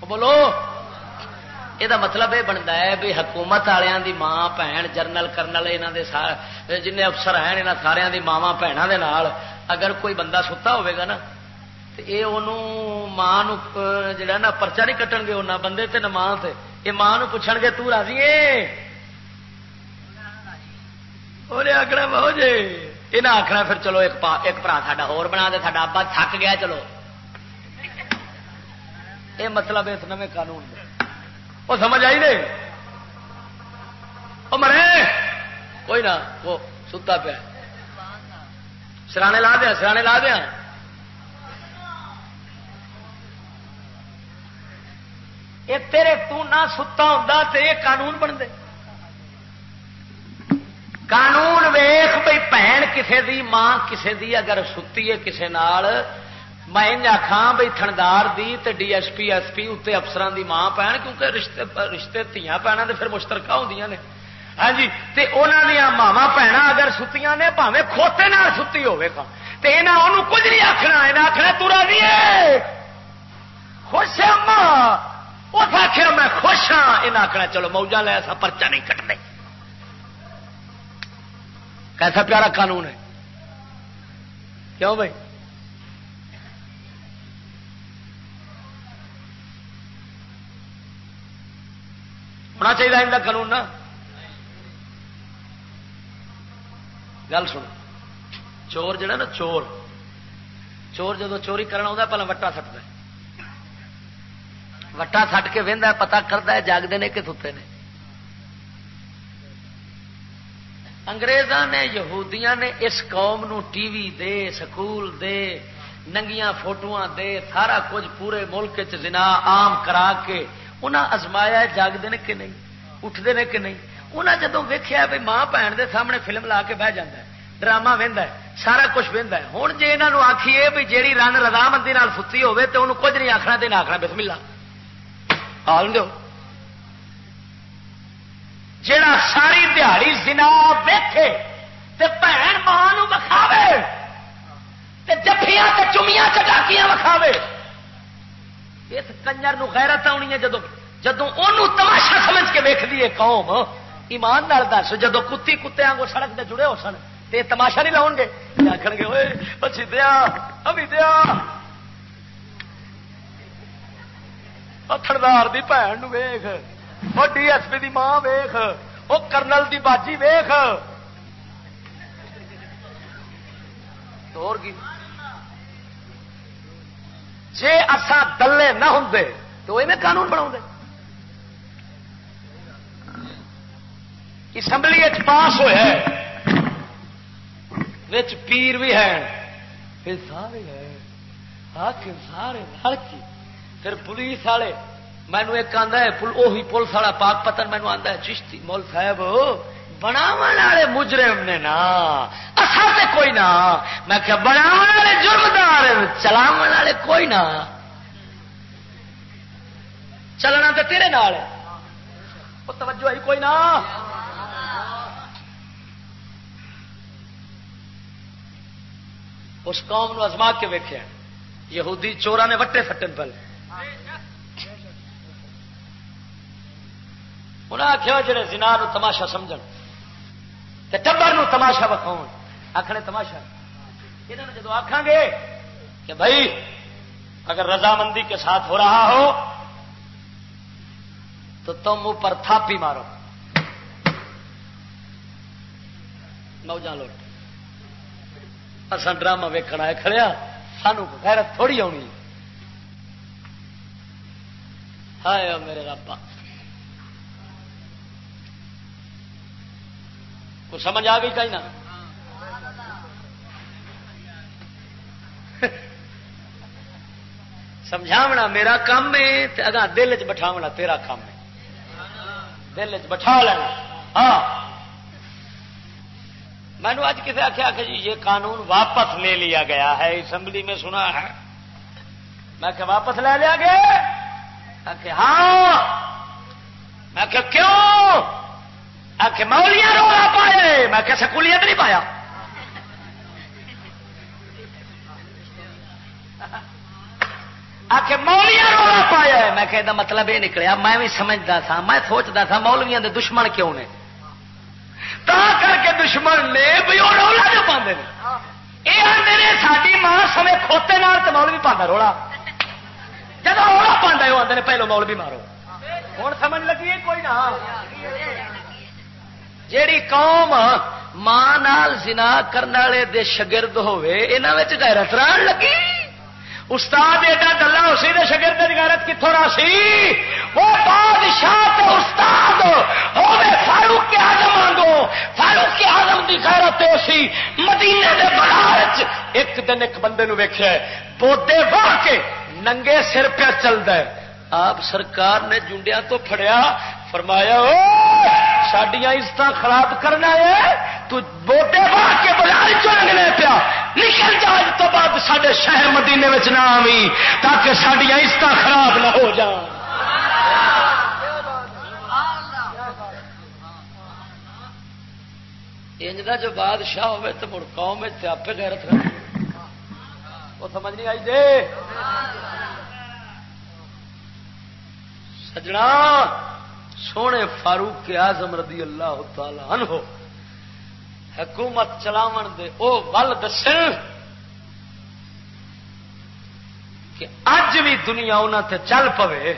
بولو۔ یہ مطلب یہ بنتا ہے بھی حکومت والوں دی ماں بھن جرنل کرنل یہاں جن افسر ہیں یہاں سارا دی ماوا بھنوں اگر کوئی بندہ ستا ہوگا نا تو یہ ماں جا نا پرچا نہیں کٹن گے انہیں بندے تے نہ ماں تے۔ یہ ماں پوچھ گے تو راضی آخنا بہو جی یہ آخنا پھر چلو ایک برا سا ہو بنا دے سا ابا تھک گیا چلو یہ مطلب اس نئے قانون وہ سمجھ آئی نہیں وہ مرے کوئی نہ وہ ستا پیا سرانے لا دیا سرانے لا دیا یہ تیرے تو نہ ستا ہوں تو یہ قانون بنتے قانون ویخ بھائی بھن کسے دی، ماں کسے دی، اگر ستی ہے کسے نال، میں آخان بھائی تھندار دی تے D S P S P اتنے افسران دی ماں پہن، کیونکہ رشتے رشتے تیاں پینا پھر مشترکہ ہوں نے۔ ہاں جی تے انہوں دیا ماوا بھن اگر ستیاں نے پاوے کھوتے نہ ستی ہوے گا تے انہوں کچھ نہیں آخنا یہاں آخنا تورا نہیں خوش ہے ماں اس آخر میں خوش ہاں یہ آخنا چلو موجہ لے، ایسا پرچا نہیں کٹنے۔ کیسا پیارا قانون ہے۔ کیوں بھائی؟ ہونا چاہیے ان کا قانون نا۔ گل سن چور جڑا نا، چور۔ چور جدو چوری کرنا پہلے وٹا سٹتا وٹا سٹ کے وہدا پتا کرتا ہے جاگتے ہیں کہ ستے نے۔ انگریزاں نے، یہودیاں نے اس قوم نو ٹی وی دے، سکول دے، ننگیاں فوٹو دے، سارا کچھ پورے ملک چنا عام کرا کے انہیں ازمایا جاگتے ہیں کہ نہیں؟ اٹھتے ہیں کہ نہیں؟ انہیں جدو ویکیا بھی ماں بھن دے سامنے فلم لا کے بہ جاتا ہے، ڈرامہ وہدا ہے، سارا کچھ وہدا ہے۔ ہوں جی یہاں آخیے بھی جیڑی رن رضامندی ستی ہوے تو انہوں کچھ نہیں آخنا تو نہ آخنا بسم اللہ۔ آل دو جڑا ساری دیہڑی زنا ویکھے تے بھن ماں وکھاوے تے جفیاں تے چمیاں چٹاکیاں وکھاوے۔ اس کنجر نو غیرت آنی ہے جدو جدو انہوں تماشا سمجھ کے ویک دیے قوم، ایمان نال دس جدو کتی کتے آنگو سڑک دے جڑے ہو سن، تے تماشا نہیں لاؤ گے۔ آخر گے ہوئے بچی دیا، ابھی دیا۔ تھردار دی بھن ویخ وہ ڈی ایس پی دی ماں ویخ، وہ کرنل دی باجی ویخ۔ جی اصا دلے نہ ہوں تو انہیں قانون بنا اسمبلی پاس ہوا پیر بھی ہے پھر سارے ہے حاکم سارے لڑکی، پھر پولیس والے۔ مینو ایک آدھا ہے، پل وہی پولیس والا پاک پتن مینو آتا ہے، چشتی مول صاحب بناو والے مجرم نے نا اصا تے کوئی نہ میں کہ بناو والے جرمدار چلاو والے کوئی نہ چلنا تو تیرے نال توجہ ہی کوئی نہ اس قوم نو ازما کے ویکیا یہودی چورا نے وٹے فٹن پل انہیں آخیا جڑے زنا نو تماشا سمجھ ٹبر نو تماشا بکھاؤ آخنے تماشا۔ یہاں نے جدو آخان گے کہ بھائی اگر رضامندی کے ساتھ ہو رہا ہو تو تم اوپر تھاپی مارو۔ نوجان لوٹ۔ اصل ڈرامہ ویکنا ہے کھڑیا ہاں۔ سانو غیرت تھوڑی آنی۔ ہائے میرے رابطہ کو سمجھ آ گئی کہیں نہ سمجھاونا میرا کام ہے اگا دل چ بٹھاونا تیرا کام ہے۔ دل چ بٹھا لینا۔ ہاں۔ میں نے اج کسی آخیا کہ جی یہ قانون واپس لے لیا گیا ہے، اسمبلی میں سنا ہے۔ میں کہ واپس لے لیا گیا کہ ہاں۔ میں کہ کیوں؟ آ مولیاں رولا پائے میں کہ سکولیت نہیں پایا۔ آ مولیاں رولا پایا میں کہ مطلب یہ نکلیا۔ میں بھی سمجھتا تھا میں سوچتا تھا مولویاں دے دشمن کیوں نے؟ تا کر کے دشمن نے بھی وہ رولا جو پاندے یہ میرے ساری ماں سمے کھوتے نال تو مولوی پانا رولا۔ جب رولا پہ وہ آدھے پہلو مولوی مارو۔ ہوں سمجھ لگی کوئی نہ؟ جیڑی قوم ماں نال زنا کرنے والے دے شگرد ہوئے انہاں وچ غیرت ران لگی؟ استاد ایڈا گلا اسی دے شگرد دی غیرت کتھوں را سی؟ وہ بادشاہ تے استاد ہوے فاروق کے اعظم وانگو فاروق کے اعظم دی غیرت اسی مدینے دے بازار ایک دن ایک بندے نو ویکھیا بوڈے واہ کے ننگے سر پہ چلدا ہے۔ آپ سرکار نے جنڈیا تو پھڑیا فرمایا سڈیا عزت خراب کرنا ہے تو بوٹے باہ کے بازار چلنے پیا۔ نکل جا تو بعد سڈے شہر مدینے میں نہ آئی تاکہ سڈیا عزت خراب نہ ہو جان۔ انج کا جو بادشاہ ہوئے تو مڑ قوم آپ غیرت رکھ وہ سمجھ نہیں آئی دے سجنا سونے فاروق کے آزم رضی اللہ تعالی عنہ حکومت چلاو دے او ول دس کہ اج بھی دنیا انہوں تے چل پوے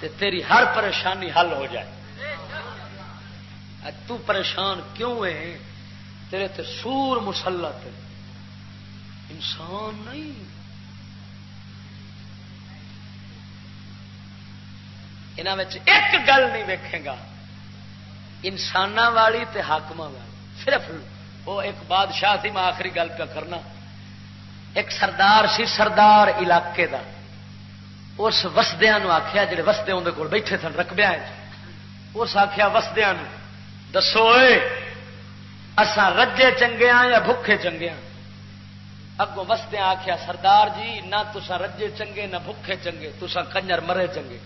تے تیری ہر پریشانی حل ہو جائے۔ تو پریشان کیوں ہے؟ تیرے تے سور مسلط انسان نہیں۔ ایک گل نہیں ویکھے گا۔ انسان والی تے حاقم والی۔ صرف وہ ایک بادشاہ تھی میں آخری گل کا کرنا۔ ایک سردار سی، سردار علاقے دا۔ اس وسدیا آخیا جڑے وسدے اندر کول بیٹھے سن رقبیا اس آخیا وسدیا دسو اسان رجے چنگے ہاں یا بھوکھے چنگے ہاں اگوں وسدیا آخیا سردار جی نہ تسا رجے چنگے، نہ بھوکھے چنگے تسا کنجر مرے چنگے۔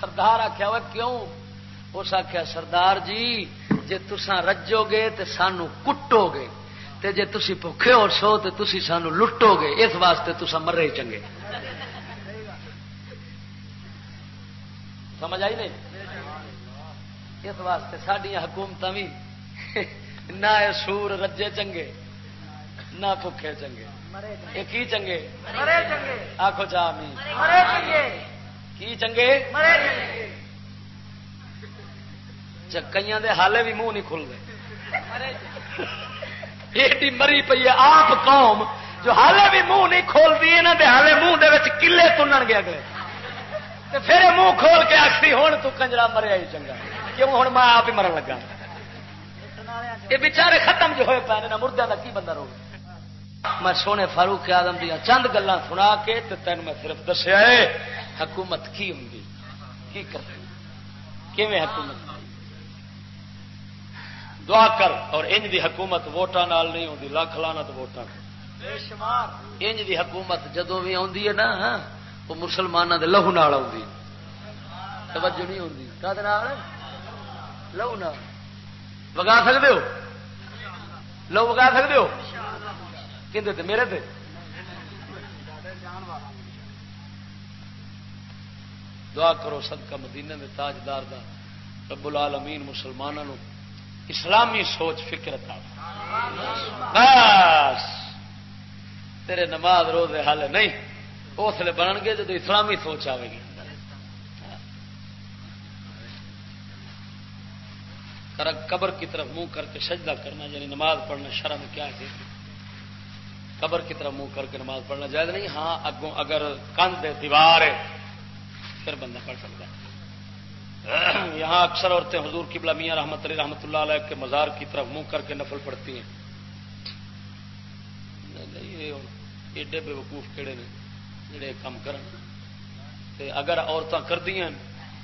سردار آخیا وہ کیوں؟ اس آخیا سردار جی جی تسا رجو گے تو سانو کٹو گے تے جے تسی بھوکھے ہو سو تو تسی سانو لٹو گے اس واسطے تسا مرے چنگے. سمجھ آئی نہیں؟ اس واسطے سڈیا حکومت بھی نہ سور رجے چنگے نہ بکے چنگے۔ یہ کی چنگے؟ آخو چاہ کی چنگے؟ کئی حالے بھی منہ نہیں کھل ایڈی مری پی ہے آپ قوم جو حالے بھی منہ نہیں کھولتی یہاں دے حالے منہ دے کلے تنن گے اگلے۔ پھر منہ کھول کے آخری ہوں تو کنجرا مریا ہی چنگا۔ کیوں؟ ہوں میں آپ ہی مرن لگا۔ یہ بچارے ختم جو ہوئے پے مردے کا کی بندہ رو میں سونے فاروق آدم دیا چند گلان سنا کے تین میں صرف دسیا حکومت کی ہوں کی کرتی؟ کیویں حکومت دعا کر اور انج دی حکومت ووٹان نال نہیں ہوتی لاکھ لانا تو ووٹان انج دی حکومت جدو بھی آتی ہے نا وہ مسلمانوں کے لہو نال آتی توجہ نہیں ہوتی لہو نال۔ وگا سکتے ہو؟ لو وگا سکتے ہو؟ کہ میرے تے؟ دعا کرو صدقہ مدینے میں تاجدار دا، رب العالمین مسلمانوں اسلامی سوچ، فکر تھا بس۔ تیرے نماز روزے حل نہیں اس لیے بنن گے جب اسلامی سوچ آئے گی۔ قبر کی طرف منہ کر کے سجدہ کرنا یعنی نماز پڑھنا شرم کیا ہے؟ قبر کی طرف منہ کر کے نماز پڑھنا جائز نہیں۔ ہاں اگوں اگر کندھ دیوار ہے پھر بندہ پڑھ سکتا ہے۔ یہاں اکثر عورتیں حضور کی میاں رحمت علی رحمت اللہ علیہ کے مزار کی طرف منہ کر کے نفل پڑتی ہیں۔ ایڈے بے وقوف کہڑے نے جڑے کام کرن۔ اگر عورتیں کر دیا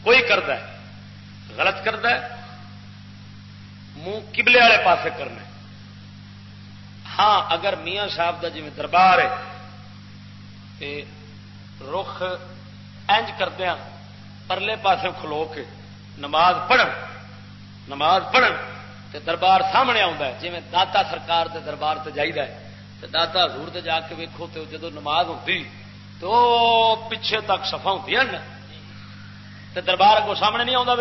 کوئی کرد غلط کرد منہ کبلے والے پاسے کرنا ہاں اگر میاں صاحب کا جی دربار ہے رخ اینج کردیا پرلے پاسے کھلو کے نماز پڑھن نماز پڑھن تے دربار سامنے آتا ہے۔ جی داتا سرکار دے دربار سے جائیے تو داتا حضور تے جا کے ویکو تو جدو نماز ہوتی تو پیچھے تک سفا ہوتی تے دربار کو سامنے نہیں آتا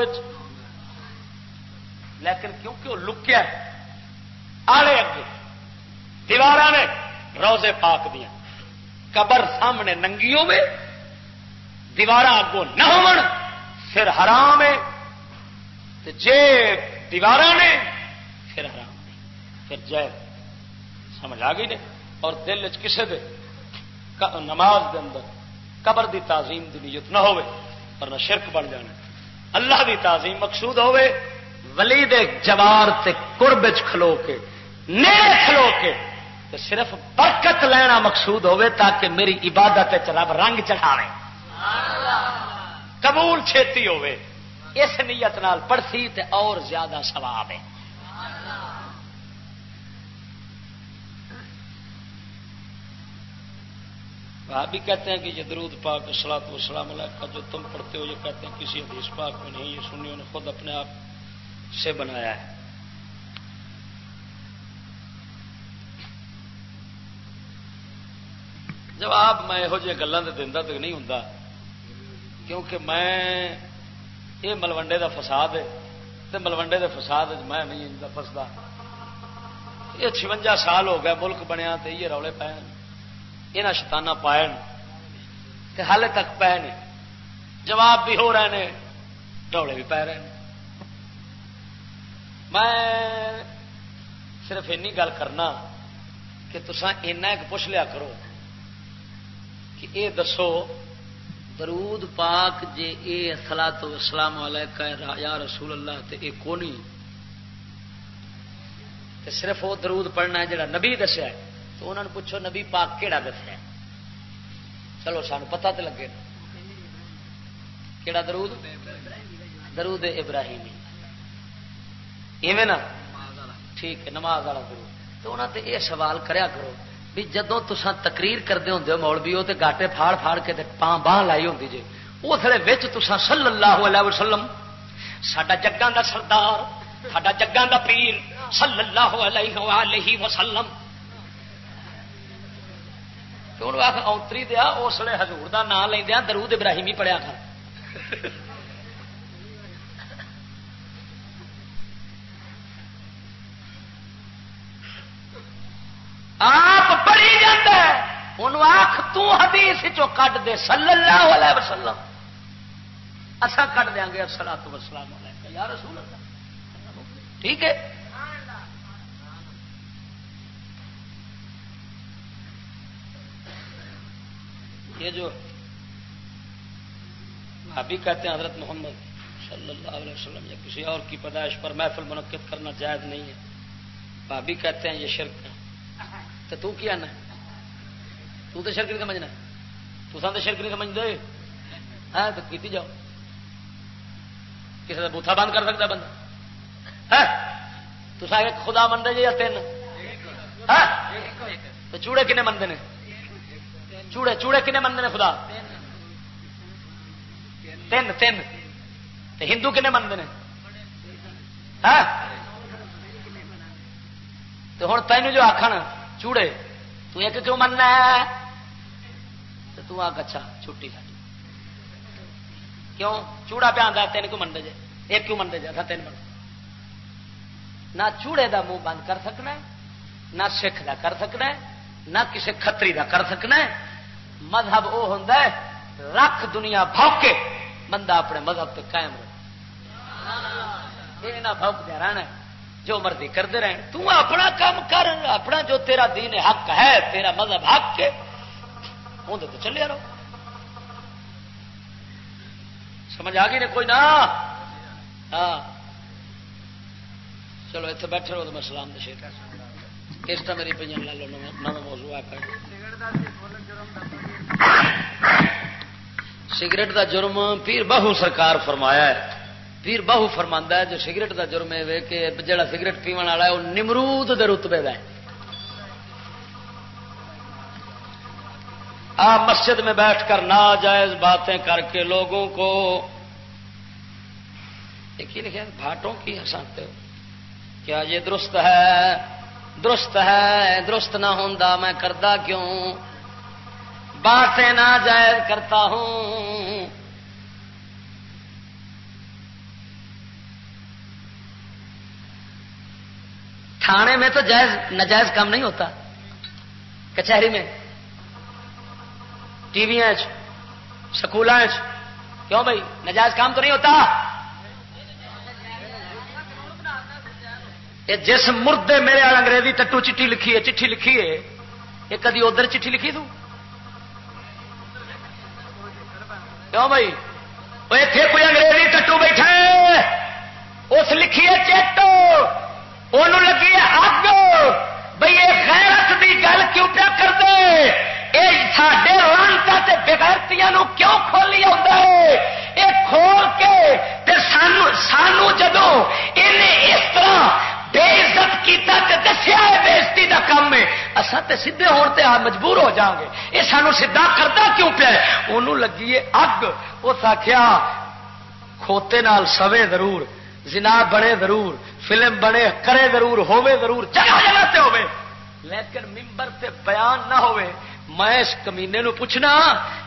لیکن کیونکہ وہ لکیا آلے اگے دیوار نے روزے پاک دیا قبر سامنے ننگی ہوے دیوار اگوں نہ ہو پھر حرام ہے۔ جے دیوار نے، پھر حرام نہیں پھر جائے سمجھ آ گئی نے؟ اور دل کسے دے نماز دے اندر قبر دی تعظیم دی نیت نہ ہوئے، پر نہ شرک بن جانا۔ اللہ دی تعظیم مقصود ہوئے ولی دے جوار تے قرب کھلو کے، نیڑے کھلو کے۔ تے صرف برکت لینا مقصود ہوئے تاکہ میری عبادت رب رنگ چڑھاوے۔ قبول چھتی ہوئے۔ اس نیت نال پڑھتی تے اور زیادہ سواب ہے۔ بھی کہتے ہیں کہ یہ درود پاک سلاط و سلام کا جو تم پڑھتے ہو، یہ کہتے ہیں کسی حدیث پاک میں نہیں، یہ سنی نے خود اپنے آپ سے بنایا ہے۔ جواب میں یہو جی گلوں سے دیا تو نہیں ہوں کیونکہ میں، یہ ملوڈے کا فساد ہے تو ملوڈے کے فساد میں نہیں فستا یہ چونجا سال ہو گیا ملک بنیا تو یہ روڑے پے یہاں شتانہ پائے ہال تک پے نے۔ جواب بھی ہو رہے ہیں روڑے بھی پی رہے ہیں میں صرف این گل کرنا کہ تسان ایک پوچھ لیا کرو کہ اے دسو درود پاک جے اے سلا تو اسلام یا رسول اللہ تے اے کونی؟ تے صرف وہ درود پڑھنا ہے جڑا نبی دسیا ہے، تو انہوں نے پوچھو نبی پاک کیڑا دسیا چلو سان پتا تو لگے کیڑا درود؟ درود ابراہیمی۔ ایویں نا؟ ٹھیک ہے، نماز والا درود۔ تو انہوں نے یہ سوال کریا کرو۔ بھی جدو تسا تقریر کرتے ہوں مول بھی وہ گاٹے فاڑ فاڑ کے پان باہ لائی ہوں جی اس وچ تسا صلی اللہ علیہ وسلم سڈا جگہ کا سردار سڈا جگہ کا پیر، صلی اللہ علیہ وآلہ وسلم۔ ہوں آخ اوتری دیا اس لیے ہزور کا نام لیندیا درود ابراہیمی پڑیا کر۔ آ! ان آخ تدیس چو کٹ دے، صلی اللہ علیہ وسلم۔ اصا کٹ دیا گے اصلا تو وسلام یا رسول اللہ۔ ٹھیک ہے؟ یہ جو ابھی کہتے ہیں، حضرت محمد صلی اللہ علیہ وسلم، یا کسی اور کی پیدائش پر محفل منعقد کرنا جائز نہیں ہے۔ بھابھی کہتے ہیں، یہ شرک ہے۔ تو تو کیا نا؟ تو تو شرک نہیں سمجھنا۔ تو سن تو شرک نہیں سمجھ دے ہاں تو کیتی جاؤ۔ کسی کا بوتھا بند کر سکتا بندہ۔ ہاں، تو سارے خدا منڈے جی یا تین؟ ہاں، تو چوڑے کنے منتے ہیں چوڑے چوڑے کنے منتے ہیں خدا؟ تین تین۔ ہندو کنے منتے ہاں؟ ہیں تو ہوں تین جو آخر چوڑے، تو ایک کیوں مننا ہے؟ تو آ اچھا چھٹی ساری کیوں؟ چوڑا پہ آتا تین کیوں منڈے جے؟ ایک کیوں منڈے جائے اچھا، تین من نہ چوڑے دا منہ بند کر سکنا نہ سکھ دا کر سکنا نہ کسی کتری دا کر سکنا مذہب وہ ہوں رکھ دنیا بھوکے، بندہ اپنے مذہب پہ قائم رہے۔ یہ نہ بھوک دیا رہنا جو مرضی کرتے رہے تو اپنا کام کر، اپنا جو تیرا دین حق ہے، تیرا مذہب حق ہے اندر تو چلے رہو۔ سمجھ آ گئی نے کوئی نہ ہاں۔ چلو اتنے بیٹھے رہو تو میں سلام دشے کس طرح میری پہ لو نو موضوع آ سگریٹ دا جرم، پیر بہو سرکار فرمایا ہے۔ پیر بہو فرما ہے، جو سگریٹ دا جرم ہے کہ جڑا سگریٹ پیو والا ہے وہ نمرود دے رتبے کا آپ مسجد میں بیٹھ کر ناجائز باتیں کر کے لوگوں کو ایک ہی لکھے بھاٹوں کی ہساتے ہو۔ کیا یہ درست ہے؟ درست ہے، درست نہ ہوں میں کرتا کیوں؟ باتیں نہ جائز کرتا ہوں۔ تھانے میں تو جائز نجائز کام نہیں ہوتا۔ کچہری میں۔ ٹی وی سکول کیوں بھائی؟ نجائز کام تو نہیں ہوتا؟ یہ جس مردے میرے والا انگریزی ٹٹو چٹھی لکھی ہے، چٹھی لکھی ہے، یہ کدی ادھر چٹھی لکھی کیوں بھائی؟ وہ اتنے کوئی انگریزی ٹٹو بیٹھا اس لکھی ہے چیٹ وہ لگی ہے اگ بھائی، یہ غیرت دی گل کیوں پیا کر دے یہ سڈے لانتا بغیرتیاں کیوں کھولی آتا ہے؟ یہ کھول کے سانو سانو جدو اس طرح بے عزت کیتا تے دسیا ہے بےزتی دا کام ہے اصا تے سیدھے ہون تے مجبور ہو جاؤں گے یہ سانو سیدھا کرتا کیوں پیا انہوں لگی ہے اگ۔ اس آخیا کھوتے نال سوے ضرور، زنا بنے ضرور، فلم بنے کرے ضرور ہوے ضرور، جگہ جگہ تے ہوے لیکن ممبر تے بیان نہ ہوئے میں اس کمینے نو پوچھنا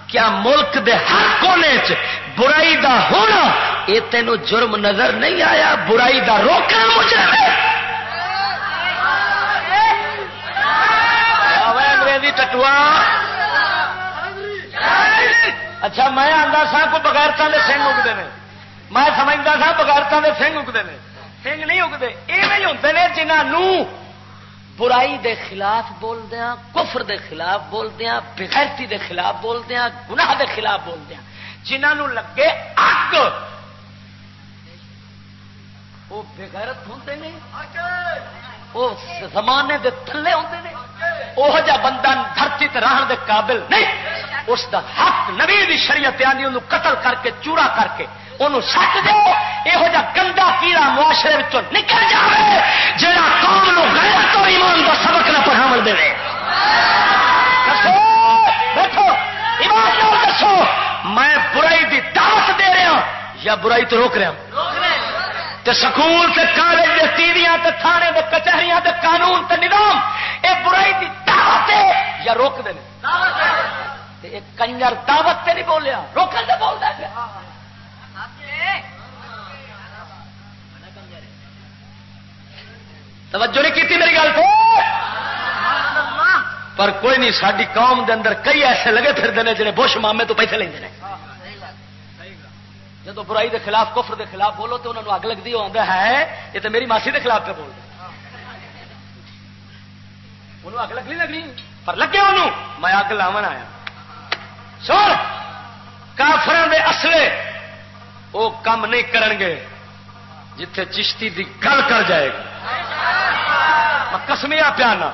کیا ملک دے ہر کونے چ برائی دا ہونا؟ یہ تینوں جرم نظر نہیں آیا، برائی دا روکنا مجرم ہے انگریزی ٹٹوا اچھا میں آتا سا کو بغیرتا کے سنگ اگتے ہیں میں سمجھتا سا بغیرتا کے سنگ اگتے ہیں سنگ نہیں اگتے یہ ہوتے ہیں جنہوں برائی دے خلاف بولدیا کفر دے خلاف بولدیا بغیرتی دے خلاف بولدیا گناہ دے خلاف بولدیا جنہوں لگے اگ وہ بغیرت ہوتے ہیں وہ زمانے دے تھلے ہوتے ہیں وہ جا بندہ دھرتی رہن دے قابل نہیں۔ اس دا حق نبی دی شریعت آنی انہوں قتل کر کے، چورا کر کے انہوں سٹ دو یہ جا گندا کیڑا معاشرے نکل جائے جہاں قوم نو غیرت تو ایمان کا سبق نہ پڑھا دے بیٹھو ایمان دسو میں برائی دی دعوت دے رہا یا برائی تو روک رہا تے سکول تے کالج تے تیویاں تے تھانے تے کچہریاں تے قانون تے نظام اے برائی دی دعوت ہے یا روک دے کنجر دعوت تے نہیں بولیا روکن تے بول دے توجہ نہیں کی میری گل؟ کو پر کوئی نہیں ساری قوم دے اندر کئی ایسے لگے پھرتے ہیں جڑے بش مامے تو پیسے لیں جب برائی دے خلاف، کفر دے خلاف بولو تو انہوں نے اگ لگتی آتا ہے، یہ تو میری ماسی دے خلاف پہ بول انہوں اگ لگنی لگنی؟ پر لگے انہوں میں اگ لاو آیا۔ سر کافر دے اصلے وہ کم نہیں کرن گے، جتھے چشتی دی گل کر جائے گا کسمیا پیانا۔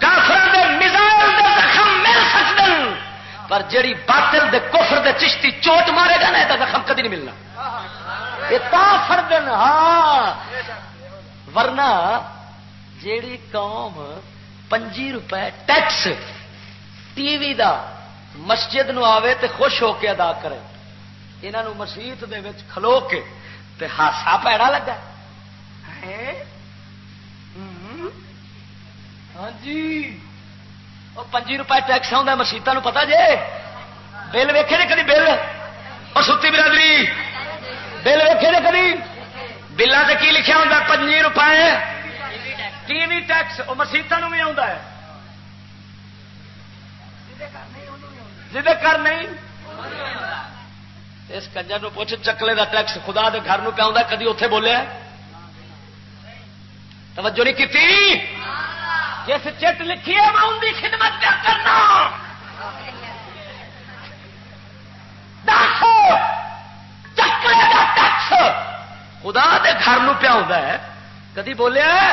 کافر دے میزائل دے زخم مل سکتے پر جیڑی باطل دے کفر دے چشتی چوٹ مارے گا نا یہ زخم کدی نہیں ملنا۔ یہ فردن ہاں۔ ورنہ جیڑی قوم پنجی روپے ٹیکس ٹی وی دا مسجد نو آوے تے خوش ہو کے ادا کرے۔ انہوں مسیت کھلو کے تے ہاسا پیڑا لگا۔ ہاں جی۔ وہ پنجی روپئے ٹیکس آتا مسیطا پتا جے۔ بل ویکے جی کدی بل؟ اور ستی برادری۔ بل ویکے جی کدی؟ بلان سے کی لکھا ہوتا پنجی روپئے ٹی وی ٹیکس وہ مسیطا بھی آتا ہے۔ جی کر نہیں اس کنجر پوچھ، چکلے دا ٹیکس خدا دے گھر پہ کدی اتے بولیا توجہ نہیں کی جس چٹ لکھی ہے، میں ان کی خدمت کیا کرنا۔ چکلے کا ٹیکس خدا دے گھر پیا ہے۔ کدی بولیا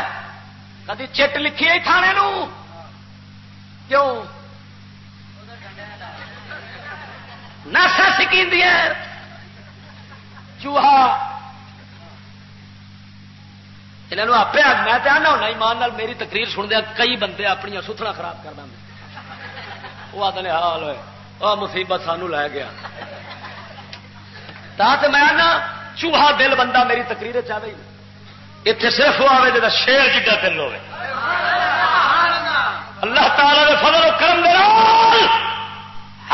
کدی چٹ لکھی ہے تھانے نو؟ کیوں؟ ناسا سکی چوہا یہاں آپ میں تو آنا ہونا ایمان نال میری تقریر سن کئی بندے اپنی ستنا خراب کر دیں وہ آدھے حال ہوئے۔ وہ مصیبت سانو لے گیا۔ تا تو میں آنا چوہا دل بندہ میری تقریر چاہے اتنے صرف وہ آئے جا شیر جا دل ہوے اللہ تعالی نے فضل و کرم دے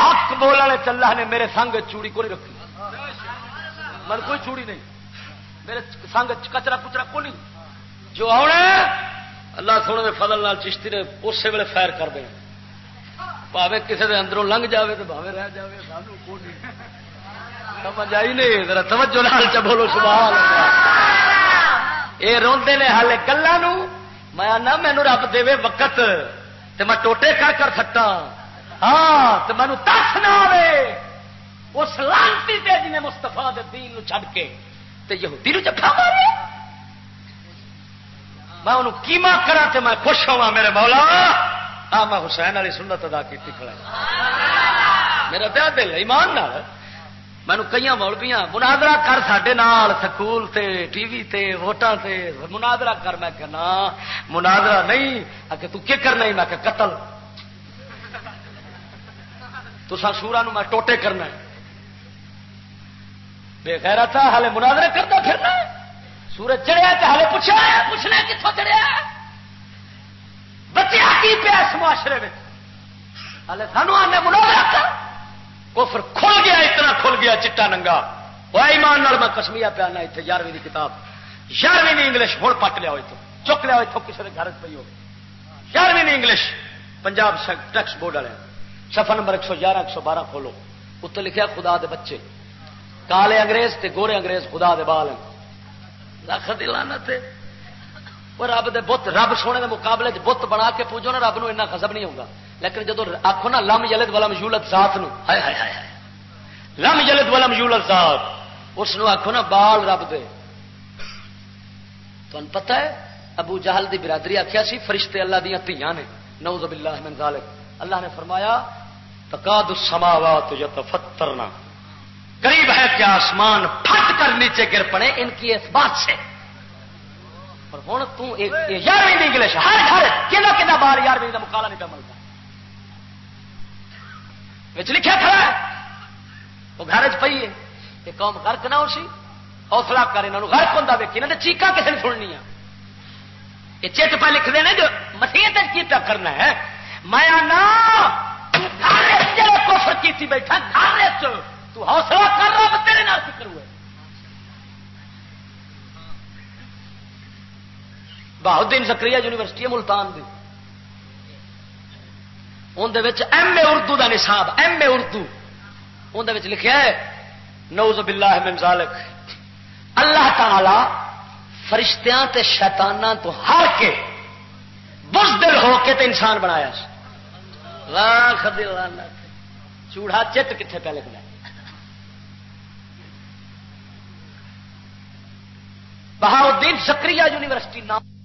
حق بولنے چلا نے میرے سنگ چوڑی کو نہیں رکھی۔ من کوئی چوڑی نہیں۔ میرے سنگ کچرا کچرا کو نہیں۔ جو آنا اللہ سونے کے فضل لال چشتی نے اسی ویلے فائر کر دیں پاوے کسی کے اندروں لنگ جائے تو بھاوے رہ جائے سانو سمجھ آئی نہیں؟ ذرا توجہ لال چ بولو سوال یہ روندے نے ہالے گلوں میں آنا مینو رب دے وقت تے میں ٹوٹے کر کر کھٹا ہاں تو مینو تس نہ آئے اس لانتی تے جی نے مستفا دین چھڈ کے تے یہودی نو جفا مارے۔ میں انہوں کیما کرا تے میں خوش ہوا میرے مولا۔ آ میں حسین والی سنت ادا کی کھڑا میرا دیا دل ایمان نال مینو کئی مولبیاں منادرا کر سڈے نال، سکول تے، ٹی وی تے، ووٹاں تے منادرا کر۔ میں کہنا منادرا نہیں آ کے تو کی کرنا میں کہ قتل۔ تو سورا میں ٹوٹے کرنا بے خیر تھا ہالے مناظرے کرتا پھرنا سورج چڑھیا تو ہالے پوچھا پوچھنا کتوں چڑھیا بچے کی پیا اس معاشرے میں؟ ہالے سانو آنے مناظرہ کر۔ کفر کھل گیا، اتنا کھل گیا، چٹا ننگا۔ وہ ایمان نال میں کسمیا پیا نہ اتنے یارویں کی کتاب۔ یارویں انگلش ہوں پٹ لیا ہوئے تو، چک لیا ہوئے کسی نے گھر پی ہو یارویں انگلش، پنجاب ٹیکس بورڈ والے۔ سفر نمبر ایک سو گیارہ، ایک سو بارہ کھولو۔ اتنے لکھا خدا دے بچے۔ کالے انگریز تے گورے انگریز خدا دے بال لکھ دلانا رب دے بت، رب سونے دے مقابلے بت بنا کے پوجو نا، رب نو اتنا خزم نہیں ہوگا۔ لیکن جدو آخو نا، لم جلد والا مجولت ذات نو۔ ہائے ہائے ہائے لم جلد والا مجولت ذات۔ اس آخو نا، بال رب دے۔ تمہیں پتہ ہے، ابو جہل دی برادری آخیا سی، فرشتے اللہ دیا تیاں نے۔ نعوذ باللہ من ذالک۔ اللہ نے فرمایا تقاد السماوات یتفترنا قریب ہے کہ آسمان پھٹ کر نیچے گر پڑے، ان کی اس بات سے۔ اور ہوں تارویں انگلش ہر گھر کہنا کہنا بار یارویں کا مکالا نہیں پہ ملتا۔ لکھا کھڑا ہے۔ وہ گھر چ پی ہے۔ یہ قوم غرق نہ ہو سی۔ حوصلہ کر یہاں غرق ہوں ویکھی نہ چیقا کسی نے سننی یہ چٹ پہ لکھ دے جو مسیحت کی کرنا ہے۔ میں بہدین کی بیٹھا تو حوصلہ کر رہا تیرے نال فکر ہوئے۔ سکری یونیورسٹی ہے، ملتان دی۔ اندر ایم اے اردو دا نصاب، ایم اے اردو۔ اندر لکھا ہے نوز باللہ من ذالک۔ اللہ تعالی فرشتیاں تے شیطاناں تو ہار کے بزدل ہو کے تے انسان بنایا سی لاکھ دلانا چوڑا چت کتنے پہ لگتا بہاؤدین سکری یونیورسٹی نام